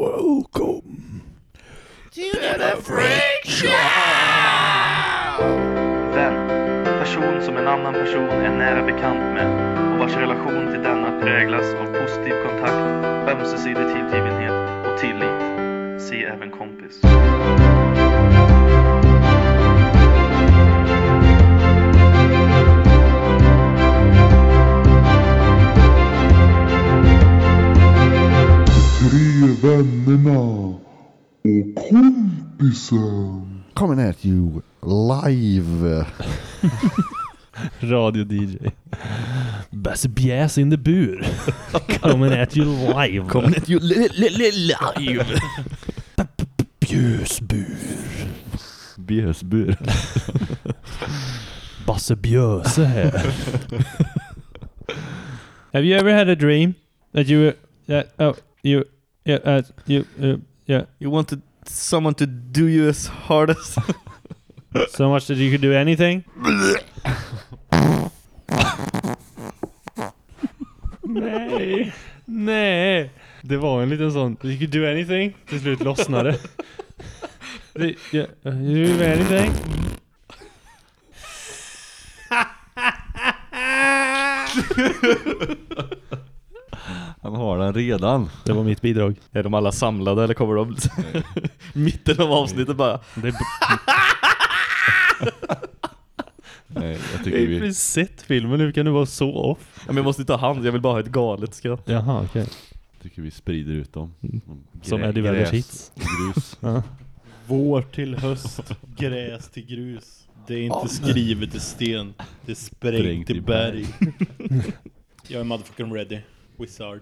Welcome Vän. Person som en annan person är nära bekant med och vars relation till denna präglas av positiv kontakt, ömsesidig tillgivenhet och tillit. Se även kompis. Vännerna och kompisen. Coming at you live. Radio-DJ. Basse Bjäs in the bur. Coming at you live. Coming at you li- li- li- live. Bjösbur. Bjösbur. Basse Bjöse här. Have you ever had a dream that you were, that, oh, you, yeah, uh, you, uh, yeah, You wanted someone to do you as hard as... so much that you could do anything? Nej, nej. Det var en liten sån, you could do anything. Till slut lossnade. Det- ja, You could do anything. Han har den redan. Det var mitt bidrag. Är de alla samlade eller kommer de mitten av avsnittet bara? Det är Nej, jag Jag tycker har vi... precis sett filmen, hur kan du vara så off? Ja, men jag måste inte ha hand, jag vill bara ha ett galet skratt. Jaha, okej. tycker vi sprider ut dem. Som Grä- Eddie gräs, hits. Grus. Ja. Vår till höst, gräs till grus. Det är inte skrivet i sten, det är sprängt, Sprängt i i berg. Jag är motherfucking ready. Wizard.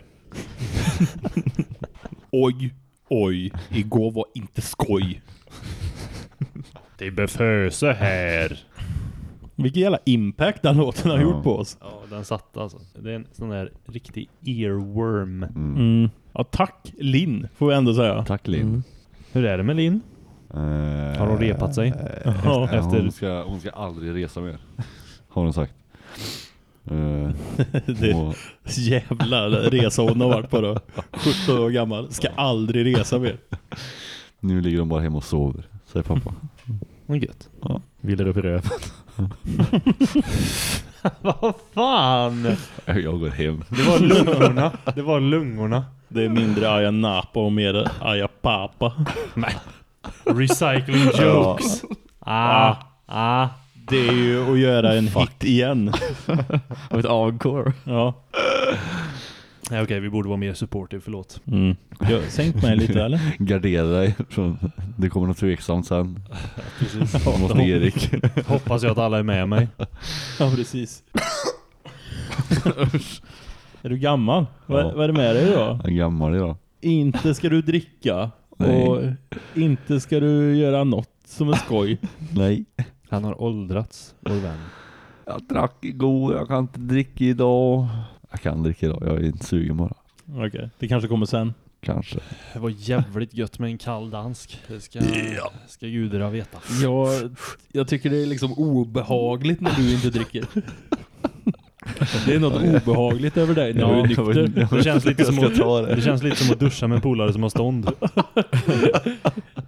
oj, oj, igår var inte skoj. Det beföse här. Vilken jävla impact den låten har Ja. gjort på oss. Ja, den satt alltså. Det är en sån där riktig earworm. Mm. Mm. Ja, tack Linn, får vi ändå säga. Tack Linn. Hur är det med Linn? Eh, Har hon repat sig? Ja, Efter- hon, ska, hon ska aldrig resa mer. Har hon sagt. Eh, Det och, jävla resa hon har varit på då. 17 år gammal, ska aldrig resa mer. nu ligger de bara hemma och sover, säger pappa. Vad gött. Ja. Vill upp i röven. Vad fan? Jag går hem. Det var lungorna. Det var lungorna. Det är mindre Aya Napa och mer Aya Papa. Recycling jokes. Ah, ah. Det är ju att göra en hit igen. Och ett encore. Ja. Nej, okej, vi borde vara mer supportive, förlåt. Mm. Jag sänkt mig lite eller? Gardera dig. Från, det kommer något tveksamt sen. Precis. Måste Erik. Hoppas jag att alla är med mig. Ja, precis. är du gammal? Vad, Ja. vad är det med dig då? Jag är gammal idag. Inte ska du dricka. Nej. Och inte ska du göra något som är skoj. Nej. Han har åldrats, vår vän. Jag drack igår, jag kan inte dricka idag. Jag kan dricka idag, jag är inte sugen bara. Okej, det kanske kommer sen. Kanske. Det var jävligt gött med en kall dansk. Det ska, ska gudarna veta. Jag, jag tycker det är liksom obehagligt när du inte dricker. Det är något obehagligt över dig när du är nykter. Det känns, lite som att, det. det känns lite som att duscha med en polare som har stånd.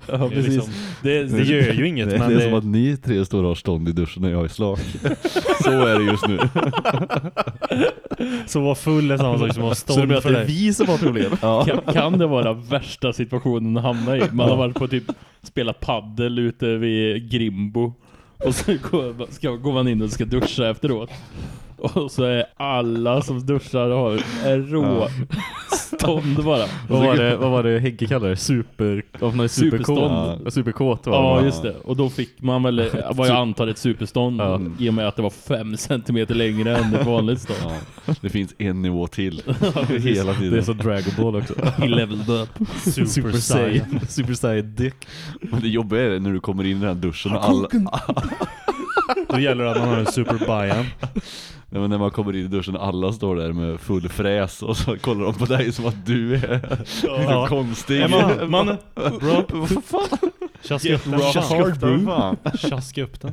Ja, Det, är precis. liksom, det, det gör ju inget, Det, men det är det, som att ni tre står och har stånd i duschen när jag är slak. Så är det just nu. så var full är samma sak som att ha Så du menar stånd att för det är vi som har problem? Ja. Kan, kan det vara värsta situationen att hamna i? Man har varit på typ spela paddel ute vid Grimbo och så går, ska, går man in och ska duscha efteråt. Och så är alla som duschar har är rå stånd bara. Vad var det, vad var det Hägge kallade det? Super... Om man är superkåt. Superstånd. Ja, superkåt var Ja det. just det. Och då fick man väl, vad jag antar ett superstånd Ja. i och med att det var fem centimeter längre än ett vanligt stånd. Ja. Det finns en nivå till. precis. Hela tiden. Det är så Dragon Ball också. He leveled up. Super Saiyan. Super Saiyan dick. Men det jobbiga är när du kommer in i den här duschen och alla, Då gäller det att man har en Super Bajan. Nej, men när man kommer in i duschen och alla står där med full fräs och så kollar de på dig som att du är Ja. konstig. Ja, man, man, upp den. rock Tjaska upp den. bro. Fan. Tjaska upp den.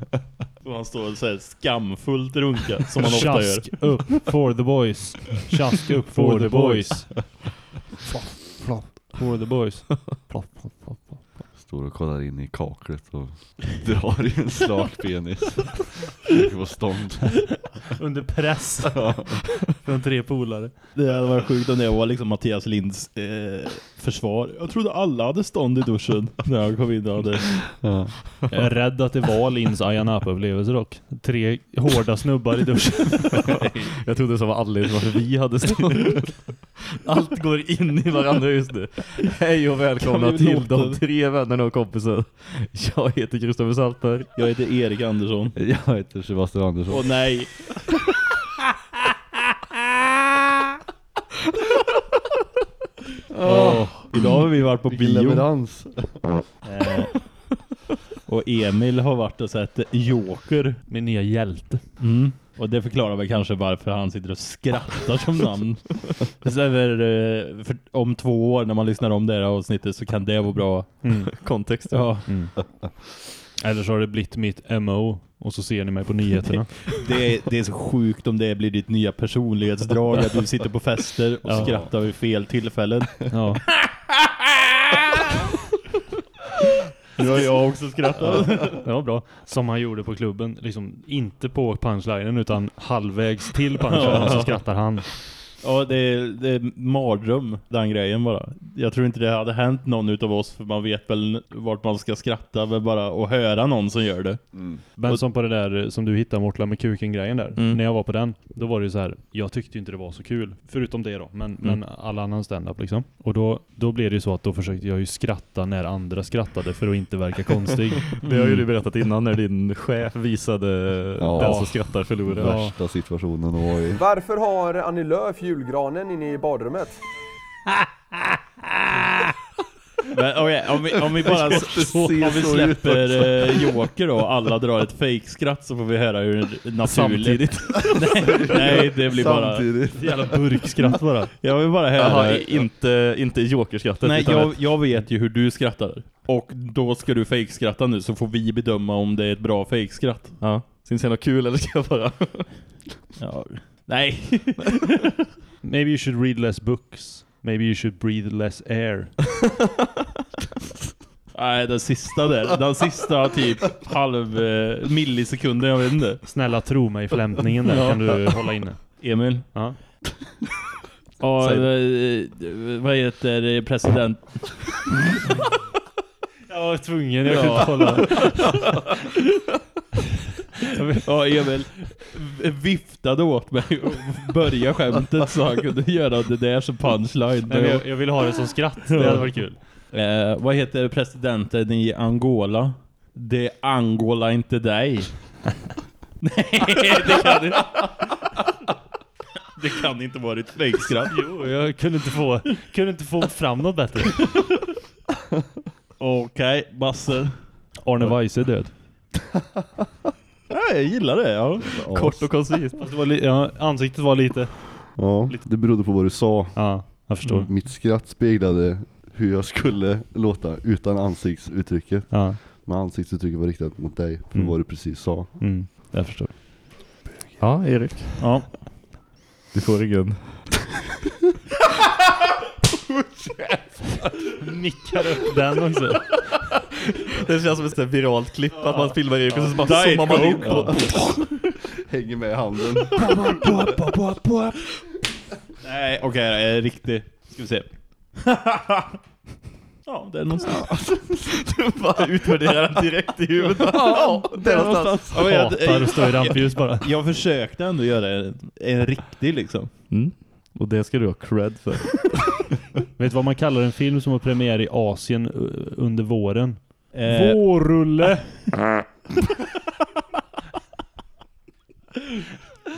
och han står och säger skamfullt runka som man ofta gör. Tjask upp for the boys. Tjask upp for the boys. Who are the boys? plopp, plopp, plopp. Står och kollar in i kaklet och drar i en slak penis. Försöker få stånd. Under press från tre polare. Det hade varit sjukt om det var liksom Mattias Linds eh, försvar. Jag trodde alla hade stånd i duschen när han kom in och hade... Ja. Jag är rädd att det var Lins Ayia Napa-upplevelse dock. Tre hårda snubbar i duschen. Jag trodde det var anledningen varför vi hade stånd. Allt går in i varandra just nu. Hej och välkomna till de tre vännerna och kompisen. Jag heter Kristoffer Saltberg. Jag heter Erik Andersson. Jag heter Sebastian Andersson. Åh nej! Åh, idag har vi varit på Vilken bio. leverans. Eh, och Emil har varit och sett Joker. Min nya hjälte. Mm. Och det förklarar väl kanske varför han sitter och skrattar som namn. Över, eh, för om två år när man lyssnar om det här avsnittet så kan det vara bra. Mm. Kontext. Ja, Mm. Eller så har det blivit mitt MO och så ser ni mig på nyheterna. det, är, det är så sjukt om det blir ditt nya personlighetsdrag att du sitter på fester och Ja. skrattar vid fel tillfällen. Ja. Nu har jag också skrattat. Var bra. Som han gjorde på klubben. Liksom inte på punchlinen utan halvvägs till punchlinen så skrattar han. Ja, det är, det är mardröm, den grejen bara. Jag tror inte det hade hänt någon utav oss, för man vet väl vart man ska skratta, men bara att höra någon som gör det. Men som på det där som du hittade Mortla med kuken-grejen där. Mm. När jag var på den, då var det ju så här. Jag tyckte inte det var så kul. Förutom det då. Men, men alla annan stand-up liksom. Och då, då blev det ju så att då försökte jag ju skratta när andra skrattade för att inte verka konstig. Det har ju du berättat innan när din chef visade Ja. den som skrattar förlorar. Ja. Värsta situationen i. Varför har Annie Lööf julgranen inne i badrummet? Men, okej, om, vi, om vi bara om vi släpper eh, Joker då, alla drar ett fake-skratt så får vi höra hur naturligt. Samtidigt. nej, nej, det blir bara... Samtidigt. Jävla burkskratt bara. Jag vill bara höra... Jaha, inte, inte jokerskrattet. Nej, jag, jag vet ju hur du skrattar. Och då ska du fake-skratta nu så får vi bedöma om det är ett bra fake-skratt. Ja. Syns det något kul eller ska jag bara... Ja. Nej. Maybe you should read less books. Maybe you should breathe less air. Nej, den sista där. Den sista typ halv eh, millisekunden, jag vet inte. Snälla tro mig, flämtningen där Ja. kan du hålla inne. Emil. Ja. Ja, Säg eh, vad heter president? Jag var tvungen, jag kunde Ja. inte hålla. Ja, Emil viftade åt mig och började skämtet så han kunde göra det där som punchline. Nej, jag, jag vill ha det som skratt, det hade varit kul. Eh, vad heter presidenten i Angola? Det Angola inte dig. Nej, det kan inte. Det kan inte vara ett fejkskratt. Jo, jag kunde inte få, kunde inte få fram något bättre. Okej, Basse. Arne Weise är död. Ja, jag gillar det, ja. Kort och koncist. Li- ja, ansiktet var lite... Ja, det berodde på vad du sa. Ja, jag förstår. Mitt skratt speglade hur jag skulle låta utan ansiktsuttrycket. Ja, Men ansiktsuttrycket var riktat mot dig, för Mm. vad du precis sa. mm, jag förstår. Ja, Erik. Ja. Du får ingen. Nickar upp den också. Det känns som ett sånt viralt klipp att man filmar Erik och så bara Diet zoomar man in Coke. på... Hänger med i handen. Nej, okej, okay, riktigt. Ska vi se. ja, det är någonstans. Du bara utvärderar den direkt i huvudet. Ja, det är någonstans. Ja, jag, Hatar att stå i rampljus bara. jag försökte ändå göra en, en riktig liksom. Mm. Och det ska du ha cred för. Vet du vad man kallar en film som har premiär i Asien uh, under våren? Eh, Vårrulle!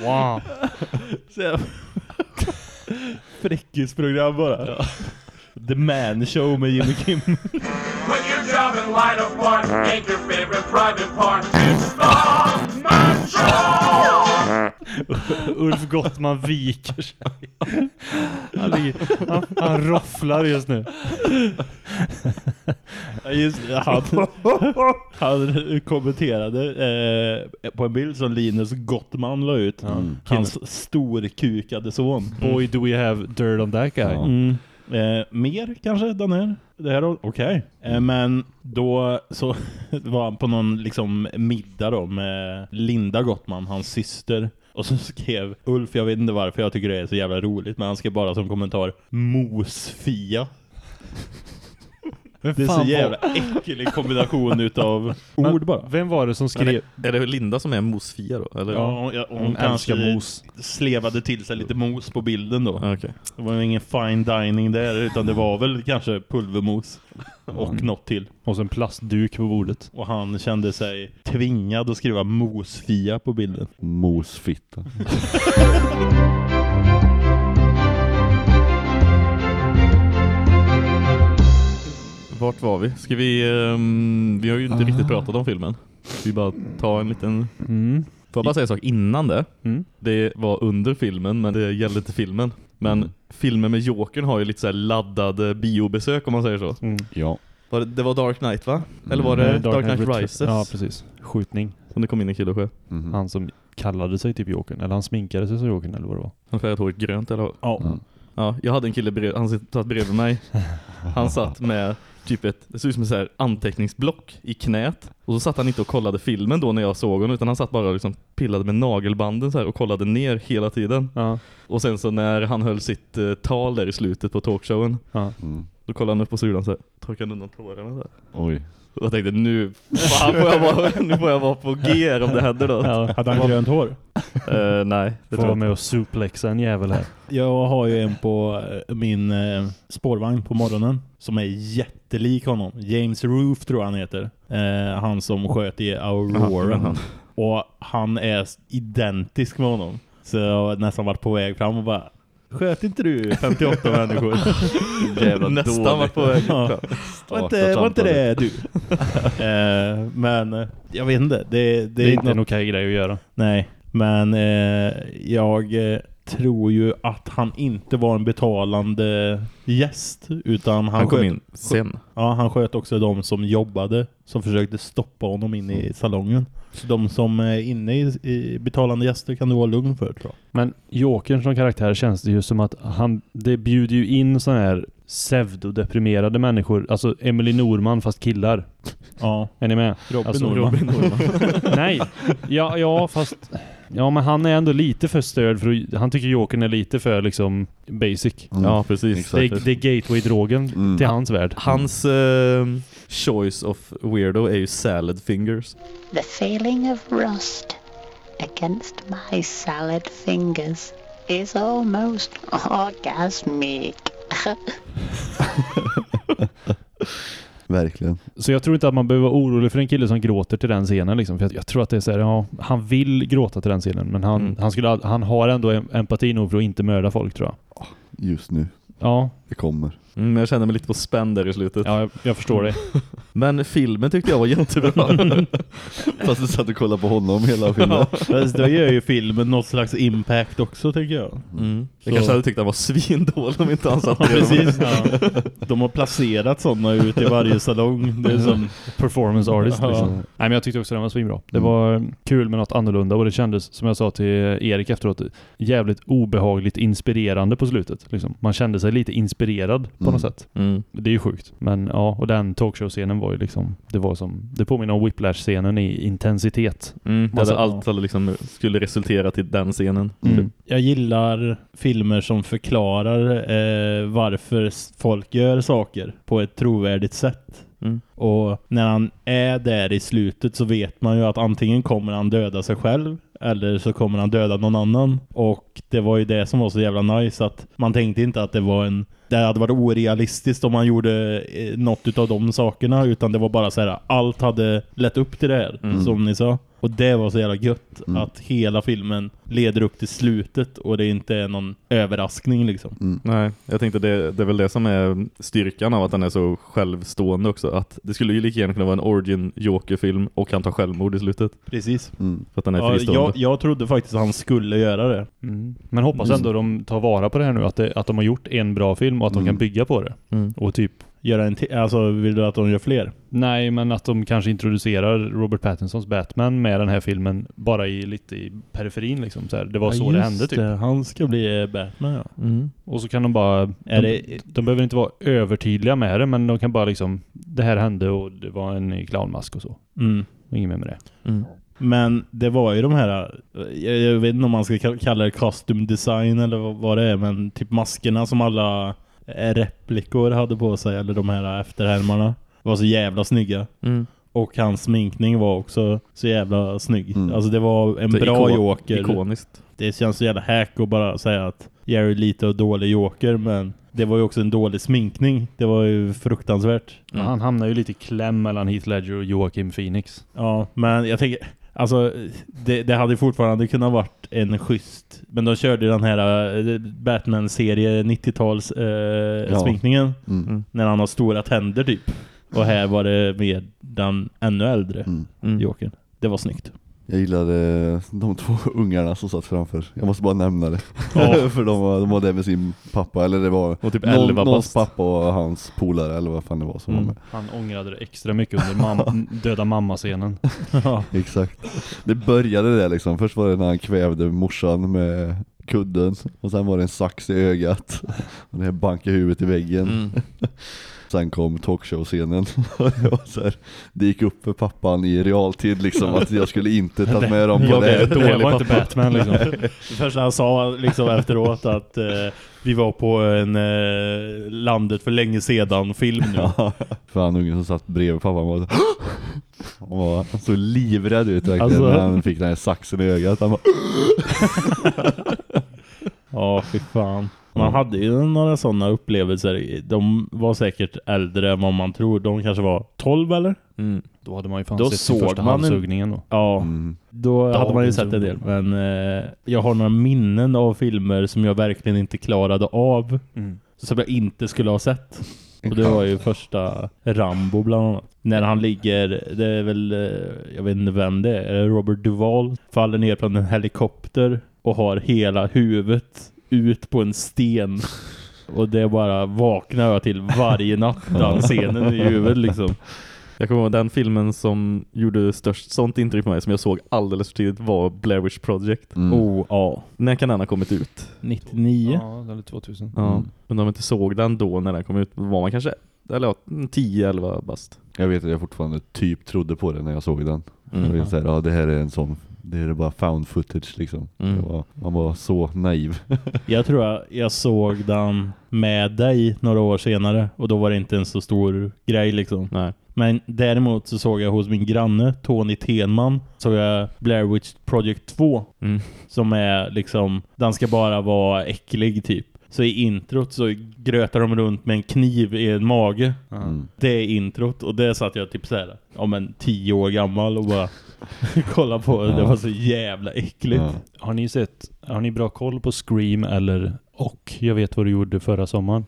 wow. Fräckisprogram bara. The Man Show med Jimmy Kim. When you're driving light apart, ain't your favorite private part. It's the Man Show! Ulf Gottman viker sig. Han, ligger, han, han rofflar just nu. Just, han, han kommenterade eh, på en bild som Linus Gottman la ut. Hans storkukade son. Boy do we have dirt on that guy. Mm. Eh, mer kanske, den här. Det här, okej. Eh, men då så var han på någon liksom middag då med Linda Gottman, hans syster. Och så skrev Ulf, jag vet inte varför jag tycker det är så jävla roligt, men han skrev bara som kommentar Mosfia. Det är så jävla äcklig kombination utav ord bara. Vem var det som skrev? Är det Linda som är mosfia då? Eller? Ja, ja, hon, Hon kanske mos. slevade till sig lite mos på bilden då. Okej. Det var ingen fine dining där utan det var väl kanske pulvermos och något till. Och så en plastduk på bordet. Och han kände sig tvingad att skriva mosfia på bilden. Mosfitta. Vart var vi? Ska vi... ehm, vi har ju inte riktigt pratat om filmen. Ska vi bara ta en liten... Mm. Får jag bara säga en sak innan det? Mm. Det var under filmen, men det gällde inte filmen. Men Mm. filmen med Jokern har ju lite så här laddade biobesök om man säger så. Mm. Ja. Var det, det var Dark Knight va? Eller var Nej, det Dark, Knight, Return- Rises? Ja, precis. Skjutning. Som det kom in en kille och sköt. Mhm. Han som kallade sig typ Jokern. Eller han sminkade sig som Jokern eller vad det var. Han färgade håret grönt eller vad? Ja. Ja. Ja, jag hade en kille brev, han satt bredvid mig. Han satt med typ ett, det såg ut som ett så här anteckningsblock i knät. Och så satt han inte och kollade filmen då när jag såg honom utan han satt bara och liksom pillade med nagelbanden så här och kollade ner hela tiden. Ja. Och sen så när han höll sitt eh, tal där i slutet på talkshowen Ja. Mm. då kollade han upp på sulan så här, torkade undan tårarna där. Oj. Och jag tänkte nu, fan får jag vara, nu får jag vara på G om det händer då. Ja. Hade han grönt hår? Eh, nej, det Får tror vara jag med och suplexa en jävel här. Jag har ju en på eh, min eh, spårvagn på morgonen som är jättelik honom. James Roof tror jag han heter. Eh, han som sköt i Aurora. Aha. Och han är identisk med honom. Så jag har nästan varit på väg fram och bara Sköt inte du 58 människor? Jävla Nästan dålig. varit på väg. Ja. Var inte, var inte det du? eh, men eh, jag vet inte. Det, det, Det är inte något- en okej grej att göra. Nej, men eh, jag eh, tror ju att han inte var en betalande gäst utan han, Han kom sköt, in sen. Ja, han sköt också de som jobbade som försökte stoppa honom in i salongen. Så de som är inne i, i betalande gäster kan du vara lugn för tror jag. Men Jokern som karaktär känns det ju som att han, det bjuder ju in sådana här pseudodeprimerade människor. Alltså Emily Norman fast killar. Ja, Är ni med? Robin Alltså, Norman. Robin Norman. Nej, ja, ja fast... Ja men han är ändå lite för störd för att- han tycker Jokern är lite för liksom basic. Mm. Ja, precis. Det, är- det är gateway-drogen Mm. till hans värld. Hans eh, choice of weirdo är ju salad fingers. The feeling of rust against my salad fingers is almost orgasmic. Verkligen. Så jag tror inte att man behöver vara orolig för en kille som gråter till den scenen liksom. För jag, jag tror att det är så här, ja, han vill gråta till den scenen men han, Mm. han, skulle, han har ändå em- empati nog för att inte mörda folk tror jag. Just nu. Ja, Det kommer. Mm, men jag kände mig lite på spänn där i slutet. ja jag, jag förstår det. Men filmen tyckte jag var jättebra. Fast du satt och kollade på honom hela filmen. Fast då gör ju filmen något slags impact också tycker jag. Mm. Jag kanske hade tyckt att han var svindålig om inte han satt Ja, precis. Ja. De har placerat sådana ut i varje salong. Det är som Performance artist Ja. liksom. Nej men jag tyckte också den var svinbra. Det Mm. var kul med något annorlunda och det kändes, som jag sa till Erik efteråt, jävligt obehagligt inspirerande på slutet. Liksom. Man kände sig lite inspirerad på Mm. något sätt. Mm. Det är ju sjukt. Men ja, och den talkshow-scenen var ju liksom, det var som, det påminner om Whiplash-scenen i intensitet. Mm. Det Alltså, allt hade liksom skulle resultera till den scenen. Mm. Jag gillar filmer som förklarar eh, varför folk gör saker på ett trovärdigt sätt. Mm. Och när han är där i slutet så vet man ju att antingen kommer han döda sig själv eller så kommer han döda någon annan. Och det var ju det som var så jävla nice att man tänkte inte att det var en det hade varit orealistiskt om man gjorde eh, något av de sakerna utan det var bara så här allt hade lett upp till det här Mm. som ni sa. Och det var så jävla gött Mm. att hela filmen leder upp till slutet och det inte är någon överraskning liksom. Mm. Nej, jag tänkte det, det är väl det som är styrkan av att den är så självstående också. Att det skulle ju lika gärna kunna vara en origin Joker-film och han tar självmord i slutet. Precis. Mm. För att den är Ja, jag, jag trodde faktiskt att han skulle göra det. Mm. Men hoppas Mm. ändå de tar vara på det här nu, att, det, att de har gjort en bra film och att de Mm. kan bygga på det. Mm. Och typ göra en till? Alltså vill du att de gör fler? Nej, men att de kanske introducerar Robert Pattinsons Batman med den här filmen bara i lite i periferin liksom. Så här. Det var Ja, så det hände typ. det. Han ska bli eh, Batman ja. Mm. Och så kan de bara... Är de, det- de behöver inte vara övertydliga med det, men de kan bara liksom... Det här hände och det var en clownmask och så. Mm. Och Inget mer med det. Mm. Men det var ju de här, jag, jag vet inte om man ska ka- kalla det costume design eller vad, det är, men typ maskerna som alla eh, replikor hade på sig, eller de här efterhärmarna, var så jävla snygga. Mm. Och hans sminkning var också så jävla snygg. Mm. Alltså det var en Det är bra ikon- joker. Ikoniskt. Det känns så jävla hack att bara säga att Jerry lite och dålig joker, men det var ju också en dålig sminkning. Det var ju fruktansvärt. Men Han hamnar ju lite i kläm mellan Heath Ledger och Joaquin Phoenix. Ja, men jag tänker alltså det, det hade fortfarande kunnat varit en schysst. Men de körde den här eh, Batman-serie 90-tals eh, Ja. sminkningen Mm. när han har stora tänder typ. Och här var det med den ännu äldre Mm. Mm. Jokern. Det var snyggt. Jag gillade de två ungarna som satt framför. Jag måste bara nämna det. Ja. För de var, de var där med sin pappa, eller det var Och typ någon, 11 någons pappa och hans polare, eller vad fan det var som Mm. var med. Han ångrade det extra mycket under mam döda mamma-scenen. Ja. Exakt. Det började där liksom. Först var det när han kvävde morsan med kudden. Och sen var det en sax i ögat. Och det här bankade huvudet i väggen. Mm. Sen kom talkshow-scenen. Det, så gick upp för pappan i realtid liksom att jag skulle inte ta med dem på Jag det. var inte pappa. Batman liksom. Det första han sa liksom efteråt att eh, vi var på en eh, landet för länge sedan film nu. Ja, för han ungen som satt bredvid pappan var så han var såg livrädd ut verkligen Alltså- när han fick den här saxen i ögat. Han bara, Ja, fy fan. Man hade ju några sådana upplevelser. De var säkert äldre än vad man tror. De kanske var 12 eller? Mm. Då hade man ju fan Då sett såg första man en- halshuggningen då. Ja, mm. då hade man ju sett en del. Men eh, jag har några minnen av filmer som jag verkligen inte klarade av. Mm. Som jag inte skulle ha sett. Och det var ju första Rambo bland annat. När han ligger, det är väl, eh, jag vet inte vem det är, Robert Duvall? Faller ner från en helikopter och har hela huvudet ut på en sten. Och det bara vaknar jag till varje natt, den scenen i huvudet liksom. Jag kommer ihåg den filmen som gjorde störst sånt intryck på mig som jag såg alldeles för tidigt var Blair Witch Project. Mm. Oh, ja. När kan den ha kommit ut? 99? Ja, eller 2000. Ja. Mm. Men om man inte såg den då när den kom ut var man kanske eller ja, 10-11 bast. Jag vet att jag fortfarande typ trodde på det när jag såg den. Mm. Jag vet så här, ja det här är en sån, det här är bara found footage liksom. Mm. Var, man var så naiv. Jag tror jag, jag såg den med dig några år senare och då var det inte en så stor grej liksom. Nej. Men däremot så såg jag hos min granne Tony Tenman såg jag Blair Witch Project 2 Mm. som är liksom, den ska bara vara äcklig typ. Så i introt så grötar de runt med en kniv i en mage. Mm. Det är introt och det satt jag typ såhär om en tio år gammal och bara kolla på det. Det var så jävla äckligt. Har ni sett, har ni bra koll på Scream eller och jag vet vad du gjorde förra sommaren?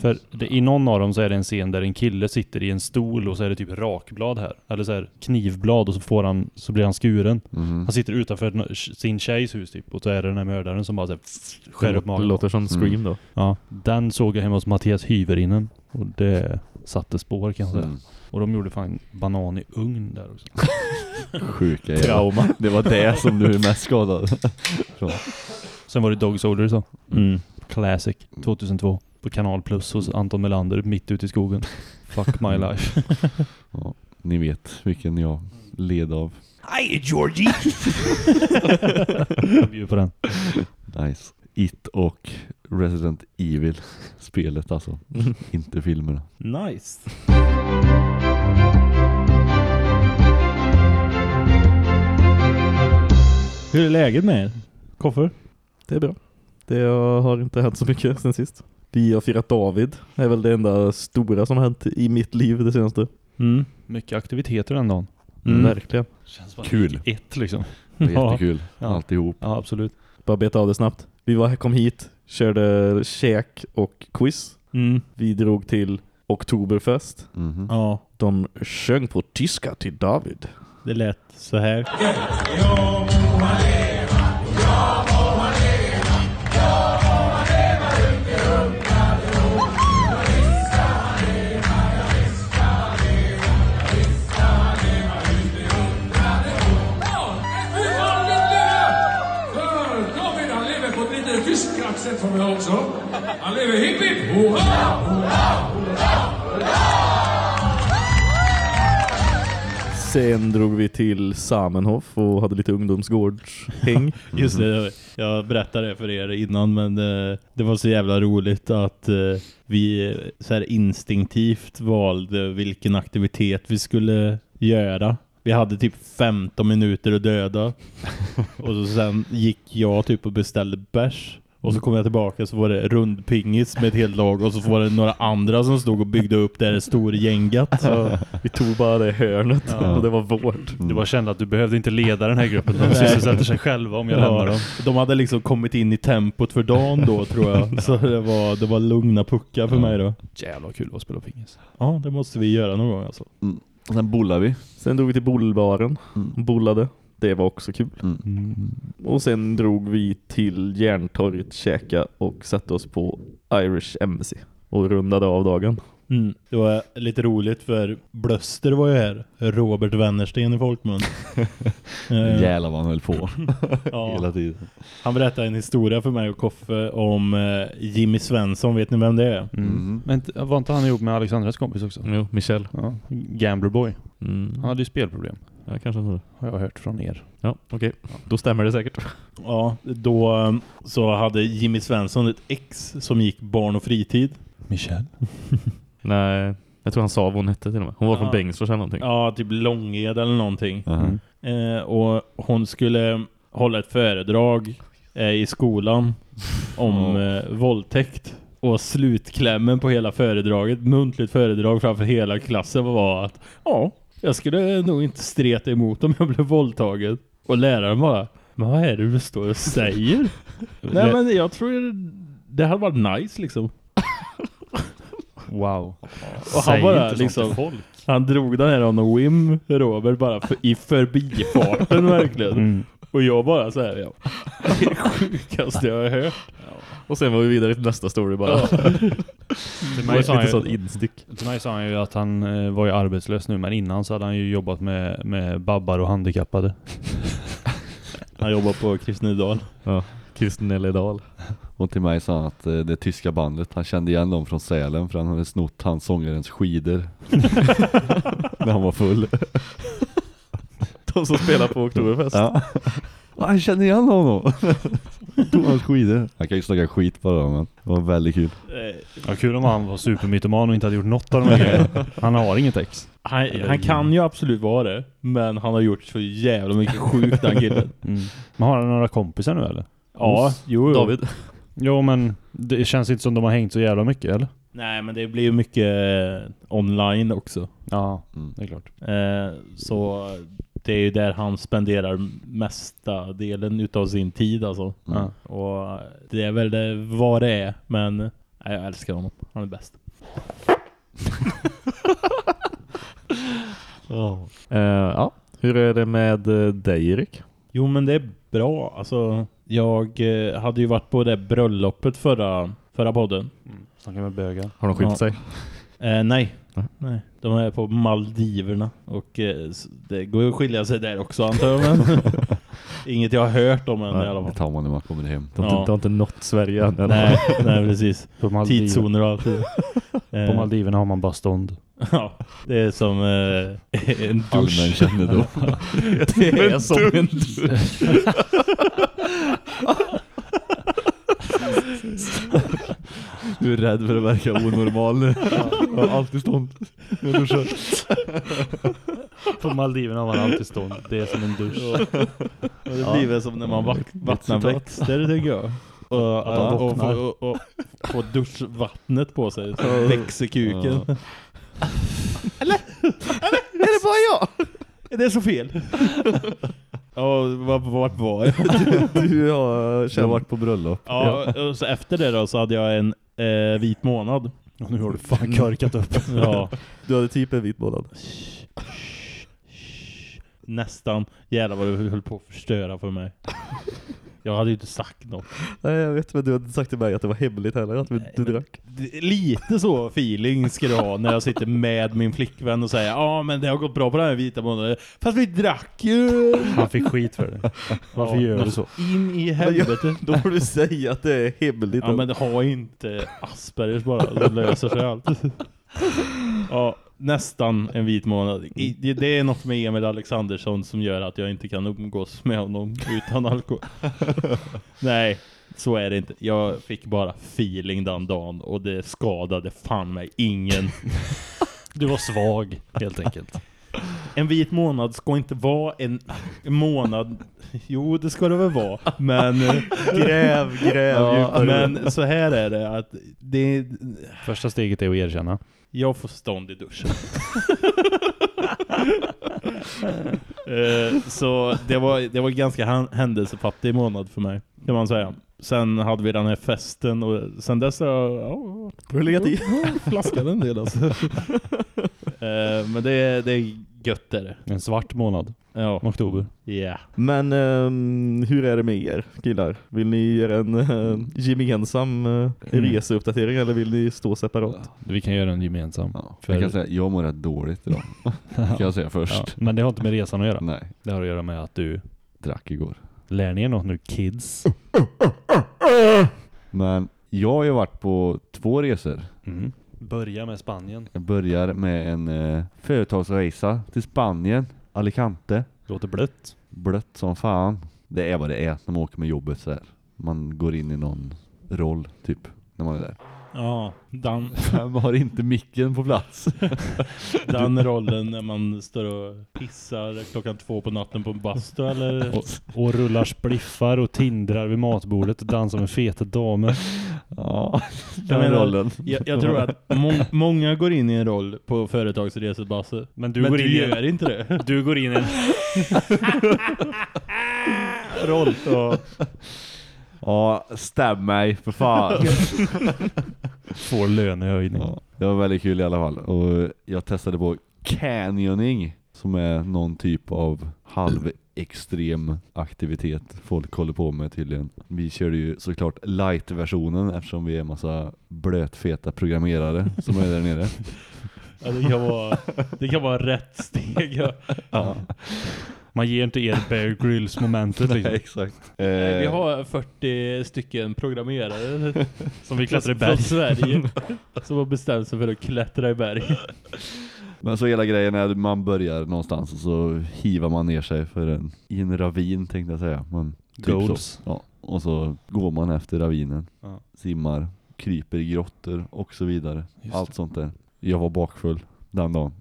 För det, i någon av dem så är det en scen där en kille sitter i en stol och så är det typ rakblad här. Eller så här knivblad och så får han, så blir han skuren. Mhm. Han sitter utanför sin tjejs hus typ och så är det den här mördaren som bara så här, skär upp Det magen. låter som Scream Mm. då. Ja, den såg jag hemma hos Mattias Hyverinnen och det satte spår kan jag säga. Mm. Och de gjorde fan banan i ugn där också. Sjuka jävlar. Trauma. Det var det som du är mest skadad. Så. Sen var det Dog Soldier så. Mm. Classic 2002 på Kanal Plus hos Anton Melander mitt ute i skogen. Fuck my life. Ja, ni vet vilken jag led av. Hi, Georgie! Jag bjuder på den. Nice. It och Resident Evil spelet alltså. Inte filmerna. Nice. Hur är läget med er? Koffer? Det är bra. Det har inte hänt så mycket sen sist. Vi har firat David. Det är väl det enda stora som har hänt i mitt liv det senaste. Mm. Mycket aktiviteter den dagen. Mm. Verkligen. Känns bara Kul. ett liksom. Det är Ja. jättekul. Ja. Alltihop. Ja, absolut. Bara beta av det snabbt. Vi var, kom hit, körde käk och quiz. Mm. Vi drog till Oktoberfest. Mhm. Ja, De sjöng på tyska till David. det lät så här. Sen drog vi till Samenhof och hade lite ungdomsgårdshäng. Just det, jag berättade det för er innan men eh, det var så jävla roligt att eh, vi eh, så här instinktivt valde vilken aktivitet vi skulle göra. Vi hade typ 15 minuter att döda. och så sen gick jag typ och beställde bärs. Och så kom jag tillbaka så var det rundpingis med ett helt lag och så var det några andra som stod och byggde upp det här storgänget. Ja, vi tog bara det hörnet Ja. och det var vårt. Du bara kände att du behövde inte leda den här gruppen. De sysselsätter sig själva om jag lämnar dem. De hade liksom kommit in i tempot för dagen då tror jag. Så det var, det var lugna puckar för mig då. Jävlar vad kul att spela pingis. Ja, det måste vi göra någon gång alltså. Och sen bollar vi. Sen drog vi till bollbaren Mm. och bollade. Det var också kul. Mm. Och sen drog vi till Järntorget, käka och satte oss på Irish Embassy och rundade av dagen. Mm. Det var lite roligt för Blöster var ju här. Robert Wennersten i folkmun. Eh, Jävlar vad han höll på. ja. Hela tiden. Han berättade en historia för mig och Koffe om eh, Jimmy Svensson. Vet ni vem det är? Mm. Mm. Men var inte han ihop med Alexandras kompis också? Jo, Michel. Ja. Gambler boy. Mm. Han hade ju spelproblem. Ja, kanske så. Har jag hört från er. Ja, okej. Då stämmer det säkert. Ja, då eh, så hade Jimmy Svensson ett ex som gick barn och fritid. Michel? Nej, jag tror han sa vad hon hette till och med. Hon var Ja. från Bengtsfors eller någonting. Ja, typ Långed eller någonting. Mm. Eh, och hon skulle hålla ett föredrag eh, i skolan om eh, våldtäkt. Och slutklämmen på hela föredraget, muntligt föredrag framför hela klassen var att ja, jag skulle nog inte streta emot om jag blev våldtagen. Och läraren bara, men vad är det du står och säger? Nej men jag tror det hade varit nice liksom. Wow. Och han bara liksom, folk. han drog den här on a whim, Robert, bara för, i förbifarten verkligen. Mm. Och jag bara så här, ja. Det är det sjukaste jag har hört. Och sen var vi vidare till nästa story bara. Till Det mig, var sa han ju, sånt instick. till mig sa han ju att han eh, var ju arbetslös nu men innan så hade han ju jobbat med, med babbar och handikappade. Han jobbar på Kristnydal. Ja, Kristen Elledal. Och till mig sa han att eh, det tyska bandet, han kände igen dem från Sälen för han hade snott hans sångarens skidor. När han var full. De som spelar på Oktoberfest. Ja. Han kände igen honom. Tog hans skidor. Han kan ju snacka skit på dem men det var väldigt kul. Eh, Ja, kul om han var supermytoman och inte hade gjort något av de här grejerna. Han har inget ex. Han, han kan ju absolut vara det, men han har gjort så jävla mycket sjukt den killen. Mm. Men har han några kompisar nu eller? Ja, jo, jo. David. Jo men det känns inte som de har hängt så jävla mycket eller? Nej, men det blir ju mycket eh, online också. Ja, Mm. det är klart. Eh, så det är ju där han spenderar mesta delen utav sin tid alltså. Mm. Och det är väl det vad det är, men nej, jag älskar honom. Han är bäst. Eh, ja. Hur är det med eh, dig Erik? Jo, men det är bra. Alltså, jag eh, hade ju varit på det bröllopet förra, förra podden. Snacka med bögar. Har de skilt Ja. sig? Eh, nej. Nej. nej. De är på Maldiverna. Och eh, det går ju att skilja sig där också antar jag. Men inget jag har hört om än i alla Det fall. tar man när man kommer hem. De, har Ja. inte- de har inte nått Sverige än. Nej, nej, precis. På, Tidszoner och allt. på Eh, Maldiverna har man bara stånd. ja, det är som eh, en Allmän dusch. kännedom. Det är som en Du är rädd för att verka onormal nu. Jag har alltid stånd. Jag duschar. På Maldiverna har man alltid stånd. Det är som en dusch. Och det blir väl som när man vattnar växter tycker jag. Och, Att de och, och, och, och, få duschvattnet på sig så växer kuken. Ja. Är det bara jag? Är det så fel? Ja, vart var jag? Du har Jag har varit på bröllop. Ja, och så efter det då så hade jag en eh, vit månad. Och nu har du fan körkat upp. Ja. Du hade typ en vit månad. Nästan. Jävlar vad du höll på att förstöra för mig. Jag hade ju inte sagt något. Nej jag vet men du hade inte sagt till mig att det var hemligt heller att du men- drack. Lite så feeling ska du ha när jag sitter med min flickvän och säger ja men det har gått bra på den här vita månaden. Fast vi drack ju! Han fick skit för det. Varför Ja, gör du så? In i helvete. Då får du säga att det är hemligt. Ja men ha inte Aspergers bara, det löser sig allt. Ja, nästan en vit månad. I, det, det är något med Emil Alexandersson som gör att jag inte kan umgås med honom utan alkohol. Nej, så är det inte. Jag fick bara feeling den dagen och det skadade fan mig ingen. Du var svag, helt enkelt. En vit månad ska inte vara en månad. Jo, det ska det väl vara. Men Gräv, gräv ja, men så här är det att det Första steget är att erkänna. Jag får stånd i duschen. Eh, så det var det var ganska händelsefattig månad för mig kan man säga. Sen hade vi den här festen och sen dess har jag har legat i. flaskat en del alltså. Eh, men det är, det är gött är det. En svart månad, Ja. oktober. Yeah. Men ehm, hur är det med er killar? Vill ni göra en eh, gemensam uh, reseuppdatering eller vill ni stå separat? Vi kan göra en gemensam. Ja, För- jag kan säga, jag mår rätt dåligt idag. kan jag säga Ja, först. men det har inte med resan att göra. Nej, Det har att göra med att du drack igår. lär ni er något nu, kids. Men jag har ju varit på två resor. Mm. Börja med Spanien. Jag börjar med en eh, företagsresa till Spanien, Alicante. Låter blött. Blött som fan. Det är vad det är när man åker med jobbet så här. Man går in i någon roll typ när man är där. Ja, den, Man har inte micken på plats. den rollen när man står och pissar klockan två på natten på en bastu eller Och, och rullar spliffar och tindrar vid matbordet och dansar med feta damer. Ja, Jag den menar, rollen. Jag, jag tror att må, många går in i en roll på företagsresebasse. Men du Men går du in gör inte det. Du går in i en... roll. Ja. ja, stäm mig för fan. Får lönehöjning. Ja, det var väldigt kul i alla fall. Och jag testade på canyoning som är någon typ av halvextrem aktivitet folk håller på med tydligen. Vi körde ju såklart light-versionen eftersom vi är en massa blötfeta programmerare som är där nere. Ja, det, kan vara, det kan vara rätt steg. Ja. Ja, Man ger inte er Bear Grylls momentet Nej, liksom. exakt. Vi Eh, har 40 stycken programmerare Som vi klättrar i från berg. Sverige som har bestämt sig för att klättra i berg. Men så hela grejen är att man börjar någonstans och så hivar man ner sig för en, i en ravin tänkte jag säga. Men typ Goals. Så. Ja. Och så går man efter ravinen, Ja. simmar, kryper i grottor och så vidare. Just Allt sånt där. Jag var bakfull den dagen.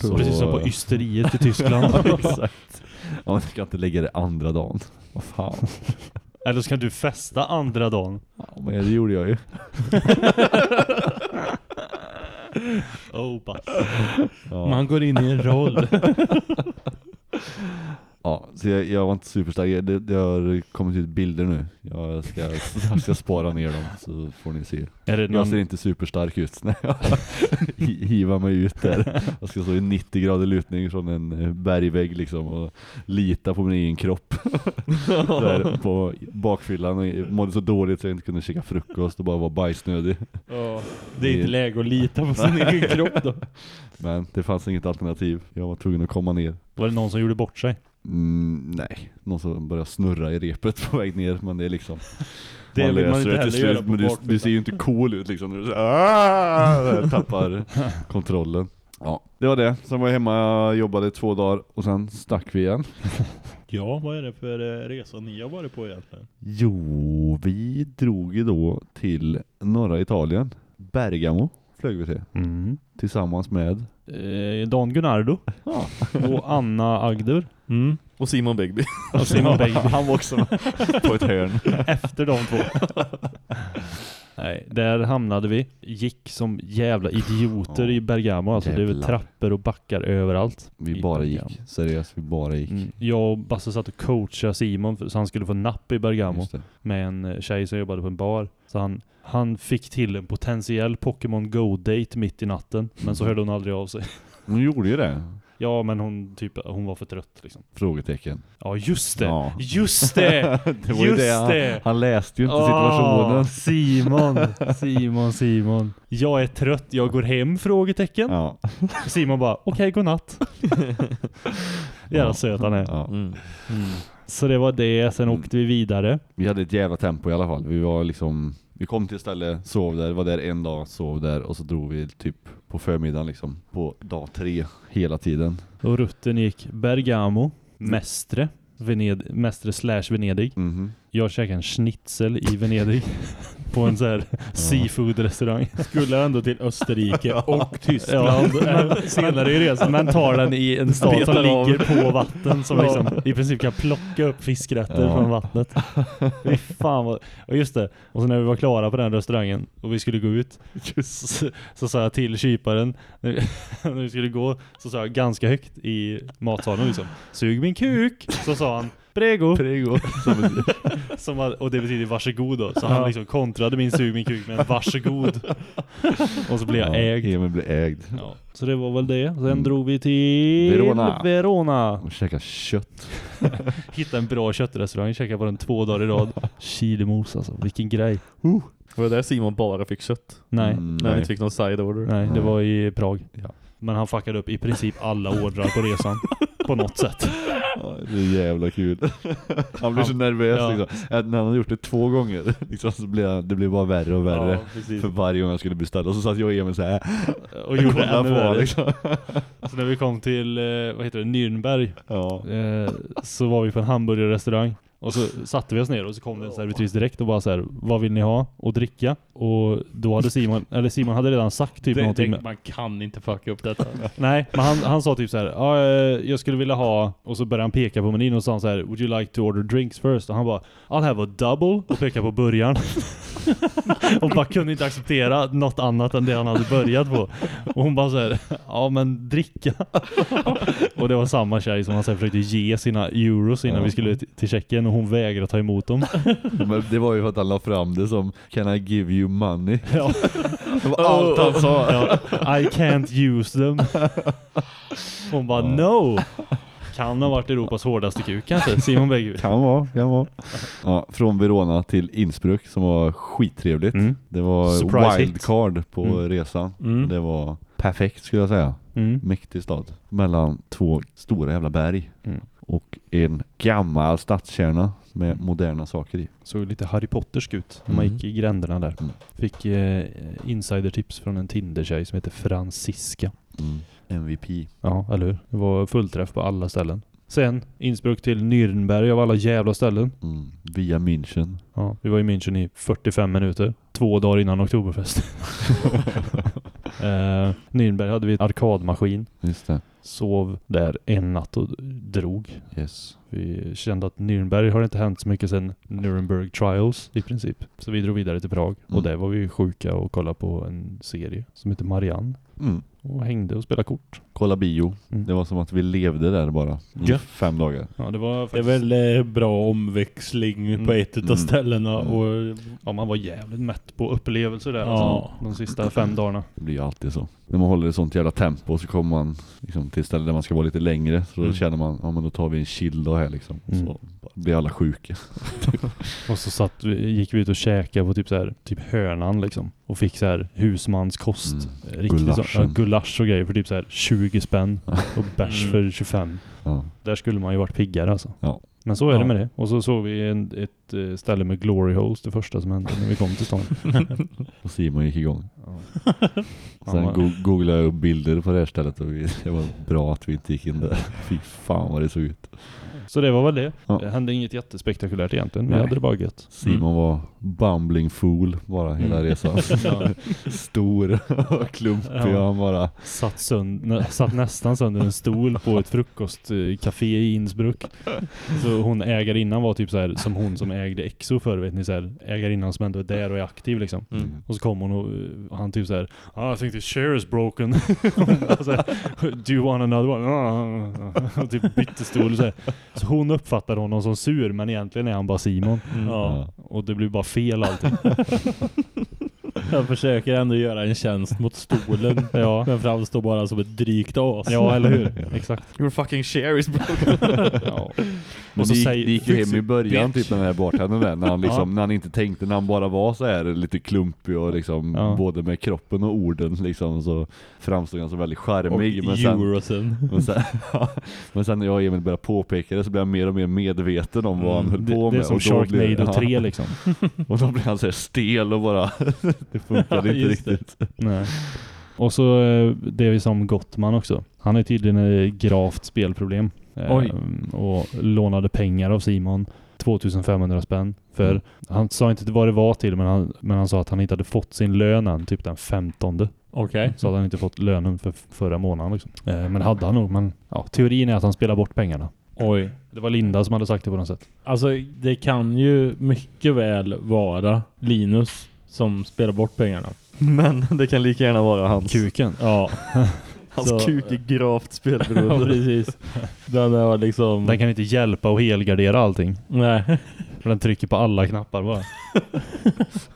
Så... Precis som på ysteriet i Tyskland. Exakt. Ja, man ska inte lägga det andra dagen. Vad fan. Eller ska du festa andra dagen? Ja, men det gjorde jag ju. Oh, bass. Ja. Man går in i en roll. Ja, så jag, jag var inte superstark. Det, det har kommit ut bilder nu. Jag ska, jag ska spara ner dem så får ni se. Är det Jag någon... ser inte superstark ut när jag hi- hivar mig ut där. Jag ska stå i 90 grader lutning från en eh, bergvägg liksom och lita på min egen kropp. där på bakfyllan och mådde så dåligt så jag inte kunde käka frukost och bara var bajsnödig. Ja, det är inte läge att lita på sin egen kropp då. Men det fanns inget alternativ. Jag var tvungen att komma ner. Var det någon som gjorde bort sig? Mm, nej, någon som började snurra i repet på väg ner, men det är liksom Det vill man inte det heller göra slut, på men du, du ser ju inte cool ut liksom när du "Ah!" tappar kontrollen. Ja, det var det. Sen var jag hemma, jobbade två dagar och sen stack vi igen. Ja, vad är det för eh, resa ni har varit på egentligen? Jo, vi drog ju då till norra Italien. Bergamo flög vi till. Mm. Tillsammans med Eh, Don Gunnardo. Och Anna Agder. Mm. Och Simon Begby. Och Simon Baby. Han var också på ett hörn. Efter de två. Nej, där hamnade vi. Gick som jävla idioter Ja. i Bergamo. Alltså det är väl Jävlar. trappor och backar överallt. Vi bara Bergamo. gick. Seriöst, vi bara gick. Mm. Jag och Basse satt och coachade Simon så han skulle få napp i Bergamo det. med en tjej som jobbade på en bar. Så han, han fick till en potentiell Pokémon Go-date mitt i natten. Men så hörde hon aldrig av sig. Hon gjorde ju det. Ja, men hon, typ, hon var för trött liksom. Frågetecken. Ja, just det! Ja. Just det! det var ju Just det. Han, det! han läste ju inte Åh, situationen. Simon, Simon, Simon. Jag är trött, jag går hem? Frågetecken. Ja. Simon bara, okej, godnatt. Jävla söt han är. Ja. Mm. Så det var det, sen Mm. åkte vi vidare. Vi hade ett jävla tempo i alla fall. Vi var liksom Vi kom till stället, sov där, var där en dag, sov där och så drog vi typ på förmiddagen liksom. På dag tre, hela tiden. Och rutten gick Bergamo, Mestre, Vened Mestre slash Venedig. Mhm. Jag käkade en schnitzel i Venedig på en sån här seafood-restaurang. Skulle ändå till Österrike och Tyskland. Ja, senare i resan. Men tar den i en stad som ligger på vatten som liksom i princip kan plocka upp fiskrätter Ja. från vattnet. Fy fan vad... Och just det, och så när vi var klara på den restaurangen och vi skulle gå ut så, så sa jag till kyparen när vi skulle gå så sa jag ganska högt i matsalen liksom Sug min kuk! Så sa han Prego! Prego. Som, Som, och det betyder varsågod då. Så han liksom kontrade min sug min kuk med varsågod. Och så blev jag ja, ägd. Emil blev ägd. Ja, så det var väl det. Sen Mm. drog vi till Verona. Verona. Och käkade kött. Hittade en bra köttrestaurang, käkade på den två dagar i rad. Chilemos alltså, vilken grej. Var det där Simon bara fick kött? Nej, Mm, När han inte fick någon side order? nej, det var i Prag. Ja. Men han fuckade upp i princip alla ordrar på resan. På något sätt. Ja, det är jävla kul. Han blir så nervös Ja. liksom. Att när han har gjort det två gånger liksom, så blir han, det blir bara värre och värre. Ja, för varje gång jag skulle beställa. Och så satt jag och Emil såhär Och gjorde kolla ännu värre. liksom. Så när vi kom till, eh, vad heter det, Nürnberg. Ja. Eh, så var vi på en hamburgerrestaurang. Och så satte vi oss ner och så kom det en servitris direkt och bara så här, vad vill ni ha och dricka? Och då hade Simon, eller Simon hade redan sagt typ Det, någonting. det, man kan inte fucka upp detta. Nej, men han, han sa typ så här, ja, eh, jag skulle vilja ha, och så började han peka på menyn och sa så här, would you like to order drinks first? Och han bara, I'll have a double, och pekade på burgaren. och bara kunde inte acceptera något annat än det han hade börjat på. Och hon bara så här, ja men dricka. och det var samma tjej som han sen försökte ge sina euros innan Ja. vi skulle till till Tjeckien och hon vägrade ta emot dem. Men det var ju för att han la fram det som Can I give you money? Ja. Det var allt han sa. Ja, I can't use them. Hon bara no. Kan ha varit Europas hårdaste kuk kanske, Simon Bergvik. Kan vara, kan vara. Ja, från Verona till Innsbruck som var skittrevligt. Mm. Det var wildcard på Mm. resan. Mm. Det var perfekt skulle jag säga. Mm. Mäktig stad. Mellan två stora jävla berg. Mm. Och en gammal stadskärna med moderna saker i. Såg lite Harry Pottersk ut när man Mm. gick i gränderna där. Mm. Fick eh, insidertips från en Tinder-tjej som heter Franziska. Mm. MVP. Ja, eller hur? Det var fullträff på alla ställen. Sen Innsbruck till Nürnberg av alla jävla ställen. Mm. Via München. Ja, vi var i München i 45 minuter. Två dagar innan Oktoberfest. eh, Nürnberg hade vi en arkadmaskin. Just det. Sov där en natt och drog. Yes. Vi kände att Nürnberg har inte hänt så mycket sedan Nuremberg Trials i princip. Så vi drog vidare till Prag. Mm. Och där var vi sjuka och kollade på en serie som heter Marianne. Mm. Och hängde och spelade kort. Kolla bio. Mm. Det var som att vi levde där bara. I Gött. fem dagar. Ja, det var Det är faktiskt... väl eh, bra omväxling på Mm. ett utav Mm. ställena Mm. och Ja, man var jävligt mätt på upplevelser där Ja. alltså, de sista fem dagarna. Det blir ju alltid så. När man håller ett sånt jävla tempo så kommer man liksom till ställen där man ska vara lite längre. Så då Mm. känner man, ja men då tar vi en chill då här liksom. Mm. Så blir alla sjuka. Och så satt, gick vi ut och käkade på typ så här, typ hörnan liksom. Och fick så här husmanskost. Mm. Riktigt så, ja, gulasch och grejer för typ så här 20 spänn. Och bärs Mm. för 25. Ja. Där skulle man ju varit piggare alltså. Ja. Men så är Ja. det med det. Och så såg vi en, ett eh, ställe med glory holes, det första som hände när vi kom till stan. Och Simon gick igång. Ja, Sen go googlade jag upp bilder på det här stället och vi, det var bra att vi inte gick in där. Fy fan vad det såg ut. Så det var väl det. Ja. Det hände inget jättespektakulärt egentligen. Vi hade det bara gött. Simon var bumbling fool bara hela Mm. resan. Ja. Stor och klumpig Ja. och han bara Satt, sönd- satt nästan sönder en stol på ett frukostcafé i Innsbruck. Så hon ägarinnan var typ så här som hon som ägde Exo för vet ni så här ägarinnan som ändå är där och är aktiv liksom. Mm. Och så kom hon och och han typ så här ah, I think the chair is broken. Hon bara så här, Do you want another one? Och typ bytte stol så, här. Så hon uppfattar honom som sur men egentligen är han bara Simon. Ja. Och det blir bara fel allting. Jag försöker ändå göra en tjänst mot stolen. Ja. Men framstår bara som ett drygt as. Ja, eller hur? Exakt. Your fucking share is broken. Ja. Men Och så det, gick- säger- det gick ju hem i början bitch. typ med den här bartendern där, när han, liksom, när han inte tänkte, när han bara var så här lite klumpig och liksom, Ja. både med kroppen och orden liksom, så framstod han så väldigt Och charmig. Men sen, eurosen. men, sen, men sen när jag och Emil började påpeka det så blev han mer och mer medveten om vad han höll Det, på det med. är som och Sharknado ja, 3 liksom. Och då blev han så här stel och bara, det funkade inte just det. riktigt. Nej. Och så eh, det vi som Gottman också. Han är tydligen ett gravt spelproblem. Eh, Oj. Och lånade pengar av Simon. 2500 spänn. För Mm. han sa inte vad det var till men han, men han sa att han inte hade fått sin lön än, typ den 15. Okej. Så hade han inte fått lönen för förra månaden liksom. eh, Men hade han nog. Men ja, teorin är att han spelar bort pengarna. Oj. Det var Linda som hade sagt det på något sätt. Alltså det kan ju mycket väl vara Linus som spelar bort pengarna. Men det kan lika gärna vara hans, Kuken. Ja, hans Så- kuk är gravt ja spelberoende. precis. Den har liksom... Den kan inte hjälpa och helgardera allting. Nej. För den trycker på alla knappar bara.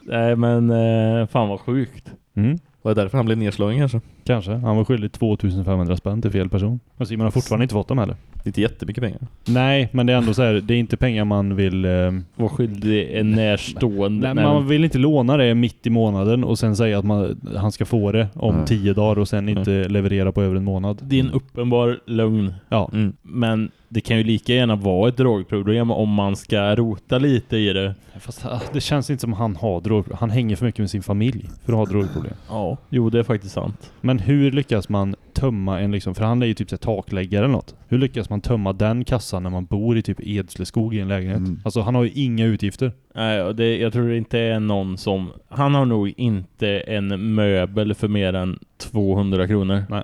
Nej men eh, fan vad sjukt. Mm. Var det därför han blev nedslagen kanske? Kanske. Han var skyldig 2500 spänn till fel person. Men Simon har fortfarande inte fått dem heller. Det är inte jättemycket pengar. Nej, men det är ändå så här. Det är inte pengar man vill... Eh, Var skyldig en närstående. nej, man vill inte låna det mitt i månaden och sen säga att man, han ska få det om Nej. tio dagar och sen inte leverera på över en månad. Det är en uppenbar lögn. Ja. Mm. Men det kan ju lika gärna vara ett drogproblem om man ska rota lite i det. Fast ah, det känns inte som han har drog. Han hänger för mycket med sin familj för att ha drogproblem. Ja. Jo, det är faktiskt sant. Men hur lyckas man tömma en liksom, för han är ju typ så takläggare eller något. Hur lyckas man tömma den kassan när man bor i typ Edsleskog i en lägenhet? Mm. Alltså han har ju inga utgifter. Nej, det, jag tror det inte är någon som... Han har nog inte en möbel för mer än 200 kronor. Nej.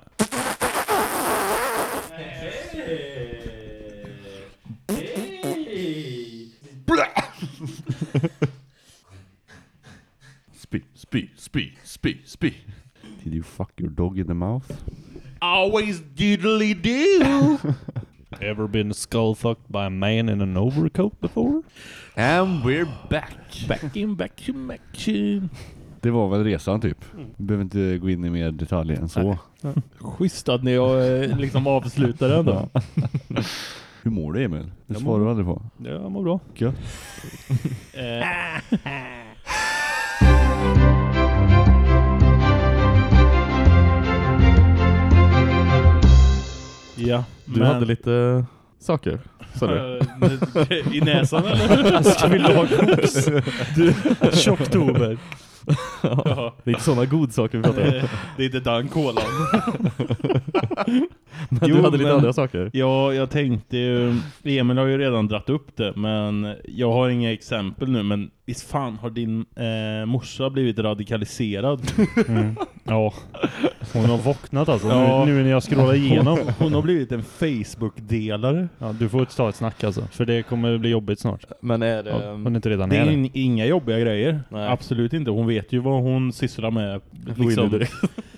Spy, spy, spy, spy, spy. Did you fuck your dog in the mouth? Always diddly do! Ever been skullfucked by a man in an overcoat before? And we're back! back in, back to action. Det var väl resan typ. Vi behöver inte gå in i mer detaljer än så. Schysst att ni eh, liksom avslutar den då. Mår du Emil? Det Jag svarar du aldrig på. Ja, jag mår bra. Gött. Eh, ja, Du hade lite saker, sa du? I näsan eller? Ska vi laga koks? Tjocktober. Ja. Det är inte sådana godsaker vi pratar om. Det är inte den kolan. Men Jo, du hade lite men- andra saker. Ja, jag tänkte ju... Emil har ju redan dratt upp det, men jag har inga exempel nu, men visst fan har din eh, morsa blivit radikaliserad? Mm. Ja. Hon har vaknat alltså. Ja. Nu, nu när jag scrollar igenom. Hon, hon har blivit en Facebook-delare. Ja, du får ta ett snack alltså. För det kommer bli jobbigt snart. Men är det... Ja, hon är inte redan Det är in, inga jobbiga grejer. Nej. Absolut inte. Hon vet ju vad hon sysslar med. Liksom. det.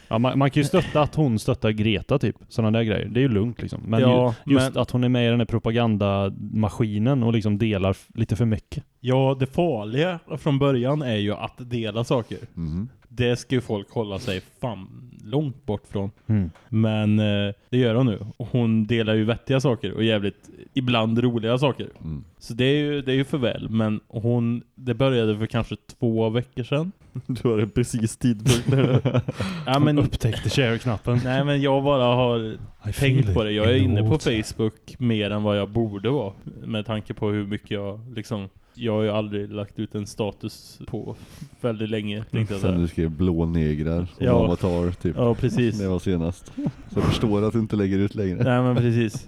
Ja, man, man kan ju stötta att hon stöttar Greta typ. Sådana där grejer. Det är ju lugnt liksom. Men Ja, ju, just men- att hon är med i den här propagandamaskinen och liksom delar lite för mycket. Ja, det farliga från början är ju att dela saker. Mhm. Det ska ju folk hålla sig fan långt bort från. Mm. Men eh, det gör hon nu. Och hon delar ju vettiga saker och jävligt ibland roliga saker. Mm. Så det är ju, det är ju för väl. Men hon, det började för kanske två veckor sedan. Du har en precis tidpunkt nu. Ja, men, Upptäckte share-knappen. nej men jag bara har I tänkt på det. Jag är inne på. Facebook mer än vad jag borde vara. Med tanke på hur mycket jag liksom... Jag har ju aldrig lagt ut en status på väldigt länge. Tänkte jag Sen du skrev blå negrar som Ja. avatar typ. Ja, precis. Det var senast. Så jag förstår att du inte lägger ut längre. Nej men precis.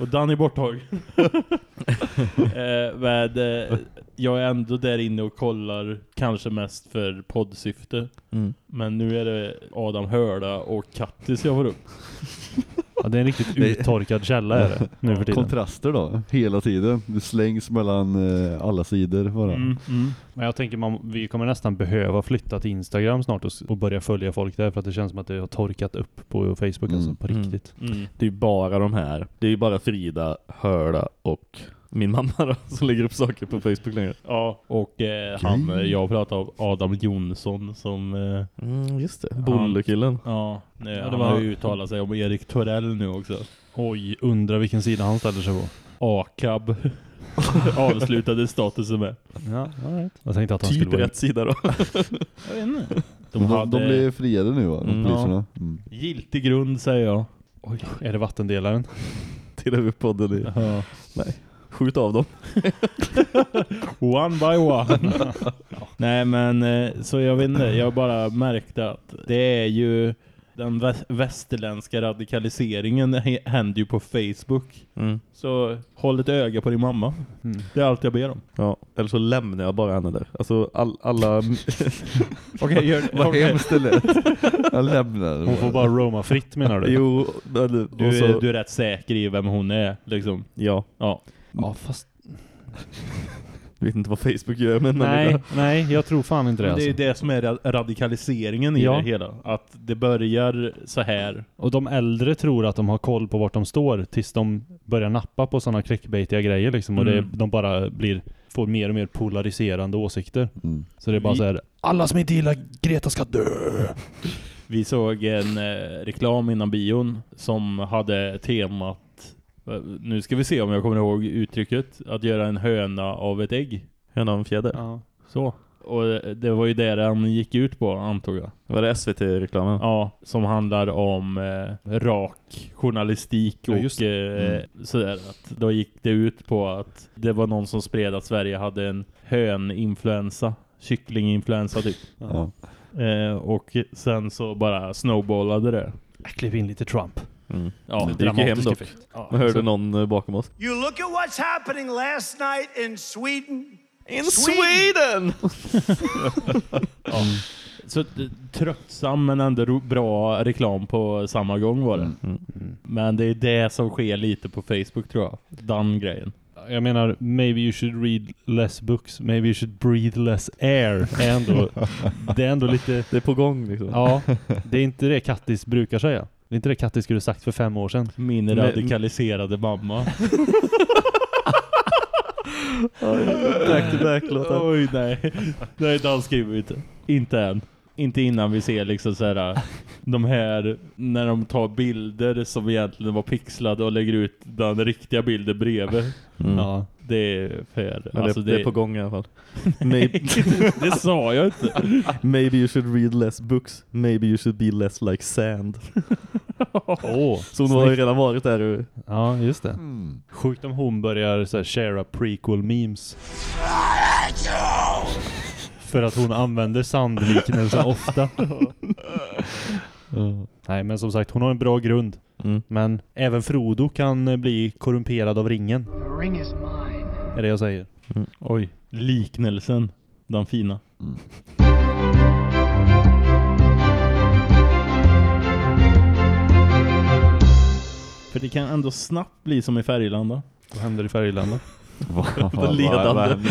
Och Dan är borttagen. eh, med, eh, jag är ändå där inne och kollar kanske mest för poddsyfte. Mm. Men nu är det Adam Hörda och Kattis jag får upp. Ja, det är en riktigt uttorkad källa är det nu för tiden. Kontraster då, hela tiden. Du slängs mellan eh, alla sidor bara. Mm, mm. Men jag tänker man, vi kommer nästan behöva flytta till Instagram snart och, och börja följa folk där för att det känns som att det har torkat upp på Facebook alltså, Mm. på Mm. riktigt. Mm. Det är ju bara de här. Det är ju bara Frida, Hörda och min mamma då, som lägger upp saker på Facebook längre. Ja, och eh, han, eh, jag pratar om Adam Jonsson som... Eh, Mm, just det. Bollekillen. ja, nej, det han var- har ju uttalat sig om Erik Torell nu också. Oj, undrar vilken sida han ställer sig på. AKAB avslutade statusen med. Ja, all right. Jag tänkte att han Typ skulle vara rätt sida då. Jag vet inte. De, De de, hade blir friade nu va, Mm. poliserna? Mm. giltig grund säger jag. Oj, är det vattendelaren? Till över podden i. Ja. Skjut av dem. One by one. Nej men eh, så jag vet inte, jag bara märkte att det är ju den vä- västerländska radikaliseringen hä- händer ju på Facebook. Mm. Så håll ett öga på din mamma. Mm. Det är allt jag ber om. Ja, eller så lämnar jag bara henne där. Alltså all, alla... Okej, gör Vad hemskt det lät. Jag lämnar. Hon får bara roma fritt menar du? jo, eller, Du, är, du är rätt säker i vem hon är, liksom. Ja, Ja. Ja, fast... jag vet inte vad Facebook gör men Nej, nej, jag tror fan inte det Men det är alltså. det som är ra- radikaliseringen i Ja. det hela. Att det börjar så här. Och de äldre tror att de har koll på vart de står tills de börjar nappa på sådana clickbaitiga grejer liksom. Och det, Mm. de bara blir, får mer och mer polariserande åsikter. Mm. Så det är bara Vi- så här: alla som inte gillar Greta ska dö! Vi såg en eh, reklam innan bion som hade temat nu ska vi se om jag kommer ihåg uttrycket att göra en höna av ett ägg. Höna av en fjäder. Ja. Så. Och eh, det var ju det den gick ut på antog jag. Var det SVT-reklamen? Ja, som handlar om eh, rak journalistik Ja, just och eh, sådär. Att då gick det ut på att det var någon som spred att Sverige hade en höninfluensa, kycklinginfluensa typ. Ja. Eh, och sen så bara snowballade det. Jag klev in lite Trump. Mm. Ja, det gick ju hem dock. effekt. Ja, Man hörde så- någon eh, bakom oss. You look at what's happening last night in Sweden. In Sweden! Så eh, tröttsam men ändå bra reklam på samma gång var det. Mm. Men det är det som sker lite på Facebook tror jag. Den grejen. Jag menar, maybe you should read less books, maybe you should breathe less air. Ändå, det är ändå lite... Det är på gång liksom. Ja, det är inte det Kattis brukar säga. Det är inte det Kattis skulle sagt för fem år sedan. Min Men- radikaliserade mamma. Back to back låtar. Oj nej. Nej, den skriver vi inte. Inte än. Inte innan vi ser liksom så här de här när de tar bilder som egentligen var pixlade och lägger ut den riktiga bilden bredvid. Mm. Ja. Det är för Men alltså det, det är på gång i alla fall. Maybe, det sa jag inte. maybe you should read less books. Maybe you should be less like sand. Åh, Så hon har ju redan varit där och Ja, just det. Mm. Sjukt om hon börjar så här, sharea prequel memes. För att hon använder sandliknelsen ofta. Nej, men som sagt, hon har en bra grund. Mm. Men även Frodo kan eh, bli korrumperad av ringen. The ring is mine. Är det jag säger. Oj, liknelsen. Den fina. För det kan ändå snabbt bli som i Färgelanda. Vad händer i Färgelanda? Ledande.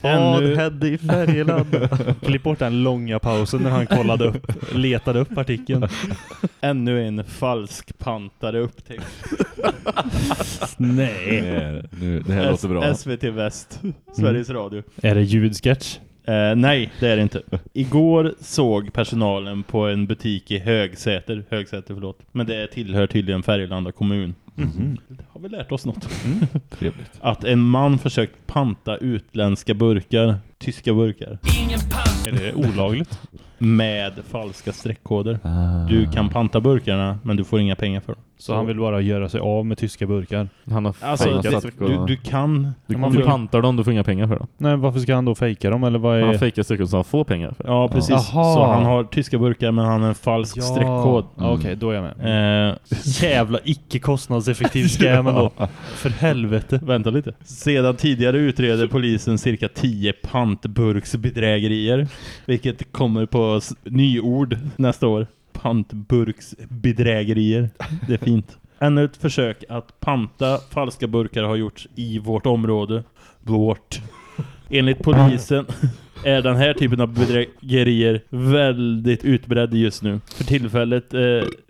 vad Ännu- hände i Färgeland? Klipp bort den långa pausen när han kollade upp, letade upp artikeln. Ännu en falsk pantare upptäckt. Nej. Nej, nu, det här låter bra. S- SVT Väst, Sveriges Radio. Är det ljudsketch? Eh, nej, det är det inte. Igår såg personalen på en butik i Högsäter, Högsäter förlåt. Men det tillhör tydligen Färgelanda kommun. Mhm. Har vi lärt oss något? Trevligt. Att en man försökt panta utländska burkar, tyska burkar, Är det olagligt? med falska streckkoder. Ah. Du kan panta burkarna, men du får inga pengar för dem. Så han vill bara göra sig av med tyska burkar. Han har Alltså, fejkat det, streckkoderna. du, du kan... Du, man du pantar dem, du får inga pengar för dem. Nej, varför ska han då fejka dem? Eller vad Han har är... fejkat streckkoder så han får pengar för det. Ja, precis. Jaha. Så han har tyska burkar, men han har en falsk streckkod. Ja, Okej, då är jag med. Eh, Jävla icke-kostnadseffektiv scam ändå. För helvete. Vänta lite. Sedan tidigare utreder polisen cirka 10 pantburksbedrägerier. Vilket kommer på nyord nästa år. Pantburksbedrägerier. Det är fint. Ännu ett försök att panta falska burkar har gjorts i vårt område. Vårt. Enligt polisen är den här typen av bedrägerier väldigt utbredd just nu. För tillfället eh,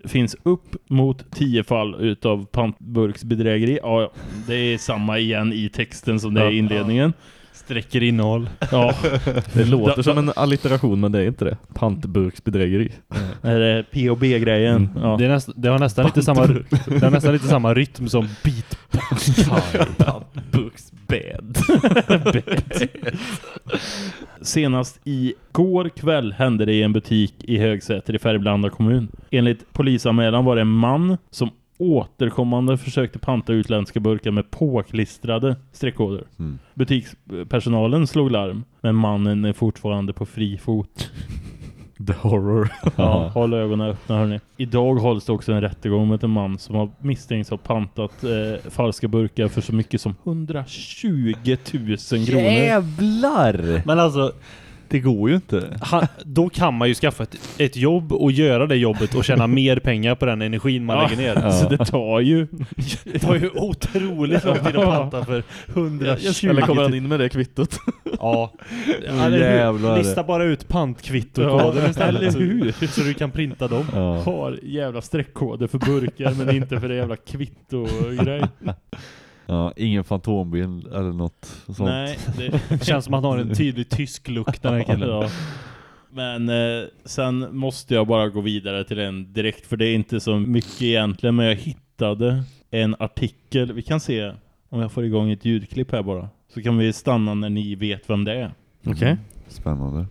finns upp mot 10 fall utav pantburksbedrägeri. Ja, det är samma igen i texten som det är i inledningen. Sträcker innehåll. Ja. Det låter Da- som en allitteration men det är inte det. Pantburksbedrägeri. Det är P&B-grejen. Mm. Ja. Det, är näst, det har nästan lite samma det har nästan lite samma rytm som beat. Pantburksbed. Senast i går kväll hände det i en butik i Högsäter i Färgelanda kommun. Enligt polisanmälan var det en man som återkommande försökte panta utländska burkar med påklistrade streckkoder. Mm. Butikspersonalen slog larm, men mannen är fortfarande på fri fot. The horror. Ja, håll ögonen öppna hörni. Idag hålls det också en rättegång mot en man som har misstänkts ha pantat eh, falska burkar för så mycket som 120 000 kronor. Jävlar! Men alltså, Det går ju inte. han, då kan man ju skaffa ett, ett jobb och göra det jobbet och tjäna mer pengar på den energin man Ja, lägger ner. Ja. Så det tar ju Det tar ju otroligt lång tid att panta för 120 Eller kommer han in med det kvittot? Ja. Jävlar. Lista bara ut pantkvittot Ja, eller så, hur? så du kan printa dem. Ja. har jävla streckkoder för burkar men inte för det jävla kvitto-grej. Ja, ingen fantombil eller något sånt. Nej, det, Känns som att han har en tydlig tysk look den här killen. Ja. Men eh, sen måste jag bara gå vidare till den direkt för det är inte så mycket egentligen men jag hittade en artikel. Vi kan se om jag får igång ett ljudklipp här bara. Så kan vi stanna när ni vet vem det är. Okej. Spännande.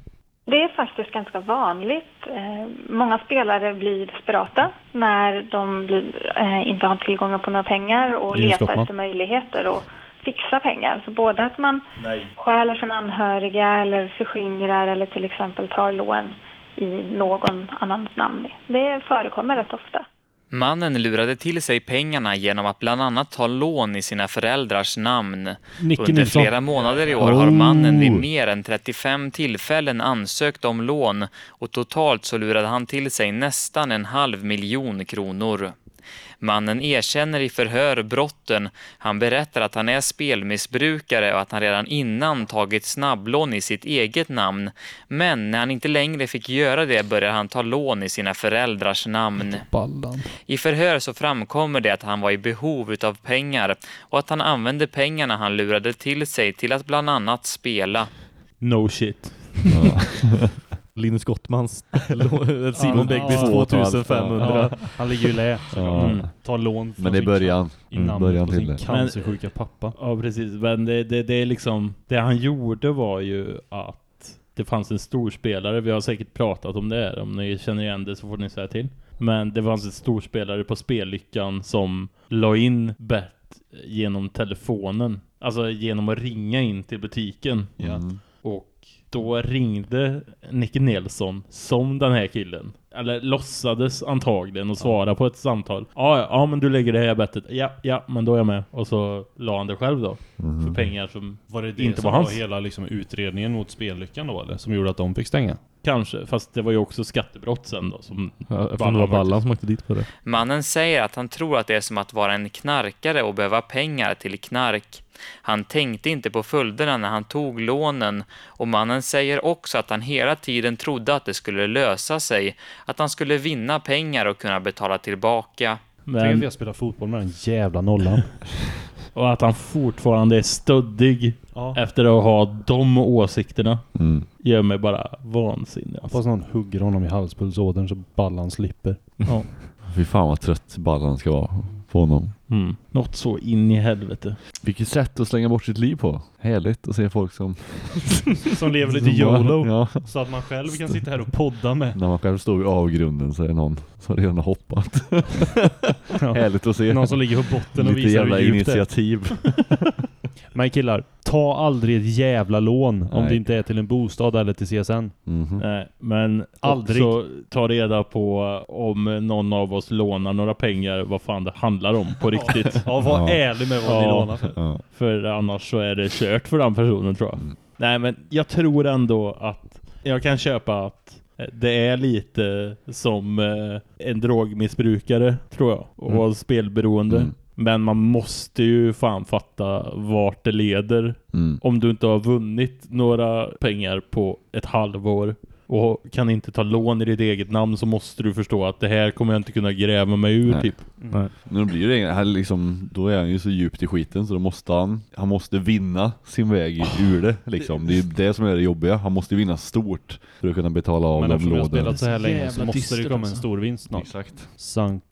Det är faktiskt ganska vanligt. Eh, många spelare blir desperata när de eh, inte har tillgång på några pengar och letar efter möjligheter att fixa pengar. Så både att man stjäler från anhöriga eller förskingrar eller till exempel tar lån i någon annans namn. Det förekommer rätt ofta. Mannen lurade till sig pengarna genom att bland annat ta lån i sina föräldrars namn. Nicke Under Nilsson. flera månader i år har mannen vid Oh. mer än 35 tillfällen ansökt om lån och totalt så lurade han till sig nästan en halv miljon kronor. Mannen erkänner i förhör brotten. Han berättar att han är spelmissbrukare och att han redan innan tagit snabblån i sitt eget namn. Men när han inte längre fick göra det började han ta lån i sina föräldrars namn. I förhör så framkommer det att han var i behov utav pengar och att han använde pengarna han lurade till sig till att bland annat spela. No shit. Linus Gottmans Simon Bäckbys ja. 2500. Ja, han ligger ju lä. Mm. Tar lån från Men det är början. i Mm, början till sin det. cancersjuka pappa. Ja, precis. Men det, det, det är liksom... Det han gjorde var ju att det fanns en storspelare. Vi har säkert pratat om det här. Om ni känner igen det så får ni säga till. Men det fanns en storspelare på spellyckan som la in bet genom telefonen. Alltså genom att ringa in till butiken. Mm. Då ringde Nicke Nelson som den här killen. Eller låtsades antagligen och svara på ett samtal. Ja, ja, ja, men du lägger det här bettet. Ja, ja, men då är jag med. Och så la han det själv då. Mm. För pengar som Var det det inte som var var hans. hela liksom, utredningen mot spellyckan då eller? Som gjorde att de fick stänga? Kanske, fast det var ju också skattebrott sen då. Som Ja, eftersom det var Ballan som åkte dit på det. Mannen säger att han tror att det är som att vara en knarkare och behöva pengar till knark. Han tänkte inte på följderna när han tog lånen och mannen säger också att han hela tiden trodde att det skulle lösa sig, att han skulle vinna pengar och kunna betala tillbaka. Tänk att Men, jag spelar fotboll med den jävla nollan. och att han fortfarande är stöddig ja. efter att ha de åsikterna Mm. gör mig bara vansinnig. Alltså. Hoppas någon hugger honom i halspulsådern så ballan slipper. Ja. Fy fan vad trött ballan ska vara på honom. Mm. Något så in i helvete. Vilket sätt att slänga bort sitt liv på. Härligt att se folk som... Som lever lite YOLO. Ja. Så att man själv kan sitta här och podda med. När man själv står vid avgrunden så är det någon som redan har hoppat. Ja. Härligt att se. Någon som ligger på botten och Lite visar jävla hur djupt det är. initiativ. Men killar, ta aldrig ett jävla lån om Nej. det inte är till en bostad eller till CSN. Mhm. Nej, men Aldrig. också ta reda på om någon av oss lånar några pengar, vad fan det handlar om på riktigt. Ja, var Ja. ärlig med vad ni Ja. lånar för. Ja. För annars så är det kört för den personen tror jag. Mm. Nej, men jag tror ändå att jag kan köpa att det är lite som eh, en drogmissbrukare, tror jag. Och Mm. spelberoende. Mm. Men man måste ju fan fatta vart det leder. Mm. Om du inte har vunnit några pengar på ett halvår och kan inte ta lån i ditt eget namn så måste du förstå att det här kommer jag inte kunna gräva mig ur Nej. typ. Men då blir det han liksom, då är han ju så djupt i skiten så då måste han, han måste vinna sin väg ur det liksom. Det är det som är det jobbiga. Han måste vinna stort för att kunna betala av Men de eftersom jag har lånen. spelat så här länge så måste det komma en stor vinst snart. Exakt. Sunk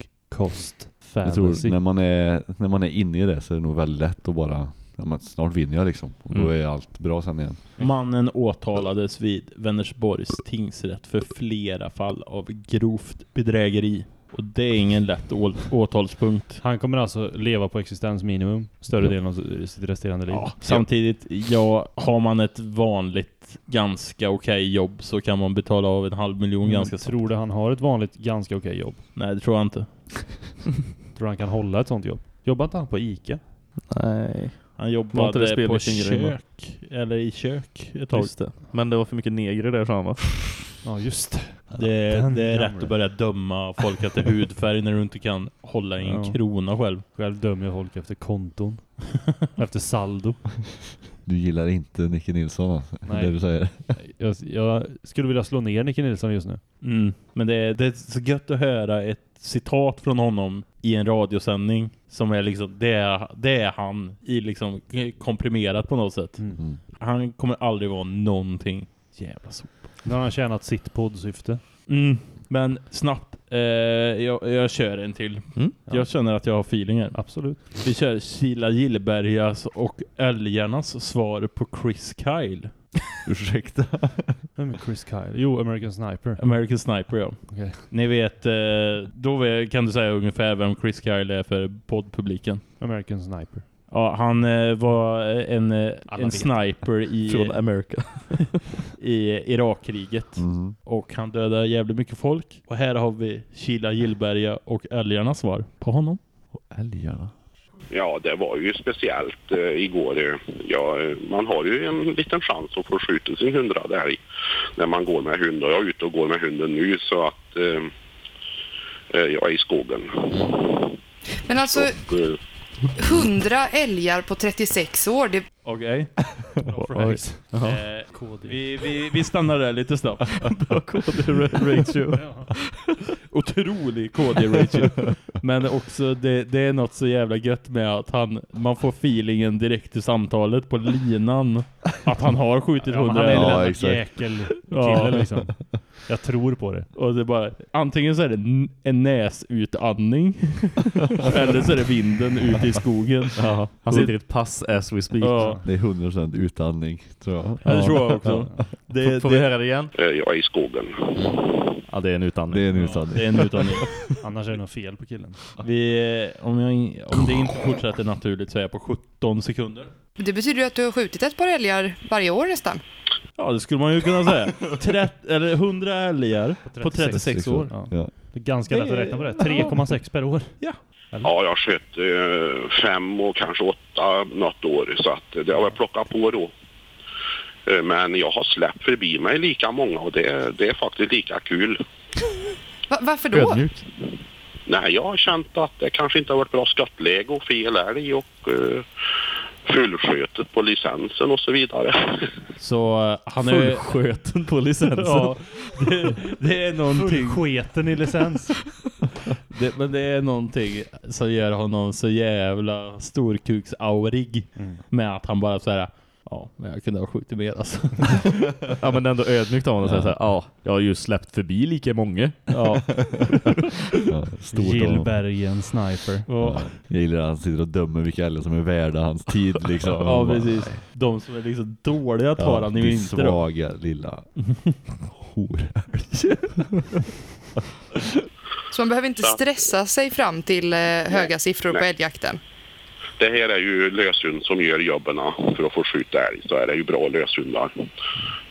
cost Jag tror när man, är, när man är inne i det så är det nog väldigt lätt att bara, ja, men snart vinner jag liksom. Och då Mm. är allt bra sen igen. Mannen åtalades vid Vänersborgs tingsrätt för flera fall av grovt bedrägeri. Och det är ingen lätt åtalspunkt. Han kommer alltså leva på existensminimum större delen av sitt resterande liv. Ja, samtidigt, ja, har man ett vanligt ganska okej jobb så kan man betala av en halv miljon Mm, ganska snabbt. Tror du han har ett vanligt ganska okej jobb? Nej, det tror jag inte. Tror du han kan hålla ett sånt jobb? Jobbar inte han på Ica? Nej. Han jobbade på va? kök, eller i kök ett tag. Just det. Men det var för mycket negrer där sa han va? Ja, just det. Det, Den det är gamla. rätt att börja döma folk efter hudfärg när du inte kan hålla i en Ja. krona själv. Själv dömer jag folk efter konton. efter saldo. Du gillar inte Nicke Nilsson alltså, Nej. det du säger. Jag, jag skulle vilja slå ner Nicke Nilsson just nu. Mm. Men det är, det är så gött att höra ett citat från honom i en radiosändning som är liksom, det är, det är han i liksom komprimerat på något sätt. Mm. Han kommer aldrig vara någonting. Jävla sop. Nu har han tjänat sitt poddsyfte. Mm. Men snabbt, eh, jag, jag kör en till. Mm. Jag känner att jag har feeling här. Absolut. Vi kör Kila Gillbergas och Älgarnas svar på Chris Kyle. Ursäkta. Vem är Chris Kyle? Jo, American Sniper. American Sniper, ja. Okej. Ni vet, eh, då kan du säga ungefär vem Chris Kyle är för poddpubliken. American Sniper. Ja, han eh, var en, eh, Alla en vet. sniper i, Från America. i Irakkriget. Mm. Och han dödade jävligt mycket folk. Och här har vi Kila Gillberga och älgarnas svar på honom. Älgarna. Ja, det var ju speciellt eh, igår. eh, Ja, man har ju en liten chans att få skjuta sin hundrade älg när man går med hund. Och jag är ute och går med hunden nu så att eh, eh, jag är i skogen. Men alltså, Och, eh, 100 älgar på 36 år, det Okej. Oj. Eh, vi, vi, vi stannar där lite snabbt. Bra KD-ratio. Otrolig KD-ratio. Men också, det, det är något så jävla gött med att han, man får feelingen direkt i samtalet på linan. Att han har skjutit Ja, men 100 han är en Ja, ja, exakt. jäkelkille Ja. liksom. Jag tror på det. Och det är bara, antingen så är det en näsutandning eller så är det vinden ute i skogen. Ja, han sitter i ett pass as we speak. Ja. Det är 100% utandning, tror jag. Ja, det tror jag också. Det, Får, får vi det, höra det igen? eh, jag är i skogen. Ja, det är en utandning. Det är en utandning. det är en utandning. Annars är det något fel på killen. Vi, eh, om, jag, om det inte fortsätter naturligt så är jag på 17 sekunder. Det betyder ju att du har skjutit ett par älgar varje år nästan. Ja, det skulle man ju kunna säga. Tret, eller 100 älgar på 36 år. Ja. Ja. Det är ganska lätt att räkna på det. 3,6 per år. Ja, jag har skött eh, fem och kanske åtta något år så att det har jag plockat på då. Eh, Men jag har släppt förbi mig lika många och det, det är faktiskt lika kul. Va- varför då? Ödmjukt. Nej, jag har känt att det kanske inte har varit bra skottläge och fel älg och uh, fullskötet på licensen och så vidare. Så eh, han är... Fullsköten på licensen. Ja, det, det är någonting... Fullsketen i licens. Det, men det är någonting som gör honom så jävla storkuksaurig med att han bara så här. Ja, men jag kunde ha skjutit mer alltså. Ja, men ändå ödmjukt av honom att säga så här, ja, jag har ju släppt förbi lika många. Ja. Ja, honom. Gillbergen Sniper. Ja, Jag gillar att han sitter och dömer vilka älgar som är värda hans tid liksom. ja precis. De som är liksom dåliga tar han ju inte då. svaga lilla horälg. Så man behöver inte stressa sig fram till eh, höga siffror på Nej. älgjakten. Det här är ju löshund som gör jobben för att få skjuta älg. Så är det ju bra löshundar.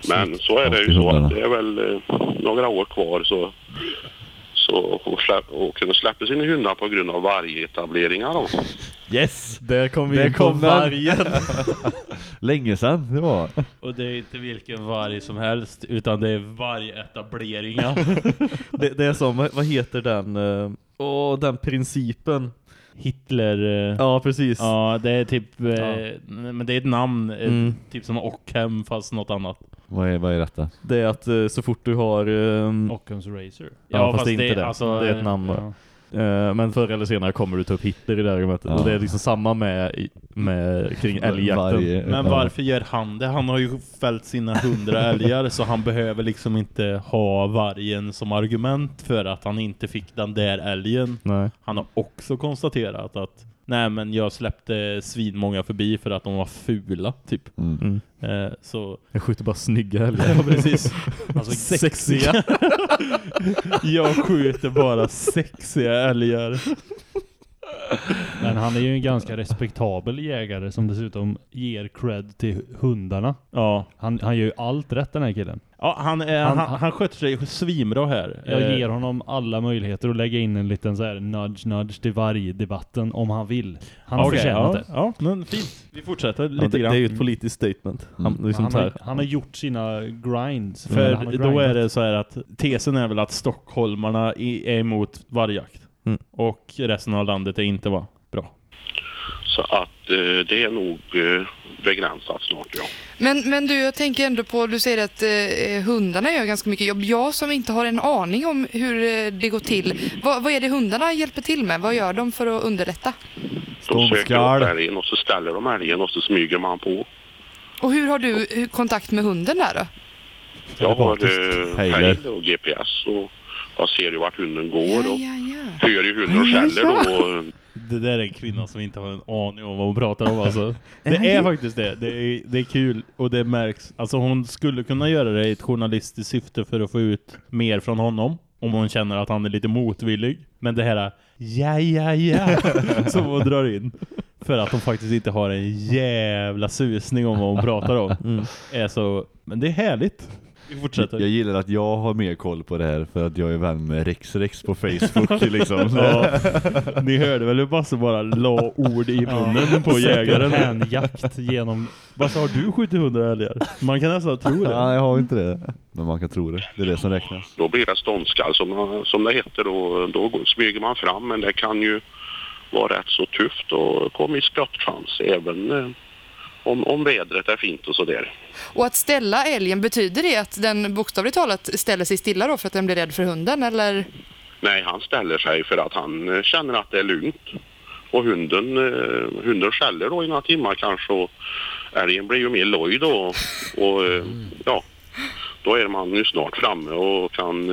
Men så är det ju så att det är väl eh, några år kvar så så och, släpp, och kunna släppa sina hundar på grund av vargetableringar då. Yes! Där kom vi Där in på kom den. vargen. Länge sedan det var. Och det är inte vilken varg som helst utan det är vargetableringar. det, det är som, vad heter den, eh, åh, den principen Hitler... eh, Ja, precis. Ja, det är typ... eh, Men det är ett namn. eh, Mm. Typ som Ockham fast något annat. Vad är, vad är detta? Det är att så fort du har... Um, Occam's Razor. Ja, fast, det är inte det. alltså, det är ett namn bara. Eh, men förr eller senare kommer du ta upp Hitler i det här argumentet. Ja. Och det är liksom samma med, med kring älgjakten. Varje- Men varför gör han det? Han har ju fällt sina hundra älgar så han behöver liksom inte ha vargen som argument för att han inte fick den där älgen. Nej. Han har också konstaterat att nej men jag släppte svinmånga förbi för att de var fula typ. Mm. Mm. Eh, så Jag skjuter bara snygga älgar. Ja, precis. Alltså sexiga. jag skjuter bara sexiga älgar. Men han är ju en ganska respektabel jägare som dessutom ger cred till hundarna. Ja. Han, han gör ju allt rätt den här killen. Ja, han, är, Han- han, han, sköter sig svinbra här. Jag Eh, ger honom alla möjligheter att lägga in en liten så här nudge nudge till varje debatten om han vill. Han har okej, förtjänat ja, det. Ja, men fint. Vi fortsätter Ja, lite det, grann. det är ju ett politiskt statement. Han, Men liksom han, har, han har gjort sina grinds. För då är det så här att tesen är väl att stockholmarna är emot vargjakt. Mm. Och resten av landet är inte va? Bra. Så att eh, det är nog eh, begränsat snart, ja. Men, men du, jag tänker ändå på, du säger att eh, hundarna gör ganska mycket jobb. Jag som inte har en aning om hur eh, det går till. Vad, vad är det hundarna hjälper till med? Vad gör de för att underlätta? De söker upp älgen och så ställer de älgen och så smyger man på. Och hur har du kontakt med hunden där då? Jag har eh, pejl och GPS och jag ser ju vart hunden går och Ja, ja. hör ju hunden skäller då. och- Det där är en kvinna som inte har en aning om vad hon pratar om alltså. Det är faktiskt det. Det är, det är kul och det märks. Alltså hon skulle kunna göra det i ett journalistiskt syfte för att få ut mer från honom. Om hon känner att han är lite motvillig. Men det här ja, ja, ja som hon drar in. För att hon faktiskt inte har en jävla susning om vad hon pratar om. Är så, men det är härligt. Vi fortsätter. Jag gillar att jag har mer koll på det här för att jag är vän med Rex Rex på Facebook liksom. Ja. Ni hörde väl hur Basse bara la ord i munnen på jägaren. Hänjakt genom... Basse, har du skjutit hundra älgar? Man kan nästan tro det. Nej, jag har inte det. Men man kan tro det. Det är det som räknas. Då blir det ståndskall som, som det heter då. Då smyger man fram men det kan ju vara rätt så tufft och komma i skottchans även eh, om, om vädret är fint och sådär. Och att ställa älgen, betyder det att den bokstavligt talat ställer sig stilla då för att den blir rädd för hunden? Eller? Nej, han ställer sig för att han eh, känner att det är lugnt. Och hunden, eh, hunden skäller då i några timmar kanske och älgen blir ju mer loj då. Och eh, ja, då är man ju snart framme och kan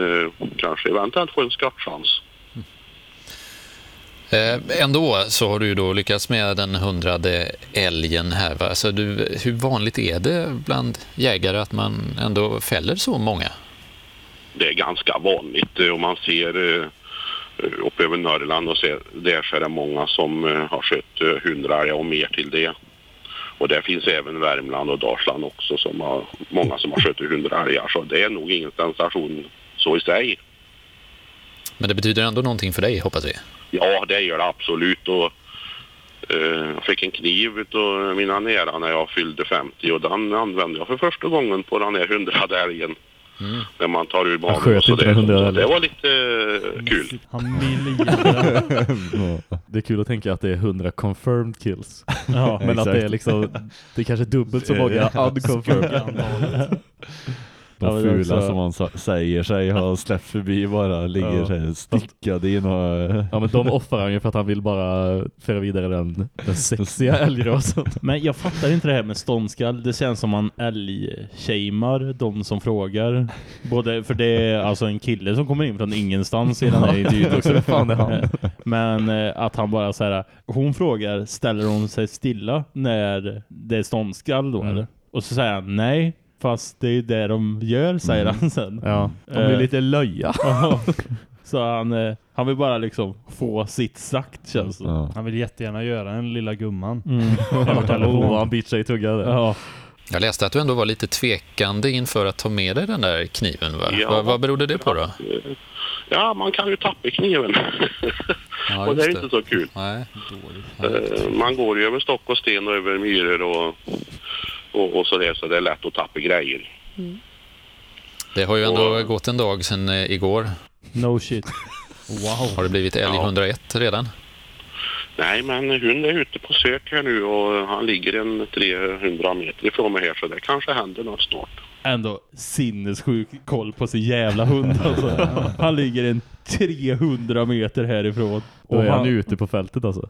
kanske eventuellt få en skottchans. Eh, ändå så har du ju då lyckats med den hundrade älgen här. Va? Alltså du, hur vanligt är det bland jägare att man ändå fäller så många? det är ganska vanligt eh, om man ser eh, upp över Norrland och ser, där så är det många som har skött hundra älgar och mer till det. Och det finns även Värmland och Dalsland också som har många som har skött hundra älgar så det är nog ingen sensation så i sig. Men det betyder ändå någonting för dig, hoppas vi. Ja, det gör det absolut och eh, jag fick en kniv utav mina nära när jag fyllde 50 och den använde jag för första gången på den här hundrade älgen. När man tar ur sköt och så inte där. den hundrade Så. Det var lite eh, kul. Det är kul att tänka att det är 100 confirmed kills. Ja, men att det är liksom det är kanske dubbelt så många unconfirmed. De fula också- som man säger sig ha släppt förbi bara ligger Ja. stickade i några... Ja men de offrar han ju för att han vill bara föra vidare den, den sexiga älgrasen. Men jag fattar inte det här med ståndskall. Det känns som man älgshamear de som frågar. Både, för det är alltså en kille som kommer in från ingenstans i den här intervjun också. Fan är han? Men eh, att han bara så här, hon frågar, ställer hon sig stilla när det är ståndskall då Mm. eller? Och så säger han nej, fast det är det de gör, säger Mm. han sen. Ja, de blir Eh, lite löja. ja. Så han, eh, han vill bara liksom få sitt sagt känns det. Ja. Han vill jättegärna göra en lilla gumman. Mm. Och han sig i tungan. Ja. Jag läste att du ändå var lite tvekande inför att ta med dig den där kniven. Va? Ja. Vad, vad berodde det på då? Ja, man kan ju tappa kniven. Ja, och det är just inte så kul. Nej. Eh, Man går ju över stock och sten och över myror och, och, och sådär så det är lätt att tappa grejer. Det har ju ändå Och- gått en dag sedan eh, igår. No shit. Wow. Har det blivit älg Ja. 101 redan? Nej, men hund är ute på sök här nu och han ligger en 300 meter ifrån mig här så det kanske händer något snart. Ändå sinnessjuk koll på sin jävla hund alltså. Han ligger en 300 meter härifrån. Då är han ute på fältet alltså.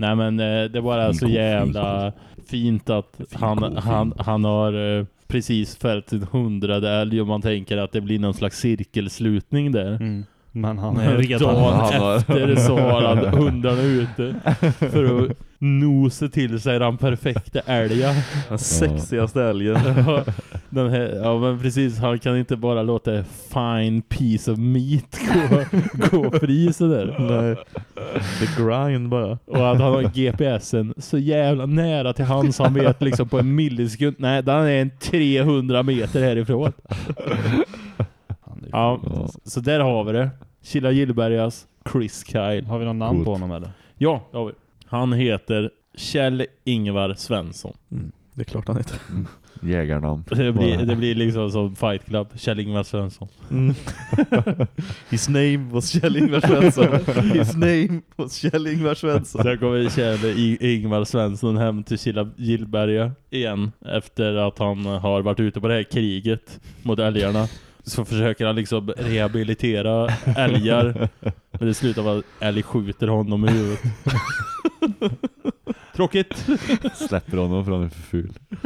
Nej men eh, det var alltså Fin ko, jävla fint att han, han, han har eh, precis fällt sin hundrade älg och man tänker att det blir någon slags cirkelslutning där. Men han är redan... Dagen efter så har han hundarna ute för att nosa till sig den perfekta älgen. Den sexigaste älgen. Ja, den här, ja men precis, han kan inte bara låta fine piece of meat gå, gå fri sådär. Nej. The grind bara. Och att han har GPSen så jävla nära till hans han vet liksom på en millisekund. Nej, den är en 300 meter härifrån. Ja, så där har vi det. Killa Gillbergas, Chris Kyle. Har vi någon namn på honom eller? Ja, det har vi. Han heter Kjell Ingvar Svensson. Det är klart han heter. Jägarnamn. Det blir, det blir liksom som Fight Club, Kjell Ingvar Svensson. Mm. His name was Kjell Ingvar Svensson. His name was Kjell Ingvar Svensson. Sen kommer Kjell I- Ingvar Svensson hem till Killa Gillberga igen efter att han har varit ute på det här kriget mot älgarna. Så försöker han liksom rehabilitera älgar. Men det slutar med att älg skjuter honom i huvudet. Tråkigt. Släpper honom för han är för ful.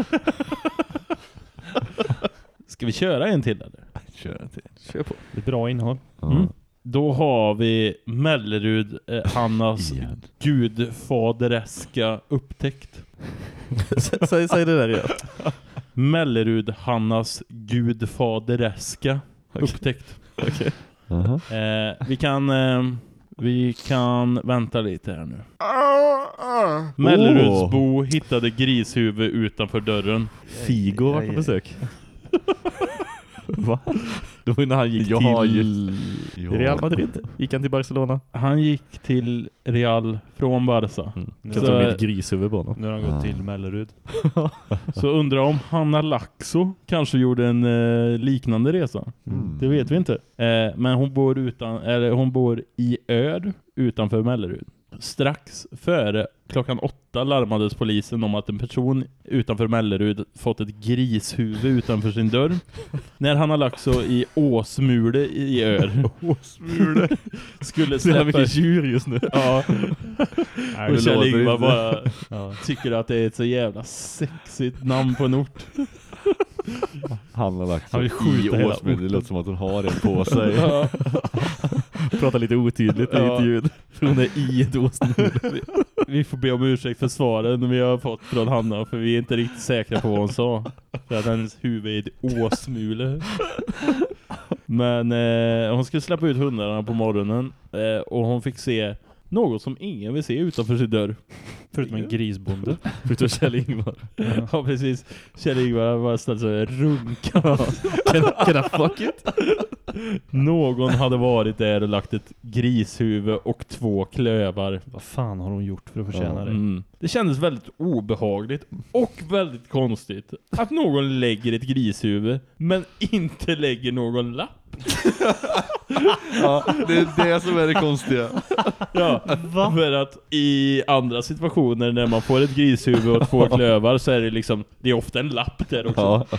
Ska vi köra en till eller? Kör en till. Kör på. Det är bra innehåll. Mm. Då har vi Mellerud eh, Hannas gudfadereska upptäckt. säg, säg det där igen. Mellerud Hannas gudfadereska upptäckt. Okej. Eh, vi kan eh, vi kan vänta lite här nu. Mellerudsbo hittade grishuvud utanför dörren. Figo var på besök. Va? Det var ju när han gick Ja, till ju- Real Madrid. Gick han till Barcelona? Han gick till Real från Barca. Kan ta med ett grishuvud på honom. Nu har han gått till Mellerud. Så undrar om Hanna Laxo kanske gjorde en eh, liknande resa. Det vet vi inte. Eh, men hon bor utan eller hon bor i Öd utanför Mellerud. Strax före klockan åtta larmades polisen om att en person utanför Mellerud fått ett grishuvud utanför sin dörr. När Hanna Laxo i Åsmule i Öd Åsmule. skulle släppa mycket djur just nu. Ja. Nej, och Kjell Ingvar bara Ja. tycker att det är ett så jävla sexigt namn på en ort. Han har lagt Han vill sig skjuta i hela årsmedel. Det låter som att hon har en på sig. Ja. Pratar lite otydligt i Ja. För hon är i ett. Vi, vi får be om ursäkt för svaren vi har fått från Hanna för vi är inte riktigt säkra på vad hon sa. För att hennes huvud är ett åsmule. Men eh, hon skulle släppa ut hundarna på morgonen eh, och hon fick se något som ingen vill se utanför sin dörr. Förutom en grisbonde. Förutom Kjell Ingvar. Ja, precis. Kjell Ingvar har bara ställt sig och runkat. Can, can I fuck it? Någon hade varit där och lagt ett grishuvud och två klövar. Vad fan har hon gjort för att förtjäna det? Mm. Det kändes väldigt obehagligt och väldigt konstigt att någon lägger ett grishuvud men inte lägger någon lapp. Ja, det är det som är det konstiga. Ja, för att i andra situationer när man får ett grishuvud och två klövar så är det liksom, det är ofta en lapp där också. Ja.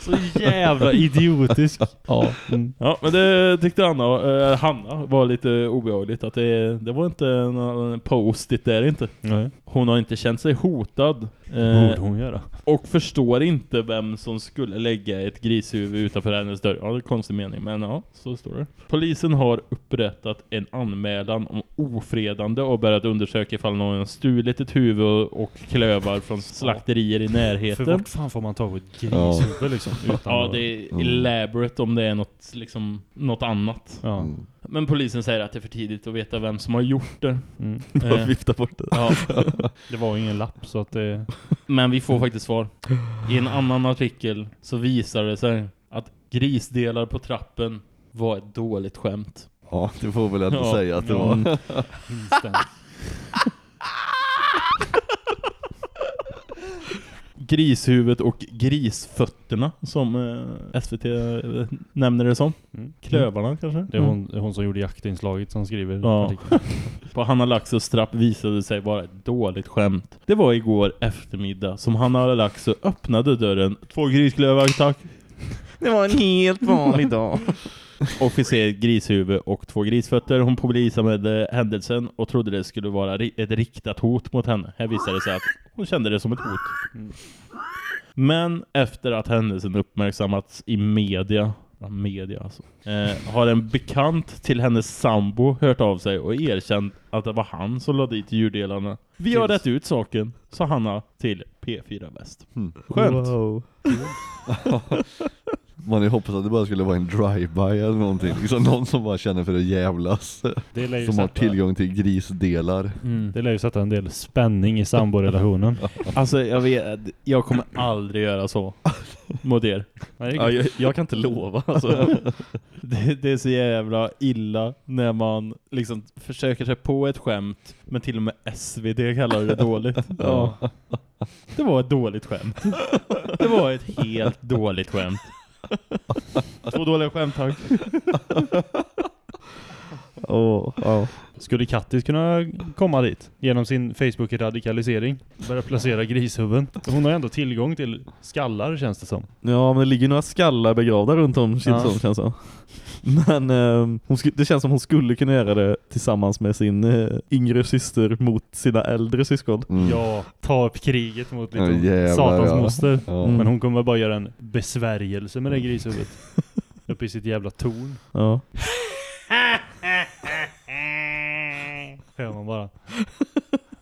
Så jävla idiotisk. Ja. Mm. ja, men det tyckte Anna, eh, Hanna var lite obehagligt att det, det var inte någon post-it där inte. Nej. Hon har inte känt sig hotad. Borde hon göra. Och förstår inte vem som skulle lägga ett grishuvud utanför hennes dörr. Ja, det är en konstig mening, men ja, så står det. Polisen har upprättat en anmälan om ofredande och börjat undersöka ifall någon stulit ett huvud och klövar från slakterier i närheten. För vart fan får man tag på ett grishuvud liksom? Utan Ja, det är elaborate om det är något, liksom, något annat. Ja. Men polisen säger att det är för tidigt att veta vem som har gjort det. Mm. Eh, vifta bort det. Ja. Det var ingen lapp så att det... Men vi får faktiskt svar. I en annan artikel så visar det sig att grisdelar på trappen var ett dåligt skämt. Ja, det får väl ändå Ja. säga att det Ja. var. Grishuvudet och grisfötterna som eh, SVT eh, nämner det som. Mm. Klövarna kanske? Det är hon, är hon som gjorde jaktinslaget som skriver Ja. på Hanna Laxos-trapp visade sig vara ett dåligt skämt. Det var igår eftermiddag som Hanna Laxo öppnade dörren. Två grisklövar, tack. Det var en helt vanlig dag. Officer grishuvud och två grisfötter. Hon polisanmälde händelsen och trodde det skulle vara ett riktat hot mot henne. Här visade det sig att hon kände det som ett hot. Men efter att händelsen uppmärksammats i media, ja, media alltså, eh, har en bekant till hennes sambo hört av sig och erkänt att det var han som lade dit djurdelarna. Vi har rätt ut saken, sa Hanna till P4 Väst. Skönt. Wow. Man hade hoppats att det bara skulle vara en drive-by eller någonting. Liksom någon som bara känner för att jävlas. Det Som har sätta- tillgång till grisdelar. Det lär ju sätta en del spänning i samborelationen. Alltså jag vet, jag kommer aldrig göra så mot er. Ja, jag, jag kan inte lova. Alltså. Det, det är så jävla illa när man liksom försöker sig på ett skämt men till och med SVD kallar det dåligt. Ja. Det var ett dåligt skämt. Det var ett helt dåligt skämt. Två dåliga skämt, tack. Oh, ja. Skulle Kattis kunna komma dit genom sin Facebook-radikalisering? Börja placera grishuvuden. Hon har ändå tillgång till skallar känns det som. ja, men det ligger några skallar begravda runt om Kilsholm Ja. känns det. Men ehm, hon det känns som hon skulle kunna göra det tillsammans med sin eh, yngre syster mot sina äldre syskon. Mm. Ja, ta upp kriget mot lite jävlar, satans ja. moster. Ja. Men hon kommer bara göra en besvärjelse med det grishuvudet. Uppe i sitt jävla torn. Ja. Hör man bara.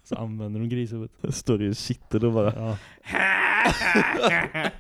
Så använder de grishuvudet. Står i en kittel och bara... Ja.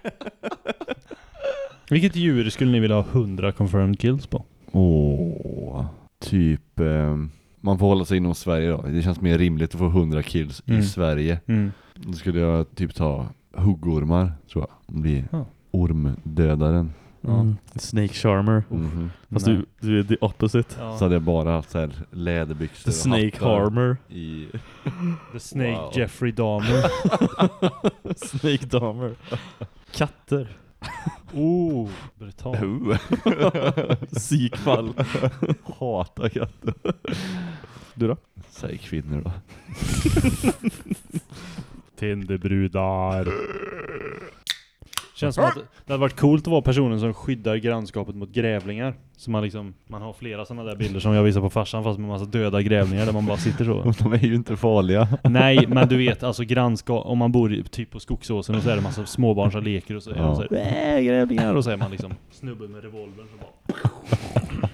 Vilket djur skulle ni vilja ha 100 confirmed kills på? Åh, typ... ehm, man får hålla sig inom Sverige då. Det känns mer rimligt att få 100 kills Mm. i Sverige. Mm. Då skulle jag typ ta huggormar, tror jag. Bli Ja. ormdödaren. Mm. Snake Charmer. Mhm. Fast Nej. du, du är the opposite. Ja. Så hade jag bara haft så här läderbyxor The Snake Harmer. i... The Snake Wow. Jeffrey Dahmer. Snake Dahmer. Katter. oh, brutalt. Oh. Psykfall. Hatar katter. Du då? Säg kvinnor då. Tinderbrudar. Känns som att det hade varit coolt att vara personen som skyddar grannskapet mot grävlingar. Så man liksom, man har flera sådana där bilder som jag visar på farsan fast med massa döda grävlingar där man bara sitter så. De är ju inte farliga. Nej, men du vet alltså grannskap, om man bor i, typ på skogsåsen och så är det massa småbarn som leker och så är Ja. de så här, "Äh, grävlingar och så är man liksom snubben med revolvern som bara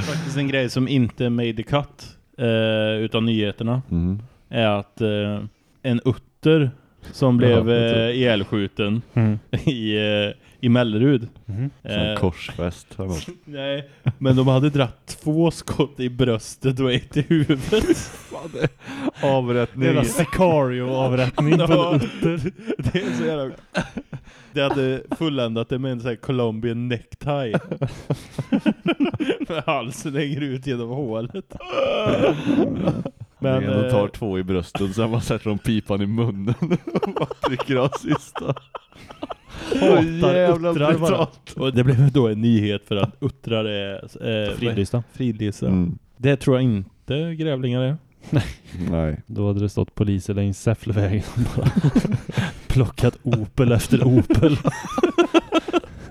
Faktiskt en grej som inte made the cut eh, utan nyheterna Mm. är att eh, en utter som blev eh, ihjälskjuten Mm. i, eh, i Mellerud. Mhm. Som Eh, korsfäst. nej, men de hade dratt två skott i bröstet och ett i huvudet. Avrättning. Jävla Sicario-avrättning på utter. Det är så jävla... Det hade fulländat det med en sån här Colombian necktie. Med halsen hänger ut genom hålet. Men Men, de tar eh, två i brösten, sen bara sätter de pipan i munnen och trycker av sista. Hatar uttrar bara. Och det blev då en nyhet för att uttrar är... Eh, Fridlysta. Fridlysta. Mm. Det tror jag inte grävlingar är. Nej. Då hade det stått poliser längs Säfflevägen och bara plockat Opel efter Opel.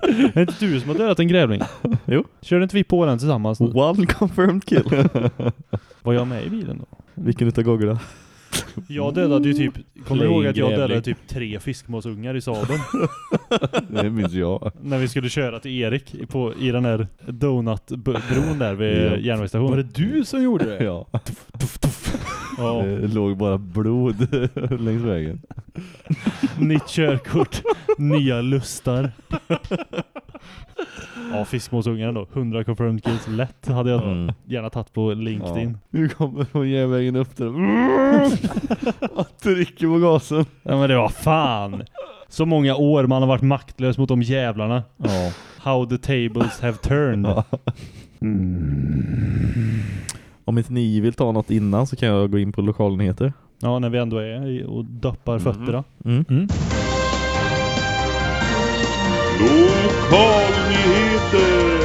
är det inte du som har dödat en grävling? Jo. Körde inte vi på den tillsammans? nu? One confirmed kill. Var jag med i bilen då? Vilken utav gångerna? Jag dödade ju typ, kommer du ihåg att jag dödade typ tre fiskmåsungar i Saben? Det minns jag. När vi skulle köra till Erik i- på, i den där donutbron där vid Ja. järnvägsstationen. Var det du som gjorde det? Ja. Ja. Det låg bara blod längs vägen. Nytt körkort, nya lustar. Ja, fiskmåsungar ändå. 100 confirmed kills lätt hade jag Mm. gärna tagit på LinkedIn. Nu kommer från järnvägen upp där. Och trycker på gasen. Ja. men det var fan. Så många år man har varit maktlös mot de jävlarna. Ja. How the tables have turned. Ja. Om inte ni vill ta något innan så kan jag gå in på lokalnyheter. Ja, när vi ändå är och doppar fötterna. Mm. Lokalnyheter!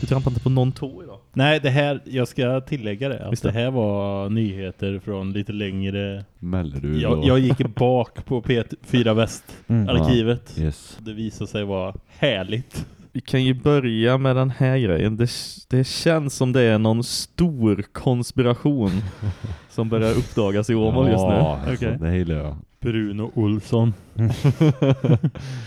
Du trampar inte på någon tå idag. Nej, det här, jag ska tillägga det. Att Visst det det. här var nyheter från lite längre... Mellerud Jag, och- jag gick bak på P4 Väst-arkivet. Mm. Ja, yes. Det visade sig vara härligt. Vi kan ju börja med den här grejen. Det, det känns som det är någon stor konspiration som börjar uppdagas i Åmål just nu. Ja, alltså, det gillar jag. Bruno Olsson.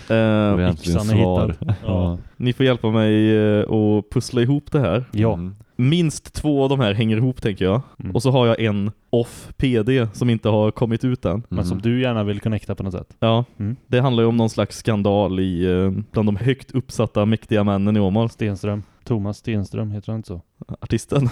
Eh, yxan hittad. Ja. Ni får hjälpa mig eh, att pussla ihop det här. Ja. Minst två av de här hänger ihop tänker jag. Och så har jag en off PD som inte har kommit ut än. Men som du gärna vill connecta på något sätt. Ja, Mm. det handlar ju om någon slags skandal i eh, bland de högt uppsatta mäktiga männen i Åmål. Stenström. Thomas Stenström, heter han inte så? Artisten.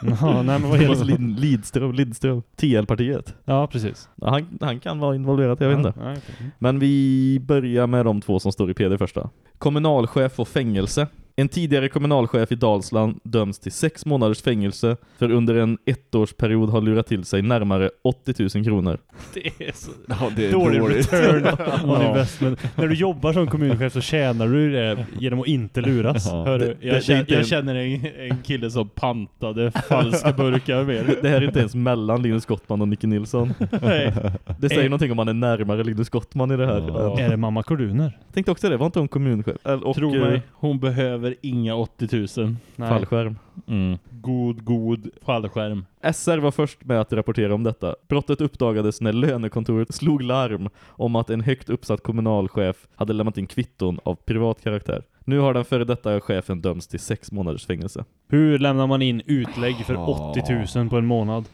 Ja, nej, men vad heter Lid- Lidström, Lidström. TL-partiet. Ja, precis. Han, han kan vara involverad, jag vet Ja, inte. ja, okej. Mm. Men vi börjar med de två som står i PD första. Kommunalchef och fängelse. En tidigare kommunalchef i Dalsland döms till sex månaders fängelse för under en ettårsperiod har lurat till sig närmare 80 000 kronor. Det är så Ja, det är dålig dåligt. return on Ja. investment. När du jobbar som kommunchef så tjänar du det genom att inte luras. Ja. Det- det- jag, det är känner, jag en- känner en, en kille som pantade falska burkar med Det här är inte ens mellan Linus Skottman och Nicke Nilsson. Nej. Det säger Eh. någonting om man är närmare Linus Skottman i det här. Ja. Är det mamma Korduner? Tänkte också det, var inte hon kommunchef? Eller- Och, Tro eh, mig, hon behöver inga 80 000. Nej. Fallskärm. Mm. God, god fallskärm. SR var först med att rapportera om detta. Brottet uppdagades när lönekontoret slog larm om att en högt uppsatt kommunalchef hade lämnat in kvitton av privat karaktär. Nu har den före detta chefen dömts till sex månaders fängelse. Hur lämnar man in utlägg för Ja. 80 000 på en månad?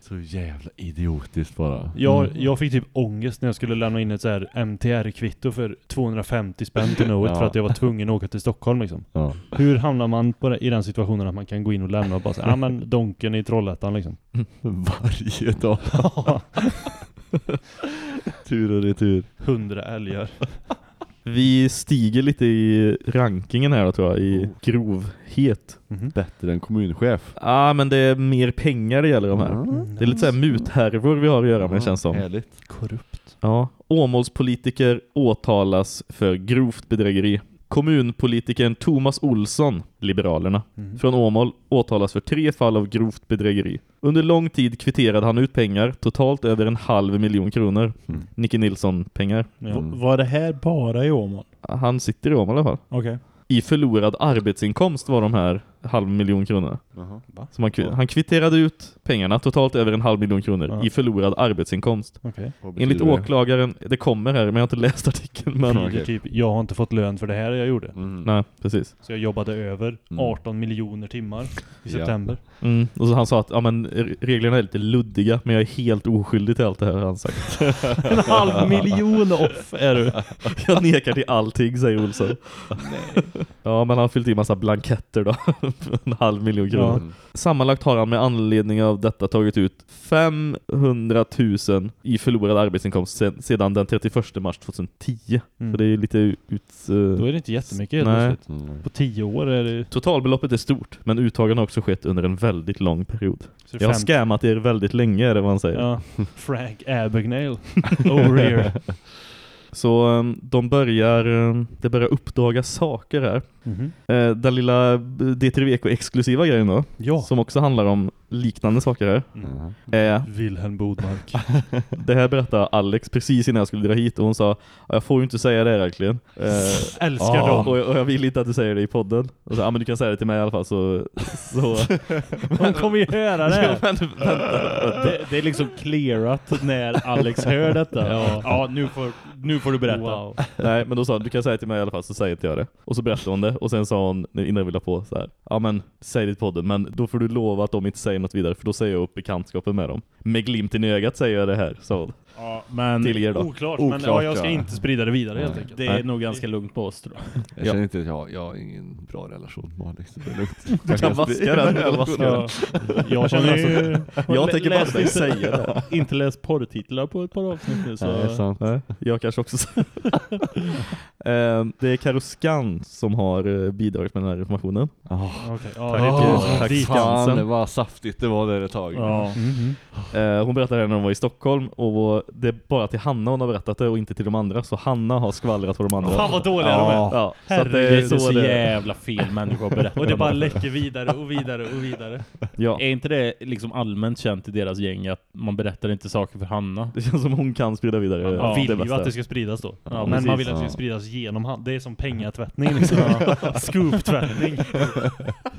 Så jävla idiotiskt bara. Jag, Mm. jag fick typ ångest när jag skulle lämna in ett så här MTR-kvitto för 250 spänn till Ja. för att jag var tvungen att åka till Stockholm liksom. Ja. Hur hamnar man på det, i den situationen att man kan gå in och lämna och bara säga, ja men Donken i Trollhättan liksom. Varje dag. tur och retur. 100 älgar. Vi stiger lite i rankingen här då, tror jag, i grovhet. Mhm. Bättre än kommunchef. Ja, ah, men det är mer pengar det gäller de här. Mm. Det är lite så här muthärvor vi har att göra med, känns som. Härligt. Korrupt. Ja. Åmålspolitiker åtalas för grovt bedrägeri. Kommunpolitikern Thomas Olsson, Liberalerna, Mhm. från Åmål åtalas för tre fall av grovt bedrägeri. Under lång tid kvitterade han ut pengar, totalt över en halv miljon kronor. Mm. Nicke Nilsson-pengar. Ja. V- Var det här bara i Åmål? Han sitter i Åmål i alla fall. Okej. I förlorad arbetsinkomst var de här halv miljon kronor. Så man, kvi- han kvitterade ut pengarna, totalt över en halv miljon kronor, Ja. i förlorad arbetsinkomst. Vad Enligt åklagaren, det kommer här men jag har inte läst artikeln. Men, Betyder typ, jag har inte fått lön för det här jag gjorde. Mm. Nej, precis. Så jag jobbade över Mm. 18 miljoner timmar i Ja. september. Mm. Och så han sa att ja, men, re- reglerna är lite luddiga, men jag är helt oskyldig till allt det här har han sagt. En halv miljon off är du. jag nekar till allting, säger Olsson. Ja, men han har fyllt i massa blanketter då. en halv miljon kronor. Ja. Sammanlagt har han med anledning av detta tagit ut 500 000 i förlorad arbetsinkomst sedan den 31 mars 2010. Mm. Så det är lite ut... eh, Då är det inte jättemycket Nej. Mm. På 10 år är det... Totalbeloppet är stort, men uttagen har också skett under en väldigt lång period. Jag har scammat er väldigt länge, är det vad han säger. Ja, Frank Abagnale. Over here. Så um, de börjar, um, det börjar uppdaga saker här. Mhm. Eh, den lilla D3VK-exklusiva grejen då, Ja. som också handlar om liknande saker här. Mm. Eh, Wilhelm Bodmark. det här berättade Alex precis innan jag skulle dra hit och hon sa "Ja, jag får ju inte säga det verkligen. Eh, Älskar dem. Och jag, och jag vill inte att du säger det i podden. Och så, ja men du kan säga det till mig i alla fall så... så Hon kommer ju höra det. Ja, men. Det, det är liksom clearat när Alex hör detta. Ja. ja nu, får, nu får du berätta. Wow. Nej, men då sa hon, du kan säga till mig i alla fall så säger inte jag det. Och så berättade hon det. Och sen sa hon, innan jag ville på så här, ja men säg det i podden, men då får du lova att de inte säger något vidare, för då säger jag upp bekantskapen med dem. Med glimten i ögat säger jag det här, sa hon. Ja, men då. Oklart, men Oklart, ja, jag ska ja. inte sprida det vidare helt enkelt. det är Nej. nog ganska lugnt på oss tror jag. Jag Ja. känner inte att jag, jag har ingen bra relation med Alex. Det är lugnt. Du kan vaska den. Jag känner ju... Jag tänker bara dig säga det. Inte läst porrtitlar på ett par avsnitt nu så... Nej, det är sant. Jag kanske också Ehm, Det är Karo Skan som har eh, bidragit med den här informationen. Oh. Okej, ja, Tack. det inte tack. Fan, det var saftigt det var där ett tag. Ja. Mhm. Eh, hon berättade när hon var i Stockholm och det är bara till Hanna hon har berättat det och inte till de andra. Så Hanna har skvallrat för de andra. Fan vad dåliga de är. Ja, så att det Det är så, så det jävla fel människa att berätta Och det bara läcker vidare och vidare och vidare. Ja. Är inte det liksom allmänt känt i deras gäng att man berättar inte saker för Hanna? Det känns som hon kan sprida vidare. Man Ja, vill det ju att det ska spridas då. Ja, men man precis. vill att det ska spridas genom hand. Det är som pengatvättning liksom. Scoop-tvättning.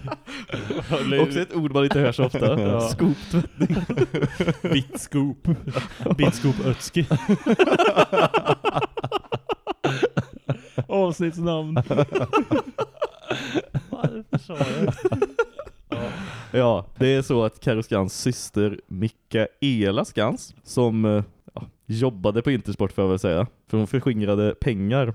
Också ett ord man inte hör så ofta. Ja. Skoptvättning. Bitscoop. Bitscoop Ötski. Avsnittsnamn. Varför sa jag Ja, det är så att Karo Skans syster Mikaela Skans som eh, ja, jobbade på Intersport för jag väl säga. För hon förskingrade pengar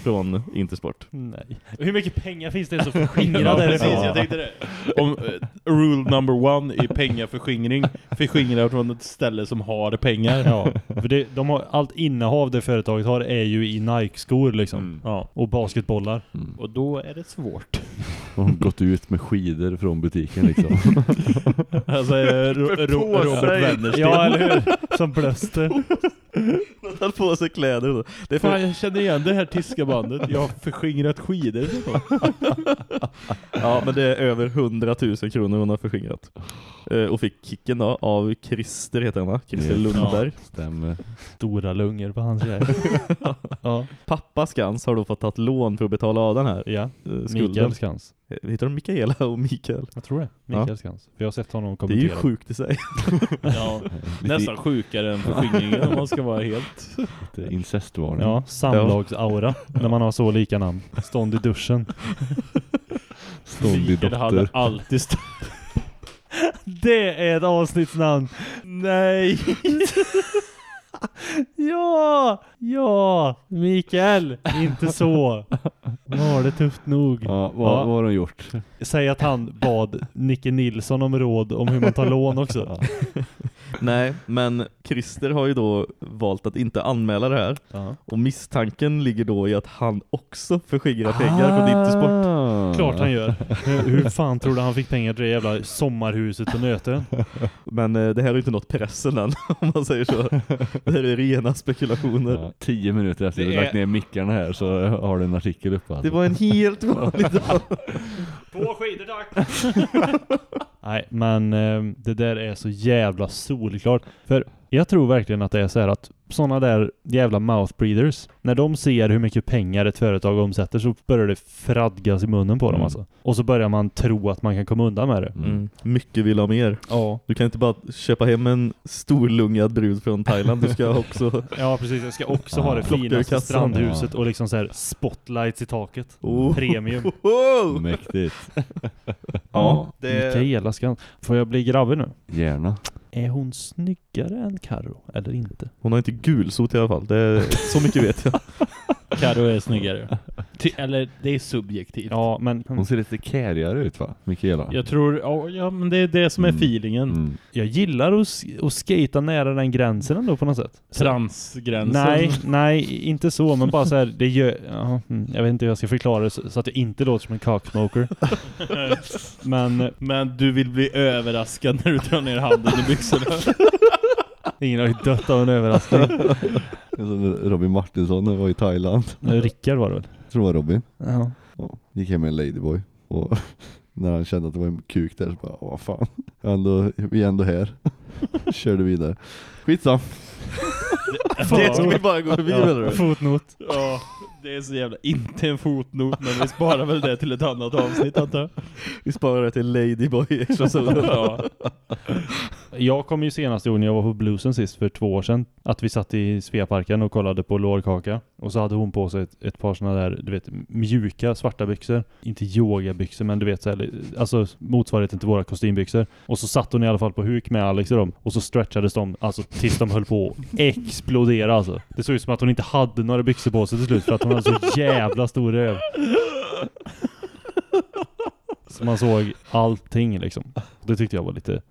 från Intersport. Nej. Hur mycket pengar finns det så Ja, förskingrade? precis, jag tänkte det. Om, eh, rule number one i pengaförskingring. Förskingrar från ett ställe som har pengar. Ja, för det, de har, allt innehav det företaget har är ju i Nike-skor liksom. Ja. Och basketbollar. Och då är det svårt. Och hon gått ut med skidor från butiken liksom. Alltså, eh, Ro- Ro- Robert Wennersten. Ja, eller hur? Som blöster. Hon hade på sig kläder. då. Det är Fan, för, jag känner igen det här tyska bandet. Jag har förskingrat skidor. ja, men det är över 100 000 kronor hon har förskingrat. Eh, och fick kicken då av Christer heter han va? Christer Lundberg. Stämmer. Stora lungor på hans grej. ja. Pappa Skans har då fått ta ett lån för att betala av den här Ja. eh, skulden. Mikael Skans. Eh, Heter de Mikaela och Mikael? Jag tror det. Ja. Mikael Skans. För jag har sett honom Det är ju kommentera. sjukt i sig. Ja, nästan sjukare än förskingringen om man ska vara helt... Lite incestvarning. Ja, samlagsaura. När man har så lika namn. Stånd i duschen. Det hade dotter. alltid stått... Det är ett avsnittsnamn. Nej. ja, ja, Mikael, inte så. Var det tufft nog? Ja, vad, vad har de gjort? Säg att han bad Nicke Nilsson om råd om hur man tar lån också. Nej, men Christer har ju då valt att inte anmäla det här. Ja. Och misstanken ligger då i att han också förskingrar pengar från Intersport. Ah. Klart han gör. Hur, fan tror du han fick pengar till det jävla sommarhuset på Nöten? Men eh, det här är inte något pressen än, om man säger så. Det här är rena spekulationer. Ja, tio minuter efter att du är- lagt ner mickarna här så har du en artikel uppe. Alltså. Det var en helt vanlig dag. Två skidor tack! Nej, men eh, det där är så jävla solklart. För jag tror verkligen att det är så här att sådana där jävla mouth breathers, när de ser hur mycket pengar ett företag omsätter så börjar det fradgas i munnen på dem Mm. alltså. Och så börjar man tro att man kan komma undan med det. Mm. Mycket vill ha mer. Ja. Du kan inte bara köpa hem en storlungad brud från Thailand. Du ska också... Ja, precis. Jag ska också ha det finaste strandhuset och liksom så här spotlights i taket. Oh. Premium. Oh! Mäktigt. Ja, det... Mikaela Skans. Får jag bli gravid nu? Gärna. Är hon snyggare än Karo eller inte? Hon har inte gulsot i alla fall. Det är... Så mycket vet jag. Karo är snyggare. Ty- Eller det är subjektivt. Ja, men Hon ser lite kärigare ut va? Mikaela? Jag tror, ja, ja men det är det som är Mm. feelingen. Mm. jag gillar att, att skata nära den gränsen ändå på något sätt. Transgränsen. Nej, nej, inte så, men bara så här, det gör, ja, mm, jag vet inte hur jag ska förklara det så, så att jag inte låter som en cocksmoker. men Men du vill bli överraskad när du drar ner handen i byxorna. ingen har ju dött av en överraskning. Robin Martinsson var i Thailand. Rickard var det väl? Jag tror det var Robin. Ja. Ja, gick hem med en ladyboy. Och när han kände att det var en kuk där så bara, "Åh, vad fan. Ändå, vi är ändå här. Körde vidare. Skitsam. Det ska vi bara gå förbi menar du? Fotnot. Ja, det är så jävla inte en fotnot, men vi sparar väl det till ett annat avsnitt antar jag. Vi sparar det till Ladyboy extra solo. Ja. Jag kom ju senast gången jag var på bluesen sist för två år sedan. Att vi satt i Sveaparken och kollade på lårkaka. Och så hade hon på sig ett, ett par sådana där, du vet, mjuka svarta byxor. Inte yogabyxor, men du vet så här, alltså motsvarigheten till våra kostymbyxor. Och så satt hon i alla fall på huk med Alex och dem. Och så stretchades de, alltså tills de höll på att explodera alltså. Det såg ut som att hon inte hade några byxor på sig till slut för att hon hade så jävla stor röv. Så man såg allting liksom. Det tyckte jag var lite...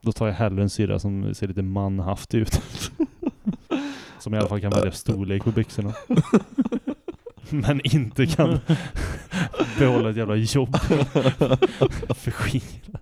Då tar jag hellre en syrra som ser lite manhaftig ut. Som i alla fall kan välja storlek på byxorna. Men inte kan behålla ett jävla jobb. Förskingra.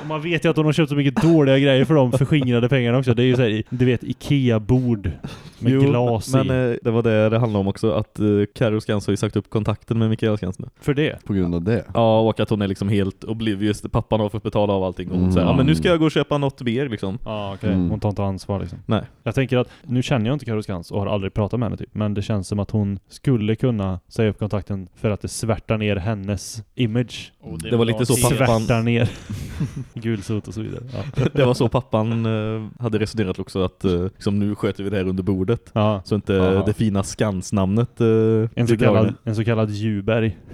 Och man vet ju att hon har köpt så mycket dåliga grejer för de förskingrade pengarna också. Det är ju såhär, du vet, Ikea-bord med Jo, glas men i. eh, det var det det handlade om också, att uh, Karo Skans har ju sagt upp kontakten med Mikaela Skans nu. För det? På grund av det? Ja, och att hon är liksom helt oblivious. Pappan har fått betala av allting. Och hon Mm. säger, ja men nu ska jag gå och köpa något mer liksom. Ja, okej. Mm. Hon tar inte ansvar liksom. Nej. Jag tänker att, nu känner jag inte Karo Skans och har aldrig pratat med henne typ, men det känns som att hon skulle kunna säga upp kontakten för att det svärtar ner hennes image. Det var lite så pappan... Svärtar ner gulsot och så vidare. Ja. det var så pappan eh, hade resonerat också att eh, liksom, nu sköter vi det här under bordet. Ja. Så inte Ja. det fina Skans-namnet eh, En, så kallad, en så kallad Djurberg.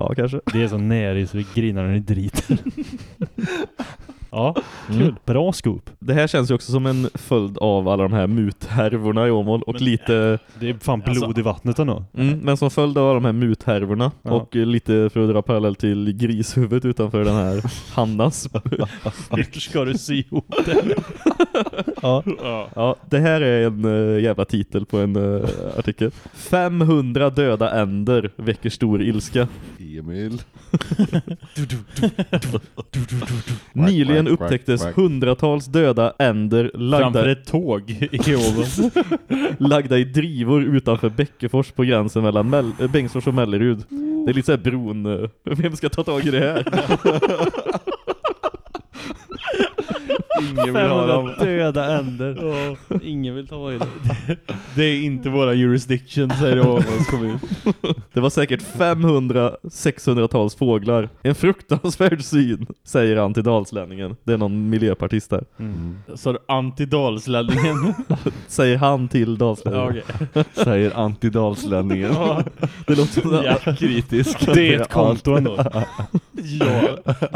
Ja, kanske. Det är så närig så vi grinar när ni driter. ja, kul. Mm. Bra scoop. Det här känns ju också som en följd av alla de här muthärvorna i Åmål och lite... Det är fan blod i vattnet ändå. Mm, men som följd av alla de här muthärvorna Ja. och lite för att dra parallell till grishuvudet utanför den här Hannas. Hur ska du sy ihop det? ja. ja, det här är en uh, jävla titel på en uh, artikel. 500 döda änder väcker stor ilska. Emil. Nyligen upptäcktes hundratals döda änder lagda, Framför ett tåg i Åmål. lagda i drivor utanför Bäckefors på gränsen mellan Mell äh, Bengtsfors och Mellerud. Det är lite såhär bron. eh, Vem ska ta tag i det här? Ingen vill ha 500 dem. döda änder. Ingen vill ta i det. Det är inte våra jurisdiction, säger Åmåls kommun. Det var säkert 500-600-tals fåglar. En fruktansvärd syn, säger han till Dalslänningen. Det är någon miljöpartist där. Så du antidalslänningen? Säger han till Dalslänningen. Ja, okej. Säger antidalslänningen. Ja. Det låter som Ja. kritisk. Det är ett konto ändå. Ja,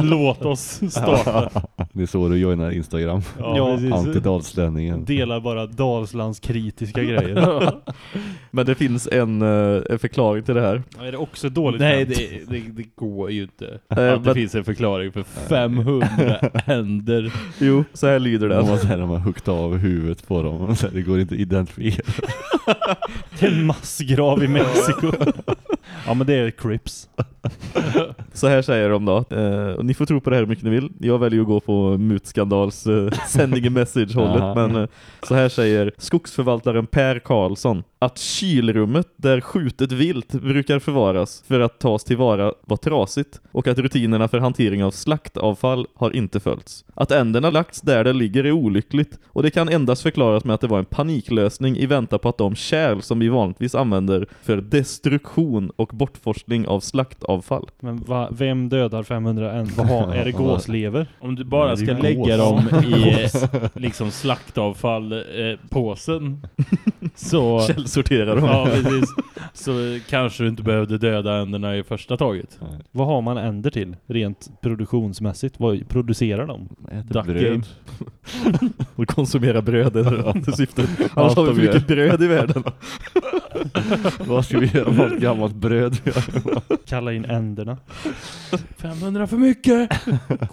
låt oss starta. Det är så du joinar Instagram. Ja. Antidalslänningen. Delar bara Dalslands kritiska grejer. Men det finns en, eh, en förklaring till det här. Ja, är det också dåligt Nej, det, det, det går ju inte. Eh, Att det finns en förklaring för 500 händer. Jo, så här lyder De den. har, så här, de har huggit av huvudet på dem. Så här, det går inte att identifiera. Det är en massgrav i Mexiko. ja, men det är Crips. Så här säger de då. Eh, och ni får tro på det här hur mycket ni vill. Jag väljer att gå på mutskandals eh, sändning i message-hållet. Men eh, så här säger skogsförvaltaren Per Karlsson att kylrummet där skjutet vilt brukar förvaras för att tas tillvara var trasigt och att rutinerna för hantering av slaktavfall har inte följts. Att änderna lagts där det ligger är olyckligt och det kan endast förklaras med att det var en paniklösning i väntan på att de kärl som vi vanligtvis använder för destruktion och bortforslning av slaktavfall Men va, vem dödar 500 än? Vad har, är det gåslever? Om du bara Nej, ska lägga dem i eh, liksom slaktavfall eh, påsen så källsorterar dem. ja, precis. Så kanske du inte behövde döda änderna i första taget. Vad har man änder till? Rent produktionsmässigt? Vad producerar de? Äter Duck bröd. game. och konsumera bröd är det syftet. Annars Allt har vi för gör. mycket bröd i världen. Vad ska vi göra med allt gammalt bröd? Kalla in änderna. 500 för mycket!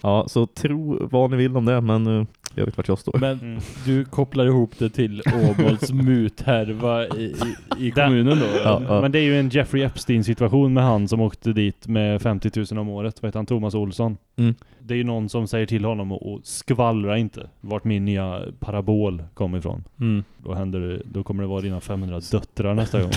Ja, så tro vad ni vill om det, men eh, jag vet vart jag står. Men Mm. du kopplar ihop det till Åmåls muthärva i, i, i kommunen då? Ja, ja. Men det är ju en Jeffrey Epstein situation med han som åkte dit med 50 000 om året. Vad heter han? Thomas Olsson. Mm. Det är ju någon som säger till honom att att skvallra inte vart min nya parabol kom ifrån. Mm. Då, händer det, då kommer det vara dina 500 döttrar nästa gång.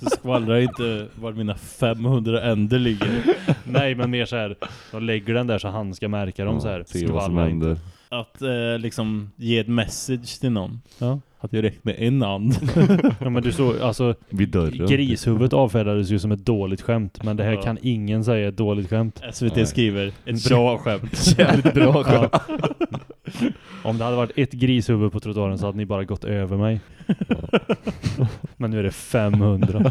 Så skvallra inte var mina 500 änder ligger. Nej, men mer så här. De lägger den där så han ska märka dem så här. Skvallra inte. Att eh, liksom ge ett message till någon. Ja. Att det räckt med en and. Ja, men du såg, alltså Vid dörren. Grishuvudet avfärdades ju som ett dåligt skämt. Men det här Ja. kan ingen säga ett dåligt skämt. SVT Nej. skriver ett bra skämt. Jävligt bra skämt. Om det hade varit ett grishuvud på trottoaren så hade ni bara gått över mig. Men nu är det 500.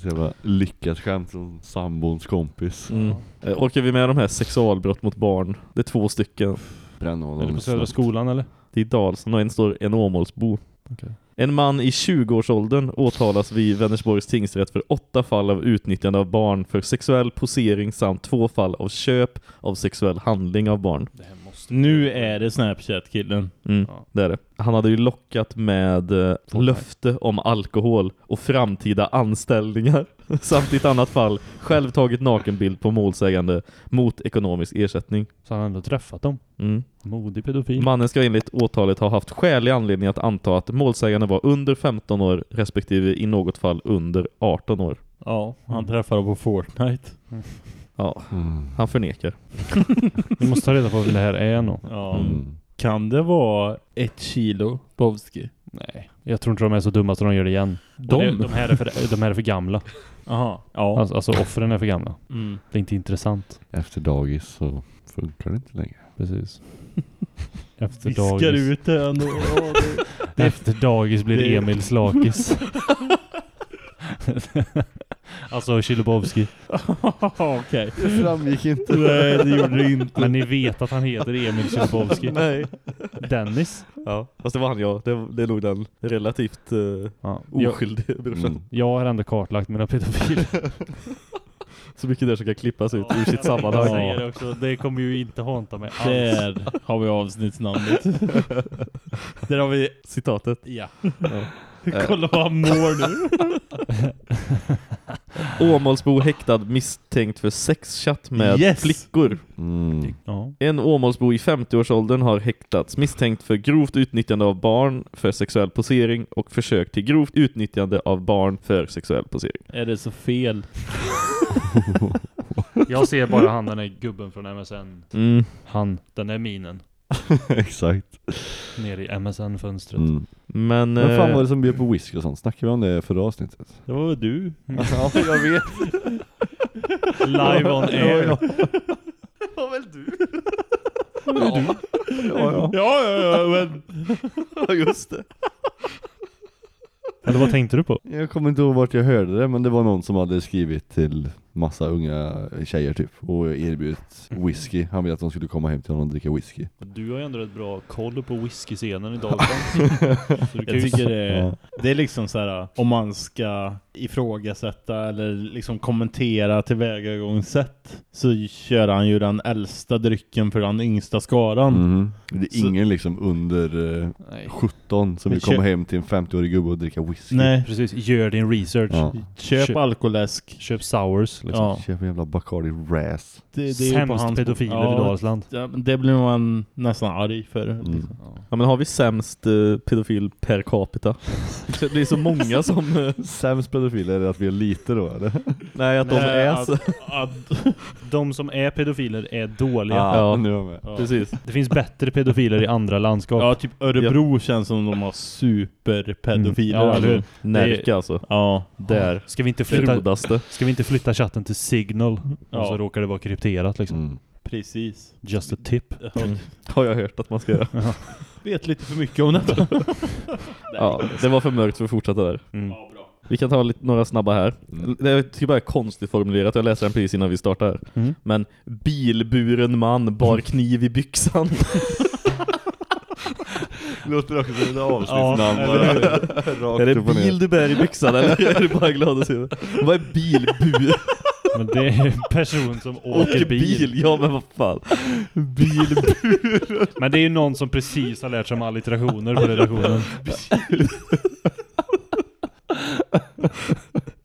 Så jävla lyckat skämt från sambons kompis. Mm. Eh, Orkar vi med de här sexualbrott mot barn? Det är två stycken. Bränna Är det på Södra skolan eller? Det är Dalsland och en står en Åmålsbo. Okej. En man i 20-årsåldern åtalas vid Vänersborgs tingsrätt för åtta fall av utnyttjande av barn för sexuell posering samt två fall av köp av sexuell handling av barn. Det här nu är det Snapchat-killen. Mm, det är det. Han hade ju lockat med eh, löfte om alkohol och framtida anställningar. Samt i ett annat fall själv tagit nakenbild på målsägande mot ekonomisk ersättning. Så han har ändå träffat dem. Mm. Modig pedofil. Mannen ska enligt åtalet ha haft skälig anledning att anta att målsägande var under 15 år respektive i något fall under 18 år. Ja, han träffar dem på Fortnite. Ja, han förnekar. Vi måste ta reda på vem det här är nog. Ja. Kan det vara ett kilo Bovski? Nej, jag tror inte de är så dumma så de gör det igen. De? De, de, här, är för, de här är för gamla. Aha, ja. Alltså, alltså offren är för gamla. Mm. Det är inte intressant. Efter dagis så funkar det inte längre. Precis. Efter Viskar dagis. ut det ändå. Efter dagis blir det- Emil slakis. alltså Kilobowski. Okej. Det framgick inte. Nej, det gjorde det inte. Men ni vet att han heter Emil Kilobowski. Nej. Dennis. Ja, fast det var han ja. Det, det är nog den relativt uh, Ja. Jag, oskyldiga brorsan. Mm. jag har ändå kartlagt mina pedofiler. Så mycket där som kan klippas ut ur sitt Jag sammanhang. säger det också. Det kommer ju inte hanta mig alls. Där har vi avsnittsnamnet. Där har vi... Citatet. Ja. Ja. Kolla vad han mår nu. Åmålsbo häktad misstänkt för sexchatt med Yes! flickor. Mm. Ja. En Åmålsbo i 50-årsåldern har häktats misstänkt för grovt utnyttjande av barn för sexuell posering och försök till grovt utnyttjande av barn för sexuell posering. Är det så fel? Jag ser bara han den är gubben från MSN. Mm. Han, den är minen. Exakt. Nere i MSN-fönstret. Mm. Men, Vem fan eh, var det som bjöd på whisky och sånt? Snackade vi om det förra avsnittet? Det var väl du? ja, jag vet. Live on air. Ja, Det var väl du? ja. ja, ja. Ja, ja, ja, men... Ja, just det. Eller vad tänkte du på? Jag kommer inte ihåg vart jag hörde det, men det var någon som hade skrivit till massa unga tjejer typ och erbjudit whisky. Han ville att de skulle komma hem till honom och dricka whisky. Du har ju ändå rätt bra koll på whisky-scenen i Dalsland. Så du kan Jag tycker det är, Ja. det är liksom så här om man ska ifrågasätta eller liksom kommentera tillvägagångssätt så kör han ju den äldsta drycken för den yngsta skaran. Mhm. Det är Så- ingen liksom under eh, Nej. 17 som vill komma hem till en 50-årig gubbe och dricka whisky. Nej, Precis, gör din research. Ja. köp Köp- alkoläsk. Köp sours liksom. Ja, Köp en jävla Bacardi Ras. det, det är ju på Sämst hans- pedofiler ja, i Dalsland. Ja, men det blir man nästan arg för. Mm. Ja, men har vi sämst eh, pedofil per capita? Det blir så många som... eh, Sämst pedofiler är det att vi är lite då eller? nej, att de Nej, är att- att- De som är pedofiler är dåliga. Ja. nu är jag med. ja. Precis. Det finns bättre pedofiler i andra landskap. Ja, typ Örebro känns som de har superpedofiler. Mm. Ja, eller hur? Närke alltså. Ja. Där. Ska vi inte flytta, Frodaste. ska vi inte flytta chatten till Signal? Ja. Och så råkar det vara krypterat liksom. Mm. Precis. Just a tip. Mm. Har jag hört att man ska göra. Vet lite för mycket om detta. Ja, det var för mörkt för att fortsätta där. Mm. Vi kan ta lite, några snabba här. Mm. Det är typ bara konstigt formulerat, jag läser den precis innan vi startar. Mm. Men bilburen man bar kniv i byxan. Låter också som ett Ja, avsnittsnamn. Rakt är det bil du bär i byxan eller är du bara glad att se det? Vad är bilbur? Men det är en person som åker Åker bil. bil? Ja men vad fan. Bilbur. Men det är ju någon som precis har lärt sig om allitterationer på redaktionen.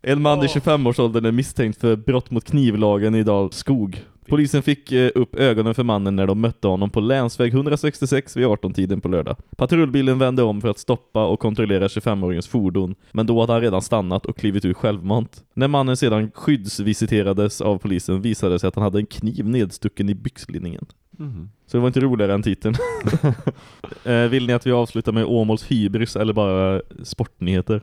En man i 25-årsåldern är misstänkt för brott mot knivlagen i Dalskog. Polisen fick eh, upp ögonen för mannen när de mötte honom på länsväg 166 vid 18-tiden på lördag. Patrullbilen vände om för att stoppa och kontrollera 25-åringens fordon, men då hade han redan stannat och klivit ur självmant. När mannen sedan skyddsvisiterades av polisen visade det sig att han hade en kniv nedstucken i byxlinningen. Mhm. Så det var inte roligare än titeln. eh, vill ni att vi avslutar med Åmåls hybris eller bara sportnyheter?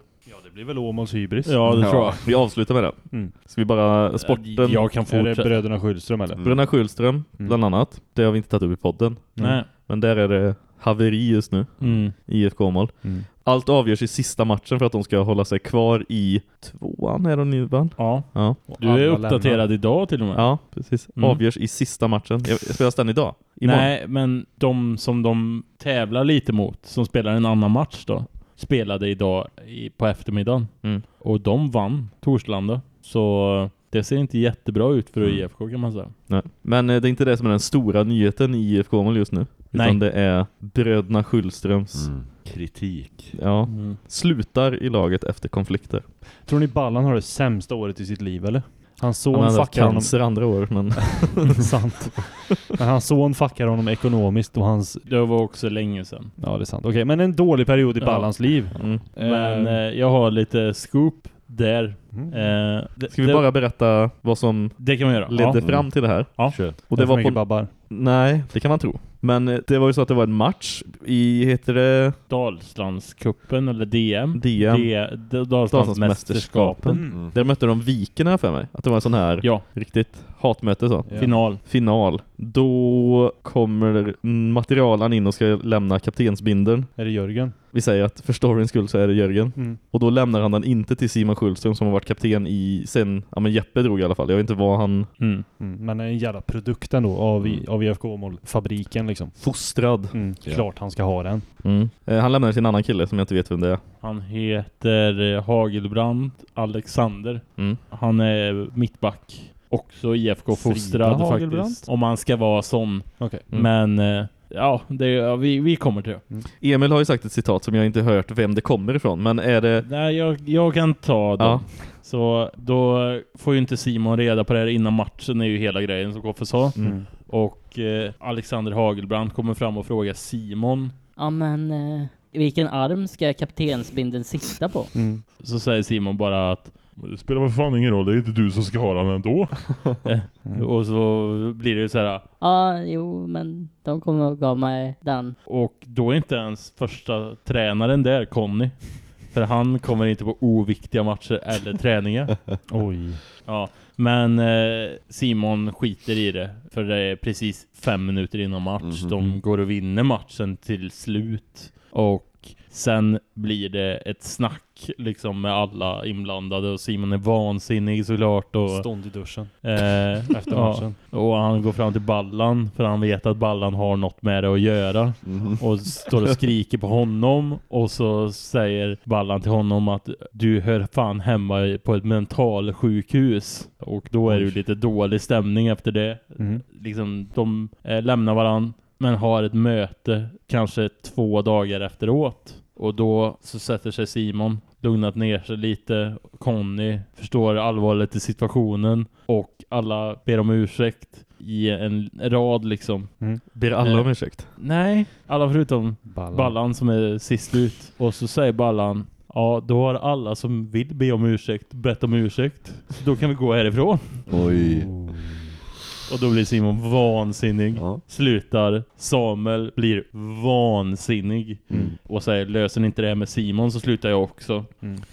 Det blir väl Åmåls hybris. Ja, det tror jag. Vi avslutar med det. Mm. Så vi bara, sporten, Jag kan Är det fortsätta. bröderna Skyllström eller? Mm. Bröderna Skyllström bland annat. Det har vi inte tagit upp i podden. Nej. Men där är det haveri just nu. Mm. IFK Åmål. Mm. Allt avgörs i sista matchen för att de ska hålla sig kvar i tvåan. Är de nu? Ja. Ja. Du är uppdaterad lämnar. idag till och med. ja, precis. Mm. Avgörs i sista matchen. Jag spelas den idag? Imorgon? Nej, men de som de tävlar lite mot, som spelar en annan match då, spelade idag i, på eftermiddagen. Mm. Och de vann Torslanda. Så Det ser inte jättebra ut för IFK kan man säga. Nej. Men eh, det är inte det som är den stora nyheten i IFK Mål just nu. Nej. Utan det är bröderna Schullströms Mm. Kritik. ja, Mm. slutar i laget efter konflikter. Tror ni Ballan har det sämsta året i sitt liv eller? Hans son Han hade fuckar honom... cancer andra år, men... Sant. Men hans son fuckar honom ekonomiskt och hans... Det var också länge sedan. Ja, det är sant. Okej, men en dålig period i Ja. Ballans liv. Mm. Men Eh, eh, jag har lite scoop där. Mm. Eh, Ska vi det, bara berätta vad som det kan man göra. ledde ja. fram till det här? Ja. Kör. Och det var på... babbar. Nej, det kan man tro. Men eh, det var ju så att det var en match i, heter det Dalslandskuppen eller DM. DM? D- Dalslandsmästerskapen. Mm. Där mötte de Viken här för mig. Att det var en sån här Ja, riktigt hatmöte så. Ja. final. Final. Då kommer materialen in och ska lämna kaptensbindeln. Är det Jörgen? Vi säger att för storyns skull så är det Jörgen. Mm. Och då lämnar han den inte till Simon Schullström som har varit kapten i sen, ja men Jeppe drog i alla fall. Jag vet inte vad han Mm. Mm. Men en jävla produkt ändå av, i- av IFK-mål. Fabriken liksom. fostrad. Mm. Klart han ska ha den. Mm. Eh, han lämnar till en annan kille som jag inte vet vem det är. Han heter eh, Hagelbrand Alexander. Mm. Han är mittback. Också IFK-fostrad faktiskt. Om man ska vara sån. Okej. Mm. Men eh, ja, det, ja vi, vi kommer till det. Emil har ju sagt ett citat som jag inte hört vem det kommer ifrån. Men är det... Nej, jag, jag kan ta dem. Ja. Så då får ju inte Simon reda på det här innan matchen är ju hela grejen som Koffe sa. Mm. Och eh, Alexander Hagelbrand kommer fram och frågar Simon. Ja men, eh, vilken arm ska kaptensbindeln sitta på? Mm. Så säger Simon bara att Det spelar väl fan ingen roll, det är inte du som ska ha den ändå. och så blir det så här Ja, jo men de kommer att gav mig den. Och då är inte ens första tränaren där, Conny. För han kommer inte på oviktiga matcher eller träningar. Oj. Ja, men eh, Simon skiter i det. För det är precis fem minuter innan match. Mhm. De går och vinner matchen till slut. Och sen blir det ett snack liksom med alla inblandade. Och Simon är vansinnig såklart. Och, Stånd i duschen. eh, Efter ja. matchen. Och han går fram till Ballan för han vet att Ballan har något med det att göra. Mhm. Och står och skriker på honom och så säger Ballan till honom att du hör fan hemma på ett mentalsjukhus. Och då är det ju lite dålig stämning efter det. Mm. Liksom de eh, lämnar varann men har ett möte kanske två dagar efteråt. Och då så sätter sig Simon, lugnat ner sig lite. Conny förstår allvaret i situationen. Och alla ber om ursäkt i en rad liksom. Mm. Ber alla om ursäkt? Nej, alla förutom Ballan. Ballan som är sist ut. Och så säger Ballan, ja då har alla som vill be om ursäkt bett om ursäkt. Så då kan vi gå härifrån. Oj. Och då blir Simon vansinnig. Ja. Slutar. Samuel blir vansinnig. Mm. Och säger, löser ni inte det här med Simon så slutar jag också.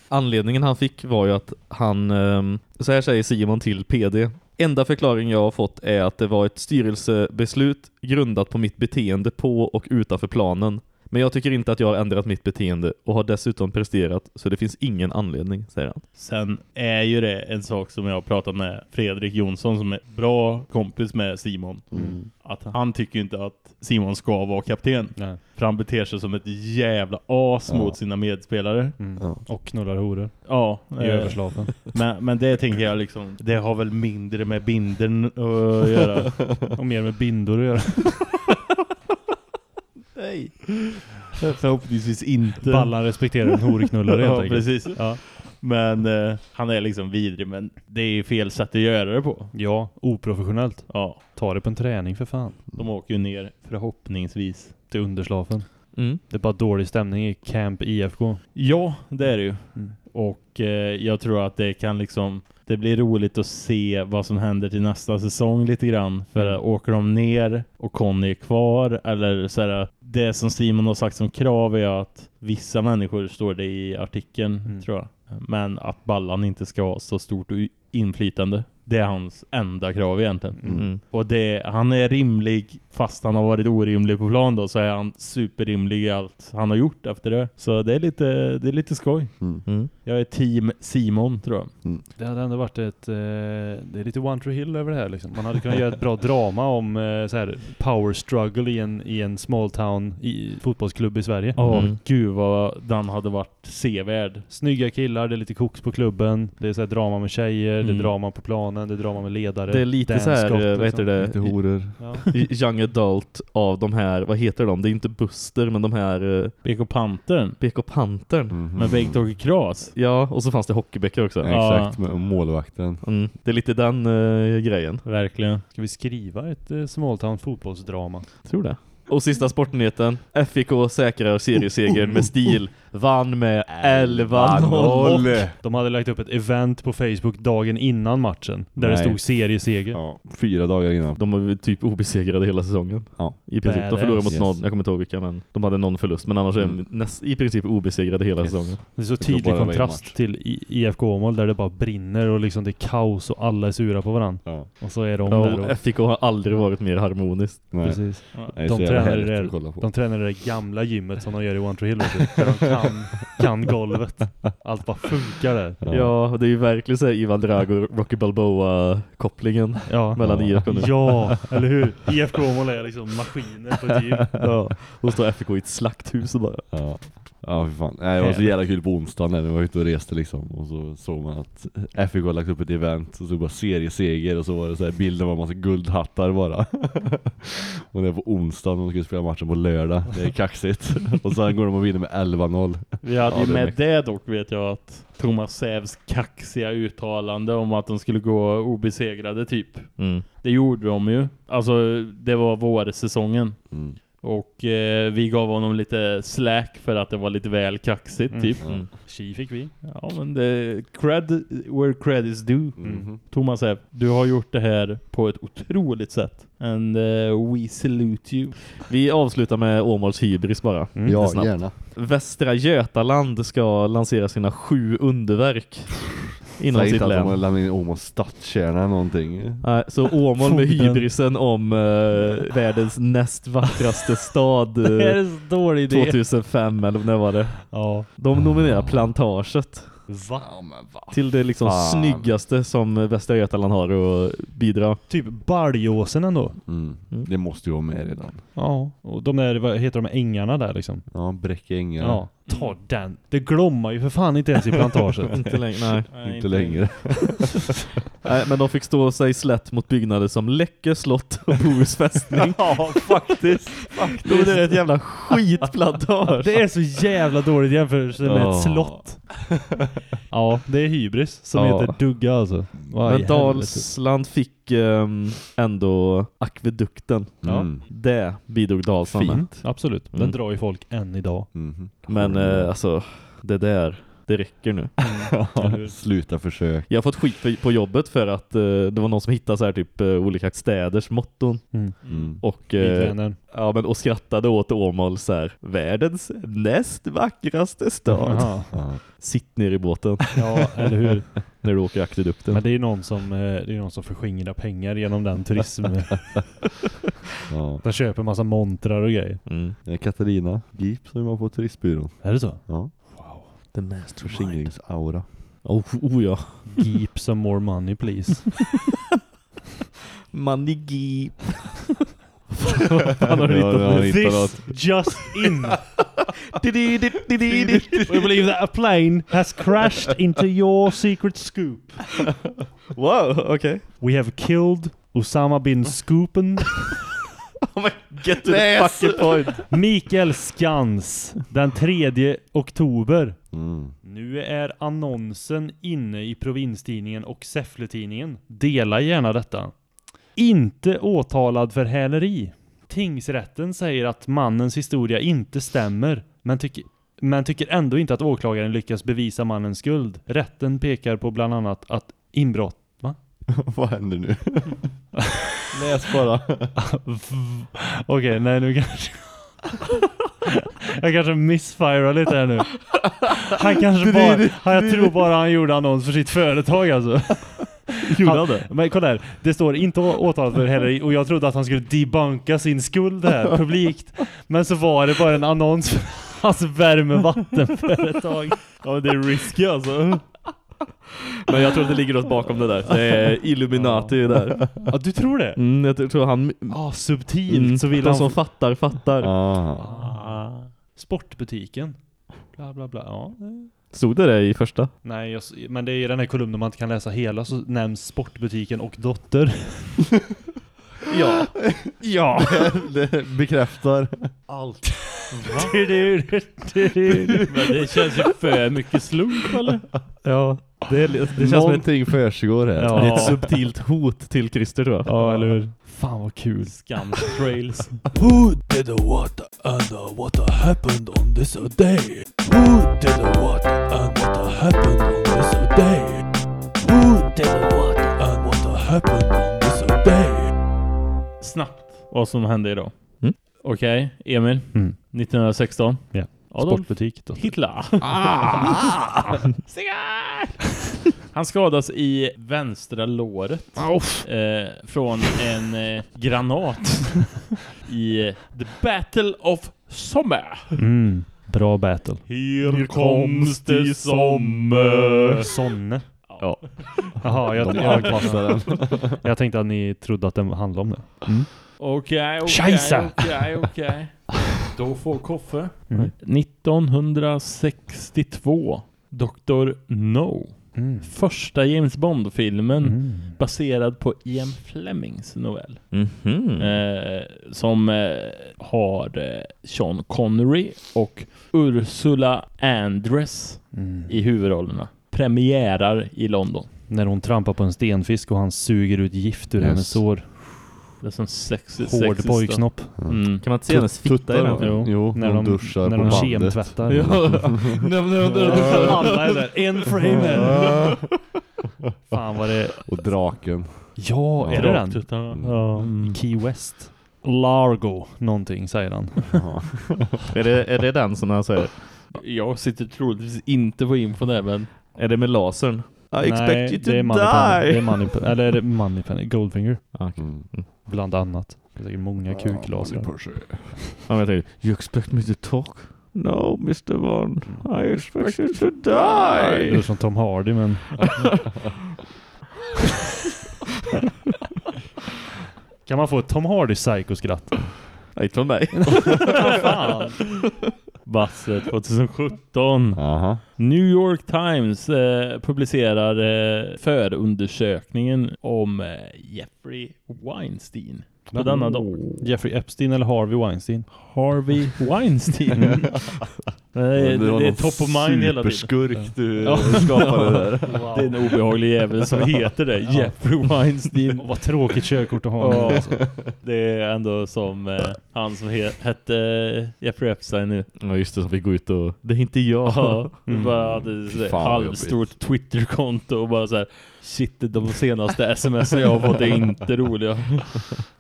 Anledningen han fick var ju att han, ehm, så här säger Simon till PD. Enda förklaring jag har fått är att det var ett styrelsebeslut grundat på mitt beteende på och utanför planen. Men jag tycker inte att jag har ändrat mitt beteende och har dessutom presterat så det finns ingen anledning, säger han. Sen är ju det en sak som jag har pratat med Fredrik Jonsson som är bra kompis med Simon. Mm. Att han tycker inte att Simon ska vara kapten. Nej. För han beter sig som ett jävla as Ja. mot sina medspelare. Mm. Ja. Och knullar horor. Ja. I eh, överslafen. men, men det tänker jag liksom, det har väl mindre med binden att göra. Och mer med bindor att göra. Nej. Förhoppningsvis inte. Ballan respekterar en horknullare helt ja, enkelt. precis. Ja. Men eh, han är liksom vidrig, men det är fel sätt att göra det på. ja, oprofessionellt. Ja, Ta det på en träning för fan. de åker ju ner förhoppningsvis. Till underslafen. Mm. Det är bara dålig stämning i Camp IFK. Ja, det är det ju. Mm. Och eh, jag tror att det kan liksom det blir roligt att se vad som händer till nästa säsong lite grann. För Mm. åker de ner och Conny är kvar eller så här, det som Simon har sagt som krav är att vissa människor står det i artikeln Mm. tror jag. Men att Ballan inte ska ha så stort inflytande. Det är hans enda krav egentligen. Mm. Och det, han är rimlig fast han har varit orimlig på plan då så är han superrimlig i allt han har gjort efter det. Så det är lite, det är lite skoj. Mm. Jag är team Simon tror jag. Det hade ändå varit ett, eh, det är lite One Tree Hill över det här liksom. Man hade kunnat göra ett bra drama om eh, så här, power struggle i en, i en small town i, fotbollsklubb i Sverige. Åh gud vad den hade varit sevärd. Snygga killar, det är lite koks på klubben, det är så här drama med tjejer, det är Mm. drama på planen, det är drama med ledare. Det är lite Dan så här, Scott, eh, vad heter det? liksom. Lite horor. Ja. Young adult av de här, vad heter de? Det är inte Buster men de här eh, BK Pantern. BK Pantern. Med Bengt-Åke Kras. Ja, och så fanns det hockeybäckar också. Exakt, med målvakten. Mm, det är lite den eh, grejen. Verkligen. Ska vi skriva ett uh, small town fotbollsdrama? Tror det. Och sista sportnyheten. FIK säkrar seriesegern med stil. Vann med 11-0. De hade lagt upp ett event på Facebook dagen innan matchen. Där det Nej. stod serieseger. Ja, fyra dagar innan. De var typ obesegrade hela säsongen. Ja. I princip. De förlorade mot Yes. någon, jag kommer inte ihåg vilka, men de hade någon förlust. Men annars är Mm. de näst, i princip obesegrade hela Yes. säsongen. Det är så tydlig det kontrast till IFK Åmål där det bara brinner och liksom det är kaos och alla är sura på varandra. Ja. Och så är de Ja, där och... FIK har aldrig varit mer harmoniskt. Nej. Precis. Det är De tränar, i det, att kolla på. de tränar i det gamla gymmet som de gör i One Tree Hill. Där de kan, kan golvet. Allt bara funkar där. Ja, och det är ju verkligen så här Ivan Drago Rocky Balboa-kopplingen Ja. mellan IFK nu. Ja, eller hur? IFK Åmål är liksom maskiner på ett gym. ja. Och står FIK i ett slakthus och bara. Ja. Ja, för fan. Nej, det var så jävla kul på onsdagen när vi var ute och reste liksom. Och så såg man att FIK hade lagt upp ett event och så bara serieseger och så var det så här bilder av en massa guldhattar bara. och det är på onsdagen och de skulle spela matchen på lördag. Det är kaxigt. och sen går de och vinner med 11-0. Vi hade Ja, ju det med det dock vet jag att Thomas Sävs kaxiga uttalande om att de skulle gå obesegrade typ. Mm. Det gjorde de ju. Alltså det var vårsäsongen. Mm. Och eh, vi gav honom lite slack för att det var lite väl kaxigt Mm. typ. Mm. Tji fick vi. Ja men det, cred where cred is due. Mhm. Thomas F, du har gjort det här på ett otroligt sätt. And eh, we salute you. Vi avslutar med Åmåls hybris bara. Mm. Ja, Snabbt. gärna. Västra Götaland ska lansera sina sju underverk inom Säg sitt inte att de län. lämnat in Åmåls stadskärna eller någonting. Nej, så Åmål med hybrisen om eh, världens näst vackraste stad eh, Det är så dålig idé. 2005 eller när var det? Ja. De nominerar Plantaget Va? till det liksom Fan. snyggaste som Västra Götaland har att bidra. Typ Baljåsen ändå. Mm. Mm. Det måste ju vara med redan. Ja. Och de där, vad heter de, ängarna där liksom? Ja, Bräckängar. Ja. Ta den. Det glommar ju för fan inte ens i plantaget. Inte längre, nej. Nej, Inte längre. nej. Men de fick stå sig slätt mot byggnader som Läckö slott och Bohus fästning. ja, faktiskt. Är det ett jävla skitplantage. Det är så jävla dåligt jämfört med ett slott. Ja, det är hybris som Ja. heter Dugga alltså. Vad Men. Dalsland fick ehm, ändå akvedukten. Mm. Det bidrog Dalsland med. Fint, absolut. Den Mm. drar ju folk än idag. Mhm. Men eh, alltså, det där, det räcker nu. Sluta försök. Jag har fått skit på jobbet för att eh, det var någon som hittade så här typ eh, olika städers motton. Mm. Mm. Och, Vitvänern. ja, men, och skrattade åt Åmål så här. Världens näst vackraste stad. Sitt ner i båten Ja, eller hur? när du åker akvedukten. Men det är ju någon som, det är någon som förskingrar pengar genom den turism. Ja. De köper massa montrar och grejer. Mm. Det är Katarina Gip som var på turistbyrån. Är det så? Ja. The mastermind. Förskingringsaura. Oh, oh ja. Keep some more money please. Money Geep. Fan har hittat ja, This något. just in. We believe that a plane has crashed into your secret scoop. Wow, okej. We have killed Osama bin Scoopen. Get to the fucking point. Mikael Skans den 3 oktober. Mm. Nu är annonsen inne i provinstidningen och Säffletidningen. Dela gärna detta. Inte åtalad för häleri. Tingsrätten säger att mannens historia inte stämmer, men, tycker men tycker ändå inte att åklagaren lyckas bevisa mannens skuld. Rätten pekar på bland annat att inbrott... Va? Vad händer nu? Läs bara. Okej, nej nu kanske... Jag kanske missfirar lite här nu. Han kanske bara... Jag tror bara han gjorde annons för sitt företag alltså. Gjorde han det? Men kolla här, det står inte åtalat för häleri och jag trodde att han skulle debunka sin skuld här publikt. Men så var det bara en annons för hans värmevattenföretag. Ja, det är risky alltså. Men jag tror att det ligger något bakom det där. Det är Illuminati där. Ja, du tror det? Mm, jag tror han... Ah, subtilt Mm, så vill de han... som fattar, fattar. Ah. Sportbutiken. Bla bla bla. Ja. Stod det det i första? Nej, jag, men det är i den här kolumnen man inte kan läsa hela så nämns sportbutiken och dotter. Ja. ja. det bekräftar allt. Du. Men det känns ju för mycket slump eller? Ja, det, det känns som ett, Någonting försiggår här. det är ett subtilt hot till Christer tror jag. Ja, eller hur? Fan vad kul. Scam trails. Who did the what and what happened on this day? Who did the what and what happened on this day? Who did the what and what happened on this day? Snabbt vad som hände idag. Mm. Okej, Emil. Mm. 1916. Ja. Adolf Sportbutik. Dotter. Hitler. Han skadas i vänstra låret eh, från en eh, granat i The Battle of Somme. Mm. Bra battle. Här comes det sommar. Sonne. Ja. Jaha, jag, De jag, den. jag tänkte att ni trodde att den handlade om det. Okej, okej, okej, okej. Då får Koffe. Mm. 1962. Dr. No. Mm. Första James Bond-filmen Mm. baserad på Ian Flemings novell. Mhm. Eh, som eh, har eh, Sean Connery och Ursula Andress Mm. i huvudrollerna. Premiärar i London. När hon trampar på en stenfisk och han suger ut gift ur Yes. hennes sår. Det är som sexy, Hård sexy pojksnopp. Mm. Kan man inte se hennes fitta i den? Jo, jo när de, duschar när på de bandet. kemtvättar. Ja. Nej, men det- det- det- Alla är där. En frame. Fan vad det... Och draken. Ja, är det den? Draktuttarna. Ja. Key West. Largo någonting säger han. Är det, är det den som han säger? Jag sitter troligtvis inte på info där men Är det med lasern? I expect Nej, you to det är die! Det är Moneypenny. Eller är det Moneypenny? Goldfinger. Mm. Bland annat. Det är säkert många kuklasrar. Ja, men jag tänkte, you expect me to talk? No, Mr. Bond. I expect you to Det är die! som Tom Hardy men... kan man få ett Tom Hardy psykoskratt? Nej, från mig. Fan. Basse 2017. Aha. New York Times eh, publicerar eh, förundersökningen om eh, Jeffrey Weinstein. På denna dag. Jeffrey Epstein eller Harvey Weinstein? Harvey Weinstein. Mm. det, är, det är top of mind hela tiden. Superskurk du Ja. skapade där. Det är en obehaglig jävel som heter det. Jeffrey Weinstein. Vad tråkigt körkort att ha. Ja, alltså. det är ändå som eh, han som he hette eh, Jeffrey Epstein nu. Ja, just det, som vi går ut och... Det är inte jag. Ja, Mm. bara hade Fan, vad halvstort Twitterkonto och bara så här shit, de senaste sms jag har fått är inte roliga.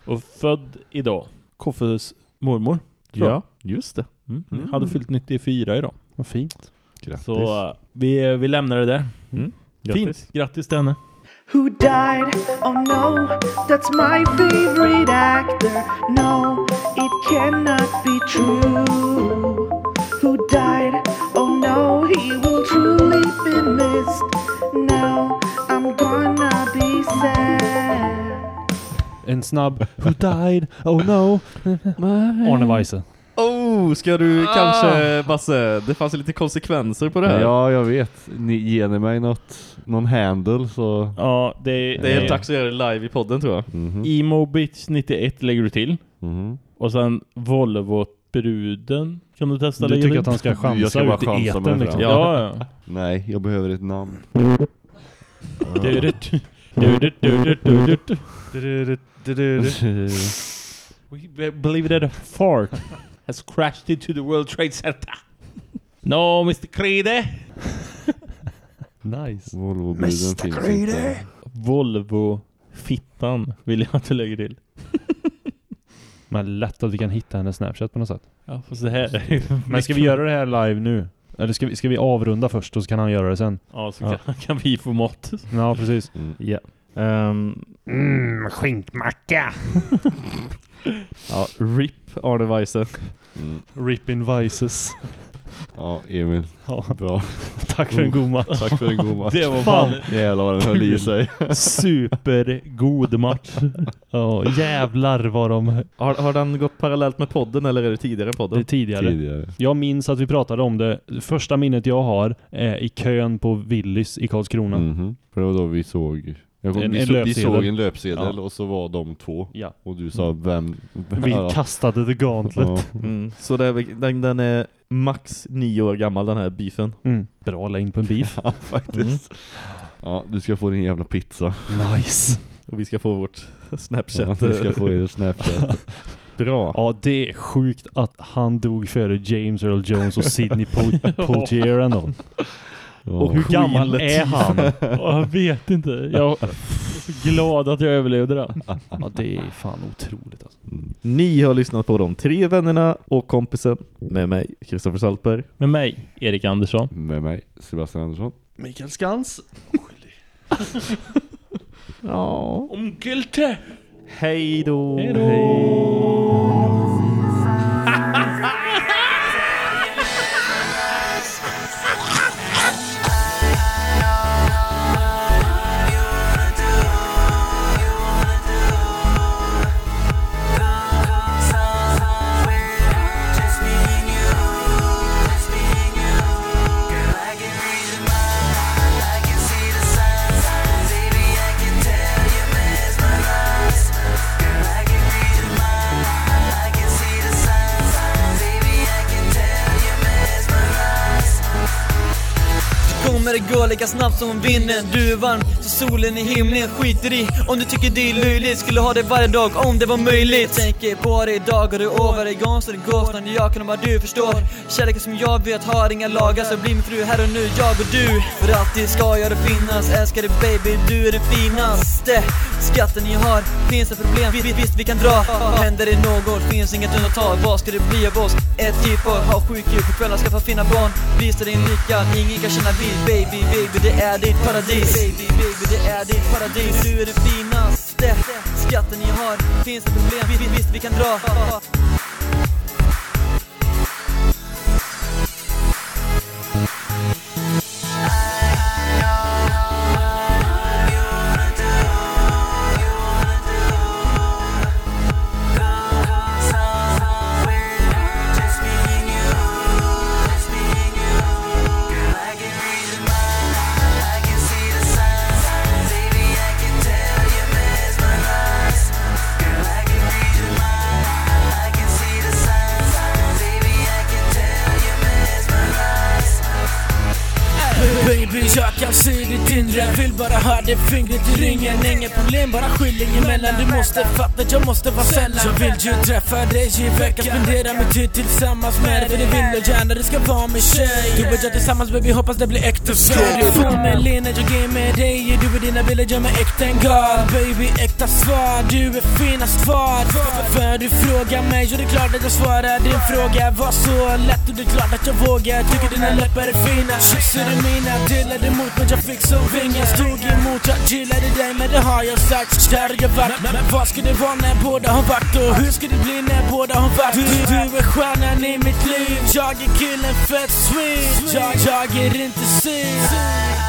Och född idag, Koffes mormor. Ja, just det. Mm. Mm. Hade fyllt 94 idag. Vad fint. Grattis. Så vi, vi lämnar det där. Mm. Fint, grattis till henne. Who died? Oh no, that's my favorite actor. No, it cannot be true. Who died? Oh no, he will truly be missed. Now I'm gonna be sad. En snabb Who died? Oh no. Arne Weise. Oh, ska du kanske, Basse? Det fanns lite konsekvenser på det här. Ja, jag vet. Ni ger ni mig något, någon handle så... Ja, det, Det är dags att göra det live i podden tror jag. Mhm. Emobits 91 lägger du till. Mhm. Och sen Volvo-bruden kan du testa Du tycker till? att han ska chansa Jag ska bara ut i chansa mig etern fram. liksom. Ja, ja. Nej, jag behöver ett namn. Du, du, du, du, du, du, du, du. We believe that a fart has crashed into the World Trade Center. No, Mr. Krede. Nice. Volvo-bruden finns inte. Volvo-fittan vill jag att du lägger till. Men lätt att vi kan hitta hennes Snapchat på något sätt. Ja, fast det här är ju Men ska vi göra det här live nu? Eller ska vi, ska vi avrunda först och så kan han göra det sen? Ja, så Ja. kan, kan vi få mått. Ja, precis. Mm. Ja. Um, mm, skinkmacka! ja, RIP Arne Weise. Rip in vices. Ja, Emil. Ja. Bra. Tack för en god match. Tack för en god match. Det var fan Jävlar vad den höll i sig. Supergod match. Ja, jävlar vad de... Har, har den gått parallellt med podden eller är det tidigare än podden? Det är tidigare. Tidigare. Jag minns att vi pratade om det. Första minnet jag har är i kön på Willys i Karlskrona. Mhm. För det var då vi såg jag kom, En- vi, en så, vi löpsedel. såg en löpsedel Ja. och så var de två. Ja. Och du sa vem... Vi Ja. kastade the gauntlet. Ja. Mm. Så det den, den är max nio år gammal den här beefen. Mm. Bra längd på en beef. Ja, faktiskt. Ja, du ska få din jävla pizza. Nice. Och vi ska få vårt Snapchat. Ja, vi ska få er Snapchat. Bra. Ja, det är sjukt att han dog före James Earl Jones och Sidney Po- Poitier ändå. Och hur Queen gammal är han? Ja, Jag vet inte. Jag är så glad att jag överlevde det. Ja, det är fan otroligt alltså. Ni har lyssnat på de tre vännerna och kompisen med mig, Kristoffer Saltberg. Med mig, Erik Andersson. Med mig, Sebastian Andersson. Mikael Skans. Ja. Onkel Te. Hej då. Hej då. Lika snabbt som vinden Du är varm så solen i himlen skiter i. Om du tycker det är löjligt Skulle ha det varje dag om det var möjligt. Tänker på det idag och det är over igång Så det går snart jag kan bara du förstår. Kärleken som jag vet har inga lagar Så bli min fru här och nu, jag och du. För alltid ska jag det finnas. Älskar dig baby, du är den finaste. Skatten ni har, finns det problem? Visst, visst vi kan dra. Händer det något, finns inget undantag Vad ska det bli av oss? Ett typ av ha sjukhus på kvällar, skaffa fina barn. Visa din lycka, ingen kan känna vid. Baby, baby, det är ditt paradis. Baby, baby, det är ditt paradis. Du är den finaste. Skatten ni har, finns det problem? Visst, visst vi kan dra. Bara fingret i ringen Inget problem, bara skiljer emellan. Du måste fatta, jag måste vara sällan Jag vill ju träffa dig i veckan Spendera min tid tillsammans med dig. För det vill jag gärna, det ska vara min tjej. Du och jag tillsammans baby, hoppas det blir äkta Ska du får mig Lena, jag är med dig? Du och dina bilder gör mig äkta en gal. Baby, äkta svar, du är finast kvar. För du frågar mig, och det är klart att jag svarar. Din fråga var så lätt och det är klart att jag vågar. Tycker dina läppar är fina, kysser du mina. Delade emot men jag fick som vingar Stod emot, jag gillade dig men det har jag sagt Där jag varit, men vad ska det vara när båda har varit? Och hur ska det bli när båda har varit? Du, du är stjärnan i mitt liv, jag är killen fett sweet Jag, jag är inte sin